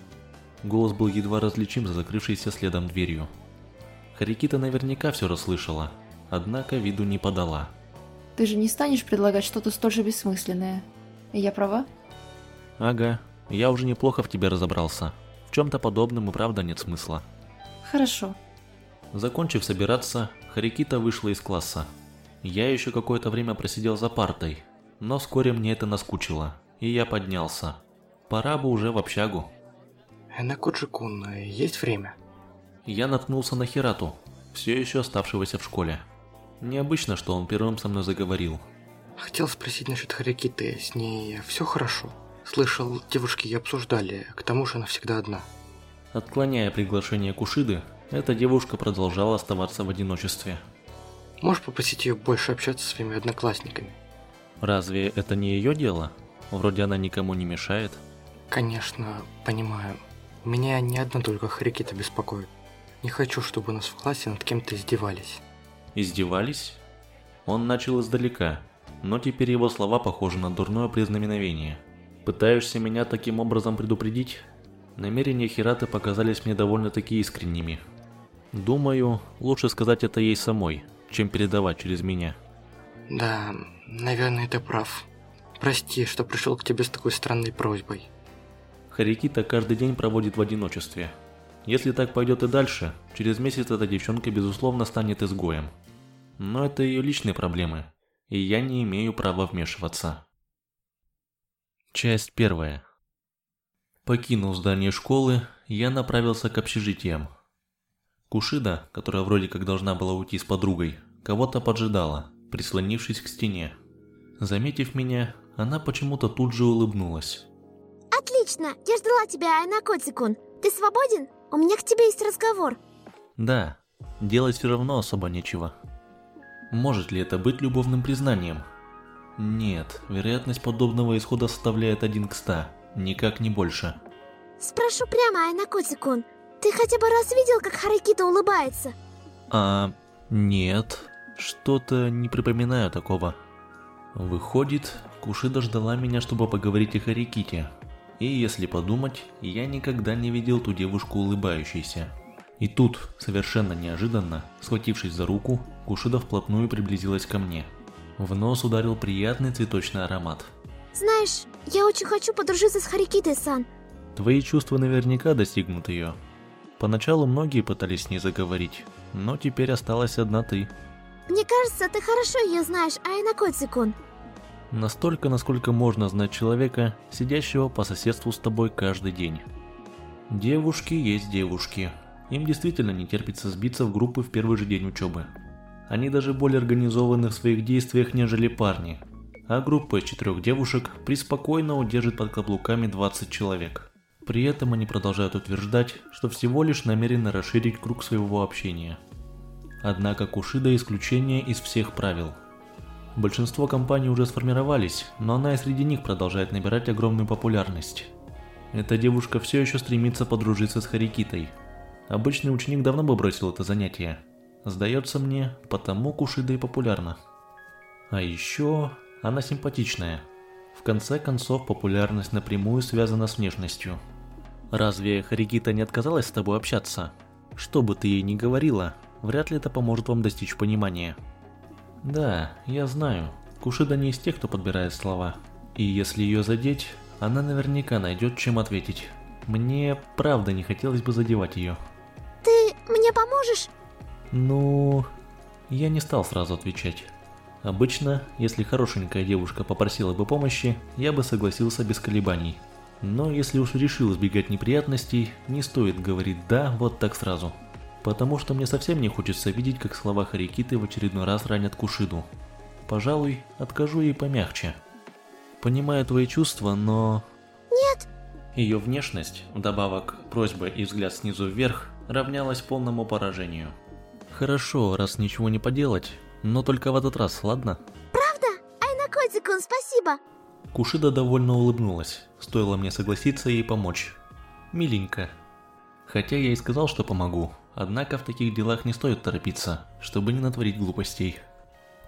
Голос был едва различим за закрывшейся следом дверью. Харикита наверняка все расслышала, однако виду не подала. Ты же не станешь предлагать что-то столь же бессмысленное. Я права? Ага, я уже неплохо в тебе разобрался. В чем-то подобном и правда нет смысла. Хорошо. Закончив собираться, Харикита вышла из класса. Я еще какое-то время просидел за партой, но вскоре мне это наскучило, и я поднялся. Пора бы уже в общагу. Энакуджи-кун, есть время? Я наткнулся на Хирату, все еще оставшегося в школе. Необычно, что он первым со мной заговорил. Хотел спросить насчет Харикиты, с ней все хорошо? Слышал, девушки обсуждали, к тому же она всегда одна. Отклоняя приглашение Кушиды, эта девушка продолжала оставаться в одиночестве. Можешь попросить ее больше общаться со своими одноклассниками? Разве это не ее дело? Вроде она никому не мешает. Конечно, понимаю. Меня не одна только Харикита беспокоит. Не хочу, чтобы у нас в классе над кем-то издевались. Издевались? Он начал издалека, но теперь его слова похожи на дурное признаменовение. Пытаешься меня таким образом предупредить? Намерения Хираты показались мне довольно-таки искренними. Думаю, лучше сказать это ей самой, чем передавать через меня. Да, наверное, ты прав. Прости, что пришел к тебе с такой странной просьбой. Харикита каждый день проводит в одиночестве. Если так пойдет и дальше, через месяц эта девчонка безусловно станет изгоем. Но это ее личные проблемы, и я не имею права вмешиваться. Часть первая. Покинув здание школы, я направился к общежитиям. Кушида, которая вроде как должна была уйти с подругой, кого-то поджидала, прислонившись к стене. Заметив меня, она почему-то тут же улыбнулась. Отлично, я ждала тебя, Айнакодзи-кун. Ты свободен? У меня к тебе есть разговор. Да, делать все равно особо нечего. Может ли это быть любовным признанием? Нет, вероятность подобного исхода составляет 1 к 100, никак не больше. Спрошу прямо, Айнакодзи-кун. Ты хотя бы раз видел, как Харикита улыбается? А, нет, что-то не припоминаю такого. Выходит, Кушида ждала меня, чтобы поговорить о Хариките. И если подумать, я никогда не видел ту девушку улыбающейся. И тут, совершенно неожиданно, схватившись за руку, Кушида вплотную приблизилась ко мне. В нос ударил приятный цветочный аромат. Знаешь, я очень хочу подружиться с Харикитой-сан. Твои чувства наверняка достигнут ее. Поначалу многие пытались с ней заговорить, но теперь осталась одна ты. Мне кажется, ты хорошо ее знаешь, Айнакоци-кун. Настолько, насколько можно знать человека, сидящего по соседству с тобой каждый день. Девушки есть девушки. Им действительно не терпится сбиться в группы в первый же день учебы. Они даже более организованы в своих действиях, нежели парни. А группа из четырех девушек преспокойно удержит под каблуками 20 человек. При этом они продолжают утверждать, что всего лишь намерены расширить круг своего общения. Однако Кушида исключение из всех правил. Большинство компаний уже сформировались, но она и среди них продолжает набирать огромную популярность. Эта девушка все еще стремится подружиться с Харикитой. Обычный ученик давно бы бросил это занятие. Сдается мне, потому Кушида и популярна. А еще она симпатичная. В конце концов, популярность напрямую связана с внешностью. Разве Харикита не отказалась с тобой общаться? Что бы ты ей ни говорила, вряд ли это поможет вам достичь понимания. Да, я знаю, Кушида не из тех, кто подбирает слова. И если ее задеть, она наверняка найдет, чем ответить. Мне правда не хотелось бы задевать ее. Ты мне поможешь? Ну, я не стал сразу отвечать. Обычно, если хорошенькая девушка попросила бы помощи, я бы согласился без колебаний. Но если уж решил избегать неприятностей, не стоит говорить «да» вот так сразу. Потому что мне совсем не хочется видеть, как слова Харикиты в очередной раз ранят Кушиду. Пожалуй, откажу ей помягче. Понимаю твои чувства, но... Нет! Ее внешность, вдобавок просьба и взгляд снизу вверх, равнялась полному поражению. Хорошо, раз ничего не поделать, но только в этот раз, ладно? Правда? Айнакодзикун, спасибо! Кушида довольно улыбнулась, стоило мне согласиться ей помочь. Миленько. Хотя я и сказал, что помогу, однако в таких делах не стоит торопиться, чтобы не натворить глупостей.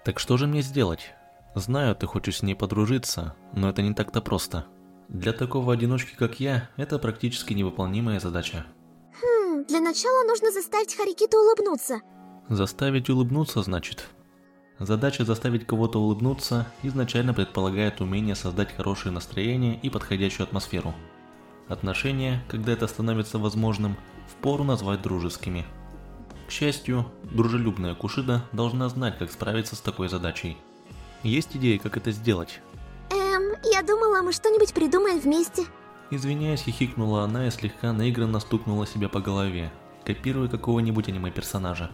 Так что же мне сделать? Знаю, ты хочешь с ней подружиться, но это не так-то просто. Для такого одиночки, как я, это практически невыполнимая задача. Хм, для начала нужно заставить Харикиту улыбнуться. Заставить улыбнуться, значит? Задача заставить кого-то улыбнуться изначально предполагает умение создать хорошее настроение и подходящую атмосферу. Отношения, когда это становится возможным, впору назвать дружескими. К счастью, дружелюбная Кушида должна знать, как справиться с такой задачей. Есть идеи, как это сделать? Эм, я думала, мы что-нибудь придумаем вместе. Извиняясь, хихикнула она и слегка наигранно стукнула себя по голове, копируя какого-нибудь аниме-персонажа.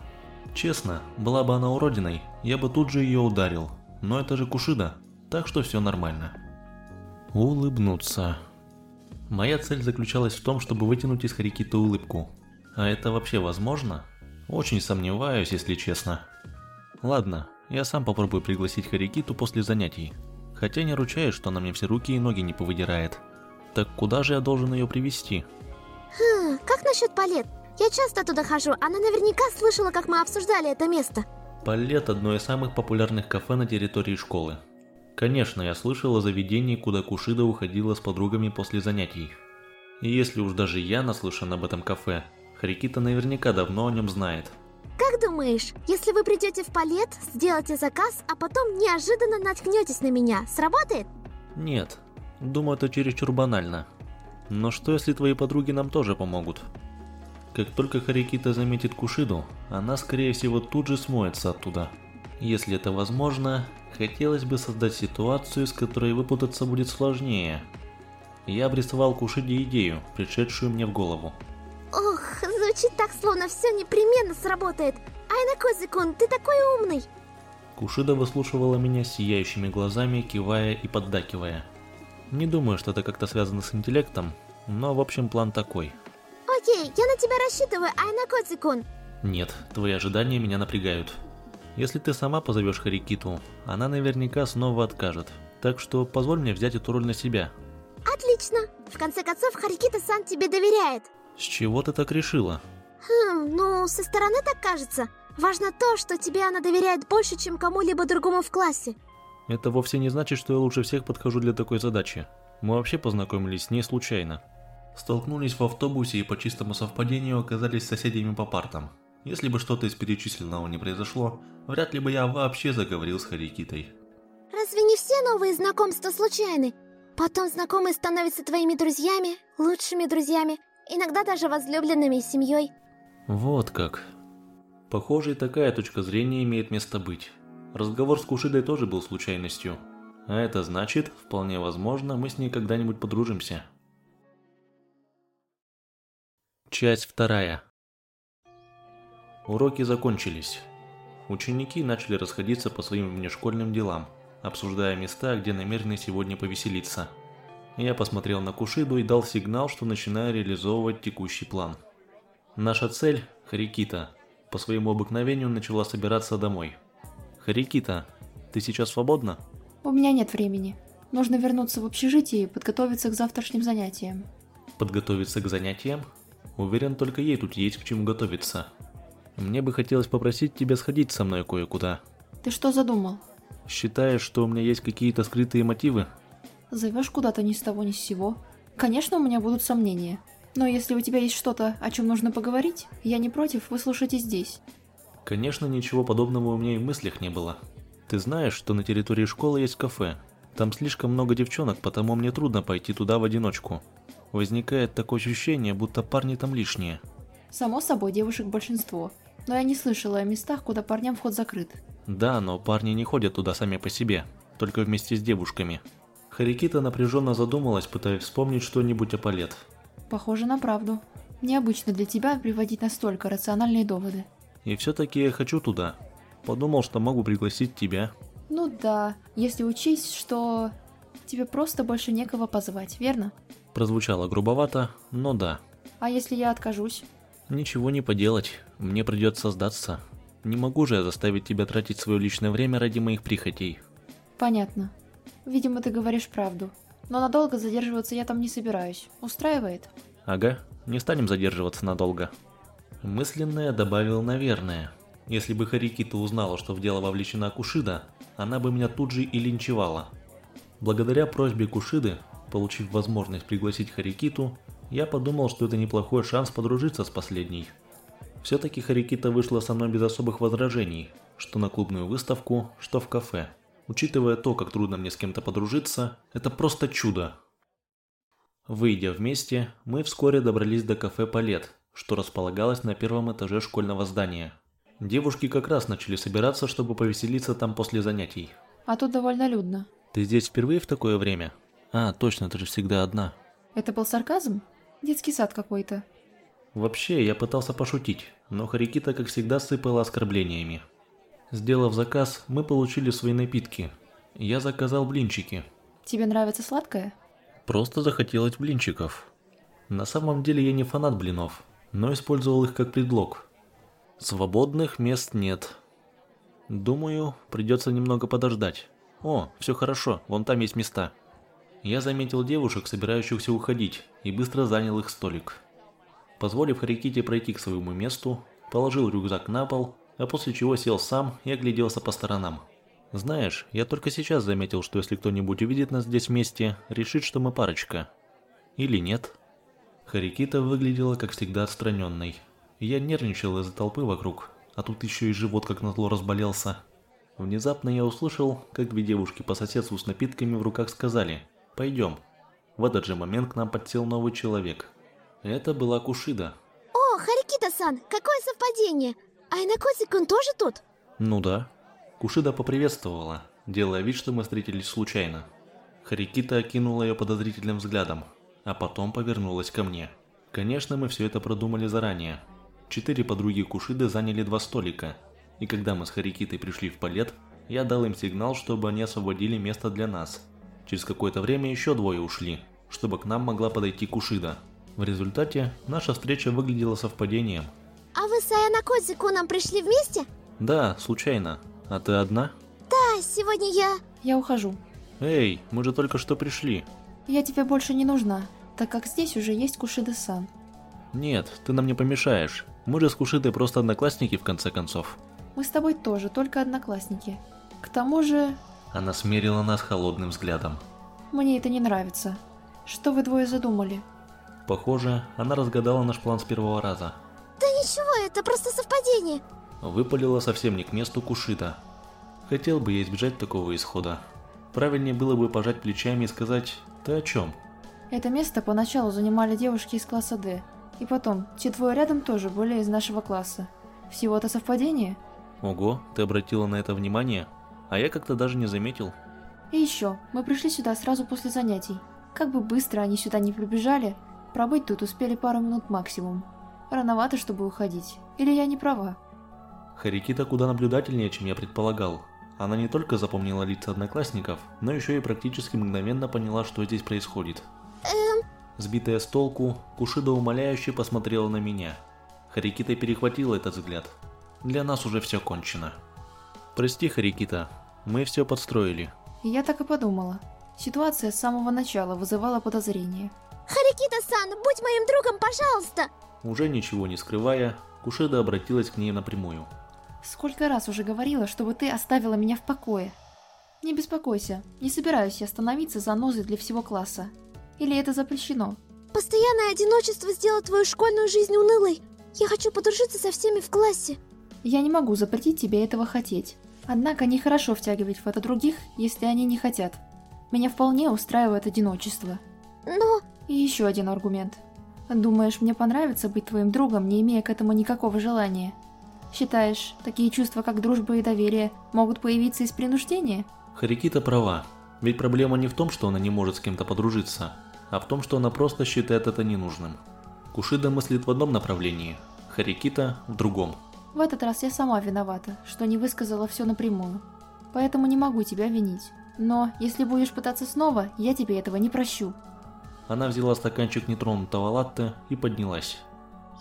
Честно, была бы она уродиной, я бы тут же ее ударил. Но это же Кушида, так что все нормально. Улыбнуться. Моя цель заключалась в том, чтобы вытянуть из Харикиты улыбку. А это вообще возможно? Очень сомневаюсь, если честно. Ладно, я сам попробую пригласить Харикиту после занятий. Хотя не ручаюсь, что она мне все руки и ноги не повыдирает. Так куда же я должен ее привести? Хм, как насчет палет? Я часто туда хожу, она наверняка слышала, как мы обсуждали это место. Палет – одно из самых популярных кафе на территории школы. Конечно, я слышал о заведении, куда Кушида уходила с подругами после занятий. И если уж даже я наслышан об этом кафе, Харикита наверняка давно о нем знает. Как думаешь, если вы придете в палет, сделаете заказ, а потом неожиданно наткнетесь на меня, сработает? Нет, думаю, это чересчур банально. Но что если твои подруги нам тоже помогут? Как только Харикита заметит Кушиду, она скорее всего тут же смоется оттуда. Если это возможно, хотелось бы создать ситуацию, с которой выпутаться будет сложнее. Я обрисовал Кушиде идею, пришедшую мне в голову. Ох, звучит так, словно все непременно сработает. Айна Козикун, ты такой умный. Кушида выслушивала меня сияющими глазами, кивая и поддакивая. Не думаю, что это как-то связано с интеллектом, но в общем план такой. Окей, я на тебя рассчитываю, Айна Козикун. Нет, твои ожидания меня напрягают. Если ты сама позовешь Харикиту, она наверняка снова откажет. Так что позволь мне взять эту роль на себя. Отлично. В конце концов, Харикита-сан тебе доверяет. С чего ты так решила? Хм, ну, со стороны так кажется. Важно то, что тебе она доверяет больше, чем кому-либо другому в классе. Это вовсе не значит, что я лучше всех подхожу для такой задачи. Мы вообще познакомились с ней случайно. Столкнулись в автобусе и по чистому совпадению оказались соседями по партам. Если бы что-то из перечисленного не произошло, вряд ли бы я вообще заговорил с Харикитой. Разве не все новые знакомства случайны? Потом знакомые становятся твоими друзьями, лучшими друзьями, иногда даже возлюбленными и семьей. Вот как. Похоже, и такая точка зрения имеет место быть. Разговор с Кушидой тоже был случайностью. А это значит, вполне возможно, мы с ней когда-нибудь подружимся. Часть вторая. Уроки закончились. Ученики начали расходиться по своим внешкольным делам, обсуждая места, где намерены сегодня повеселиться. Я посмотрел на Кушиду и дал сигнал, что начинаю реализовывать текущий план. Наша цель, Харикита, по своему обыкновению начала собираться домой. Харикита, ты сейчас свободна? У меня нет времени. Нужно вернуться в общежитие и подготовиться к завтрашним занятиям. Подготовиться к занятиям? Уверен, только ей тут есть к чему готовиться. Мне бы хотелось попросить тебя сходить со мной кое-куда. Ты что задумал? Считаешь, что у меня есть какие-то скрытые мотивы? Зовешь куда-то ни с того ни с сего. Конечно, у меня будут сомнения. Но если у тебя есть что-то, о чем нужно поговорить, я не против выслушать и здесь. Конечно, ничего подобного у меня и в мыслях не было. Ты знаешь, что на территории школы есть кафе. Там слишком много девчонок, потому мне трудно пойти туда в одиночку. Возникает такое ощущение, будто парни там лишние. Само собой, девушек большинство. Но я не слышала о местах, куда парням вход закрыт. Да, но парни не ходят туда сами по себе, только вместе с девушками. Харикита напряженно задумалась, пытаясь вспомнить что-нибудь о Палет. Похоже на правду. Необычно для тебя приводить настолько рациональные доводы. И все-таки я хочу туда. Подумал, что могу пригласить тебя. Ну да, если учесть, что тебе просто больше некого позвать, верно? Прозвучало грубовато, но да. А если я откажусь? Ничего не поделать, мне придется сдаться. Не могу же я заставить тебя тратить свое личное время ради моих прихотей. Понятно. Видимо, ты говоришь правду. Но надолго задерживаться я там не собираюсь. Устраивает? Ага, не станем задерживаться надолго. Мысленно я добавил «наверное». Если бы Харикита узнала, что в дело вовлечена Кушида, она бы меня тут же и линчевала. Благодаря просьбе Кушиды, получив возможность пригласить Харикиту, я подумал, что это неплохой шанс подружиться с последней. Все-таки Харикита вышла со мной без особых возражений, что на клубную выставку, что в кафе. Учитывая то, как трудно мне с кем-то подружиться, это просто чудо. Выйдя вместе, мы вскоре добрались до кафе «Палет», что располагалось на первом этаже школьного здания. Девушки как раз начали собираться, чтобы повеселиться там после занятий. А тут довольно людно. Ты здесь впервые в такое время? А, точно, ты же всегда одна. Это был сарказм? Детский сад какой-то. Вообще, я пытался пошутить, но Харикита, как всегда, сыпала оскорблениями. Сделав заказ, мы получили свои напитки. Я заказал блинчики. Тебе нравится сладкое? Просто захотелось блинчиков. На самом деле я не фанат блинов, но использовал их как предлог. Свободных мест нет. Думаю, придется немного подождать. О, все хорошо, вон там есть места. Я заметил девушек, собирающихся уходить, и быстро занял их столик. Позволив Хариките пройти к своему месту, положил рюкзак на пол, а после чего сел сам и огляделся по сторонам. Знаешь, я только сейчас заметил, что если кто-нибудь увидит нас здесь вместе, решит, что мы парочка. Или нет. Харикита выглядела, как всегда, отстраненной. Я нервничал из-за толпы вокруг, а тут еще и живот как назло разболелся. Внезапно я услышал, как две девушки по соседству с напитками в руках сказали «Пойдем». В этот же момент к нам подсел новый человек. Это была Кушида. О, Харикита-сан, какое совпадение! Айнакоси-кун тоже тут? Ну да. Кушида поприветствовала, делая вид, что мы встретились случайно. Харикита окинула ее подозрительным взглядом, а потом повернулась ко мне. Конечно, мы все это продумали заранее. Четыре подруги Кушиды заняли два столика, и когда мы с Харикитой пришли в палет, я дал им сигнал, чтобы они освободили место для нас. Через какое-то время еще двое ушли, чтобы к нам могла подойти Кушида. В результате наша встреча выглядела совпадением. А вы с Айанакози-куном пришли вместе? Да, случайно. А ты одна? Да, сегодня я... Я ухожу. Эй, мы же только что пришли. Я тебе больше не нужна, так как здесь уже есть Кушида-сан. Нет, ты нам не помешаешь. Мы же с Кушидой просто одноклассники в конце концов. Мы с тобой тоже, только одноклассники. К тому же, Она смерила нас холодным взглядом. мне это не нравится. Что вы двое задумали? Похоже, она разгадала наш план с первого раза. Да ничего, это просто совпадение. Выпалила совсем не к месту Кушита. Хотел бы я избежать такого исхода. Правильнее было бы пожать плечами и сказать «Ты о чем?». Это место поначалу занимали девушки из класса D. И потом, те двое рядом тоже были из нашего класса. Всего-то совпадение? Ого, ты обратила на это внимание? А я как-то даже не заметил. И еще, мы пришли сюда сразу после занятий. Как бы быстро они сюда не прибежали, пробыть тут успели пару минут максимум. Рановато, чтобы уходить. Или я не права? Харикита куда наблюдательнее, чем я предполагал. Она не только запомнила лица одноклассников, но еще и практически мгновенно поняла, что здесь происходит. Эм, Сбитая с толку, Кушида умоляюще посмотрела на меня. Харикита перехватила этот взгляд. Для нас уже все кончено. Прости, Харикита, мы все подстроили. Я так и подумала. Ситуация с самого начала вызывала подозрения. Харикита-сан, будь моим другом, пожалуйста. Уже ничего не скрывая, Кушида обратилась к ней напрямую. Сколько раз уже говорила, чтобы ты оставила меня в покое. Не беспокойся, не собираюсь я становиться занозой для всего класса. Или это запрещено? Постоянное одиночество сделает твою школьную жизнь унылой. Я хочу подружиться со всеми в классе. Я не могу запретить тебе этого хотеть. Однако нехорошо втягивать в это других, если они не хотят. Меня вполне устраивает одиночество. Но... И еще один аргумент. Думаешь, мне понравится быть твоим другом, не имея к этому никакого желания? Считаешь, такие чувства, как дружба и доверие, могут появиться из принуждения? Харикита права. Ведь проблема не в том, что она не может с кем-то подружиться, а в том, что она просто считает это ненужным. Кушида мыслит в одном направлении, Харикита в другом. В этот раз я сама виновата, что не высказала все напрямую. Поэтому не могу тебя винить. Но, если будешь пытаться снова, я тебе этого не прощу. Она взяла стаканчик нетронутого латте и поднялась.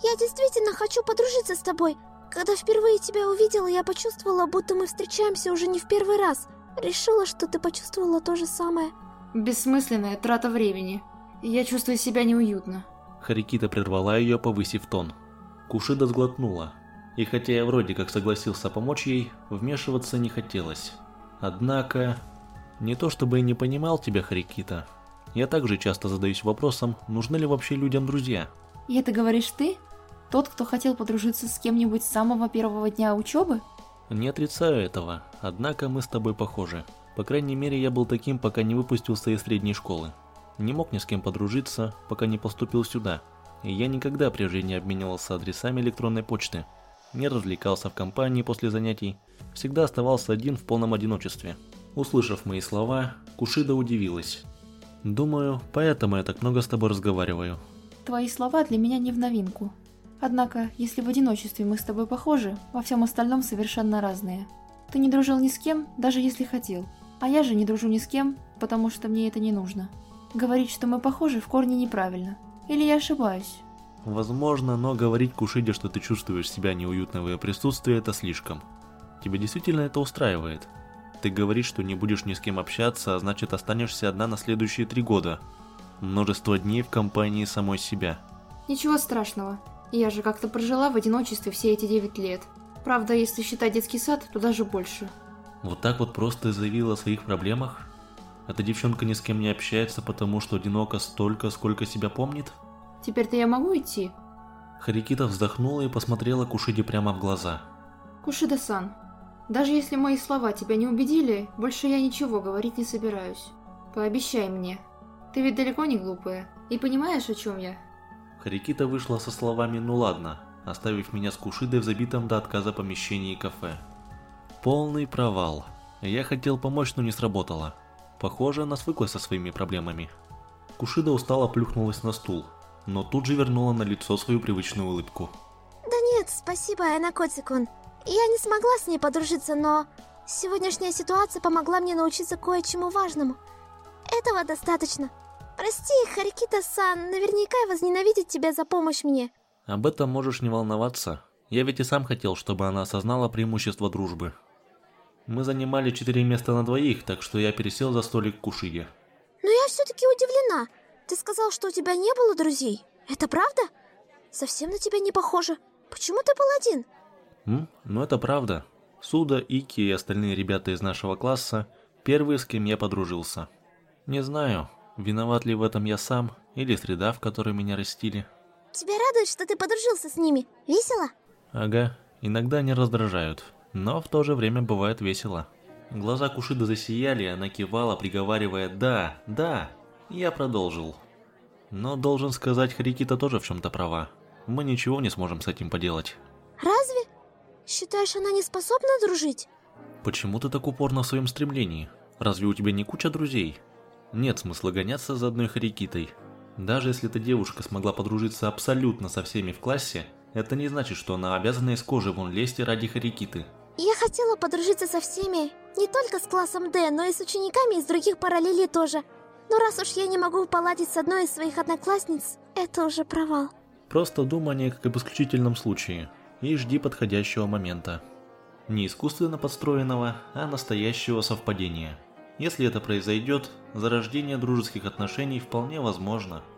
Я действительно хочу подружиться с тобой. Когда впервые тебя увидела, я почувствовала, будто мы встречаемся уже не в первый раз. Решила, что ты почувствовала то же самое. Бессмысленная трата времени. Я чувствую себя неуютно. Харикита прервала ее, повысив тон. Кушида сглотнула. И хотя я вроде как согласился помочь ей, вмешиваться не хотелось. Однако... Не то чтобы я не понимал тебя, Харикита. Я также часто задаюсь вопросом, нужны ли вообще людям друзья. И это говоришь ты? Тот, кто хотел подружиться с кем-нибудь с самого первого дня учебы? Не отрицаю этого, однако мы с тобой похожи. По крайней мере, я был таким, пока не выпустился из средней школы. Не мог ни с кем подружиться, пока не поступил сюда. И я никогда прежде не обменивался адресами электронной почты. Не развлекался в компании после занятий. Всегда оставался один в полном одиночестве. Услышав мои слова, Кушида удивилась. Думаю, поэтому я так много с тобой разговариваю. Твои слова для меня не в новинку. Однако, если в одиночестве мы с тобой похожи, во всем остальном совершенно разные. Ты не дружил ни с кем, даже если хотел. А я же не дружу ни с кем, потому что мне это не нужно. Говорить, что мы похожи, в корне неправильно. Или я ошибаюсь? Возможно, но говорить Кушиде, что ты чувствуешь себя неуютно в ее присутствии, это слишком. Тебя действительно это устраивает. Ты говоришь, что не будешь ни с кем общаться, а значит останешься одна на следующие три года. Множество дней в компании самой себя. Ничего страшного. Я же как-то прожила в одиночестве все эти 9 лет. Правда, если считать детский сад, то даже больше. Вот так вот просто заявила о своих проблемах? Эта девчонка ни с кем не общается, потому что одинока столько, сколько себя помнит? Теперь-то я могу идти? Харикита вздохнула и посмотрела Кушиде прямо в глаза. Кушида-сан, даже если мои слова тебя не убедили, больше я ничего говорить не собираюсь. Пообещай мне. Ты ведь далеко не глупая. И понимаешь, о чем я? Харикита вышла со словами «ну ладно», оставив меня с Кушидой в забитом до отказа помещении кафе. Полный провал. Я хотел помочь, но не сработало. Похоже, она свыклась со своими проблемами. Кушида устало плюхнулась на стул, но тут же вернула на лицо свою привычную улыбку. Да нет, спасибо, Айнакотикун. Я не смогла с ней подружиться, но... Сегодняшняя ситуация помогла мне научиться кое-чему важному. Этого достаточно. Прости, Харикита-сан, наверняка возненавидит тебя за помощь мне. Об этом можешь не волноваться. Я ведь и сам хотел, чтобы она осознала преимущество дружбы. Мы занимали четыре места на двоих, так что я пересел за столик к Кушиде. Но я все-таки удивлена. Ты сказал, что у тебя не было друзей. Это правда? Совсем на тебя не похоже. Почему ты был один? М? Ну это правда. Суда, Ики и остальные ребята из нашего класса – первые, с кем я подружился. Не знаю, виноват ли в этом я сам или среда, в которой меня растили. Тебя радует, что ты подружился с ними? Весело? Ага, иногда они раздражают, но в то же время бывает весело. Глаза Кушида засияли, она кивала, приговаривая «да, да». Я продолжил. Но должен сказать, Харикита тоже в чем-то права. Мы ничего не сможем с этим поделать. Разве? Считаешь, она не способна дружить? Почему ты так упорно в своем стремлении? Разве у тебя не куча друзей? Нет смысла гоняться за одной Харикитой. Даже если эта девушка смогла подружиться абсолютно со всеми в классе, это не значит, что она обязана из кожи вон лезть ради Харикиты. Я хотела подружиться со всеми, не только с классом D, но и с учениками из других параллелей тоже. Но раз уж я не могу поладить с одной из своих одноклассниц, это уже провал. Просто думай о ней как об исключительном случае и жди подходящего момента. Не искусственно подстроенного, а настоящего совпадения. Если это произойдет, зарождение дружеских отношений вполне возможно –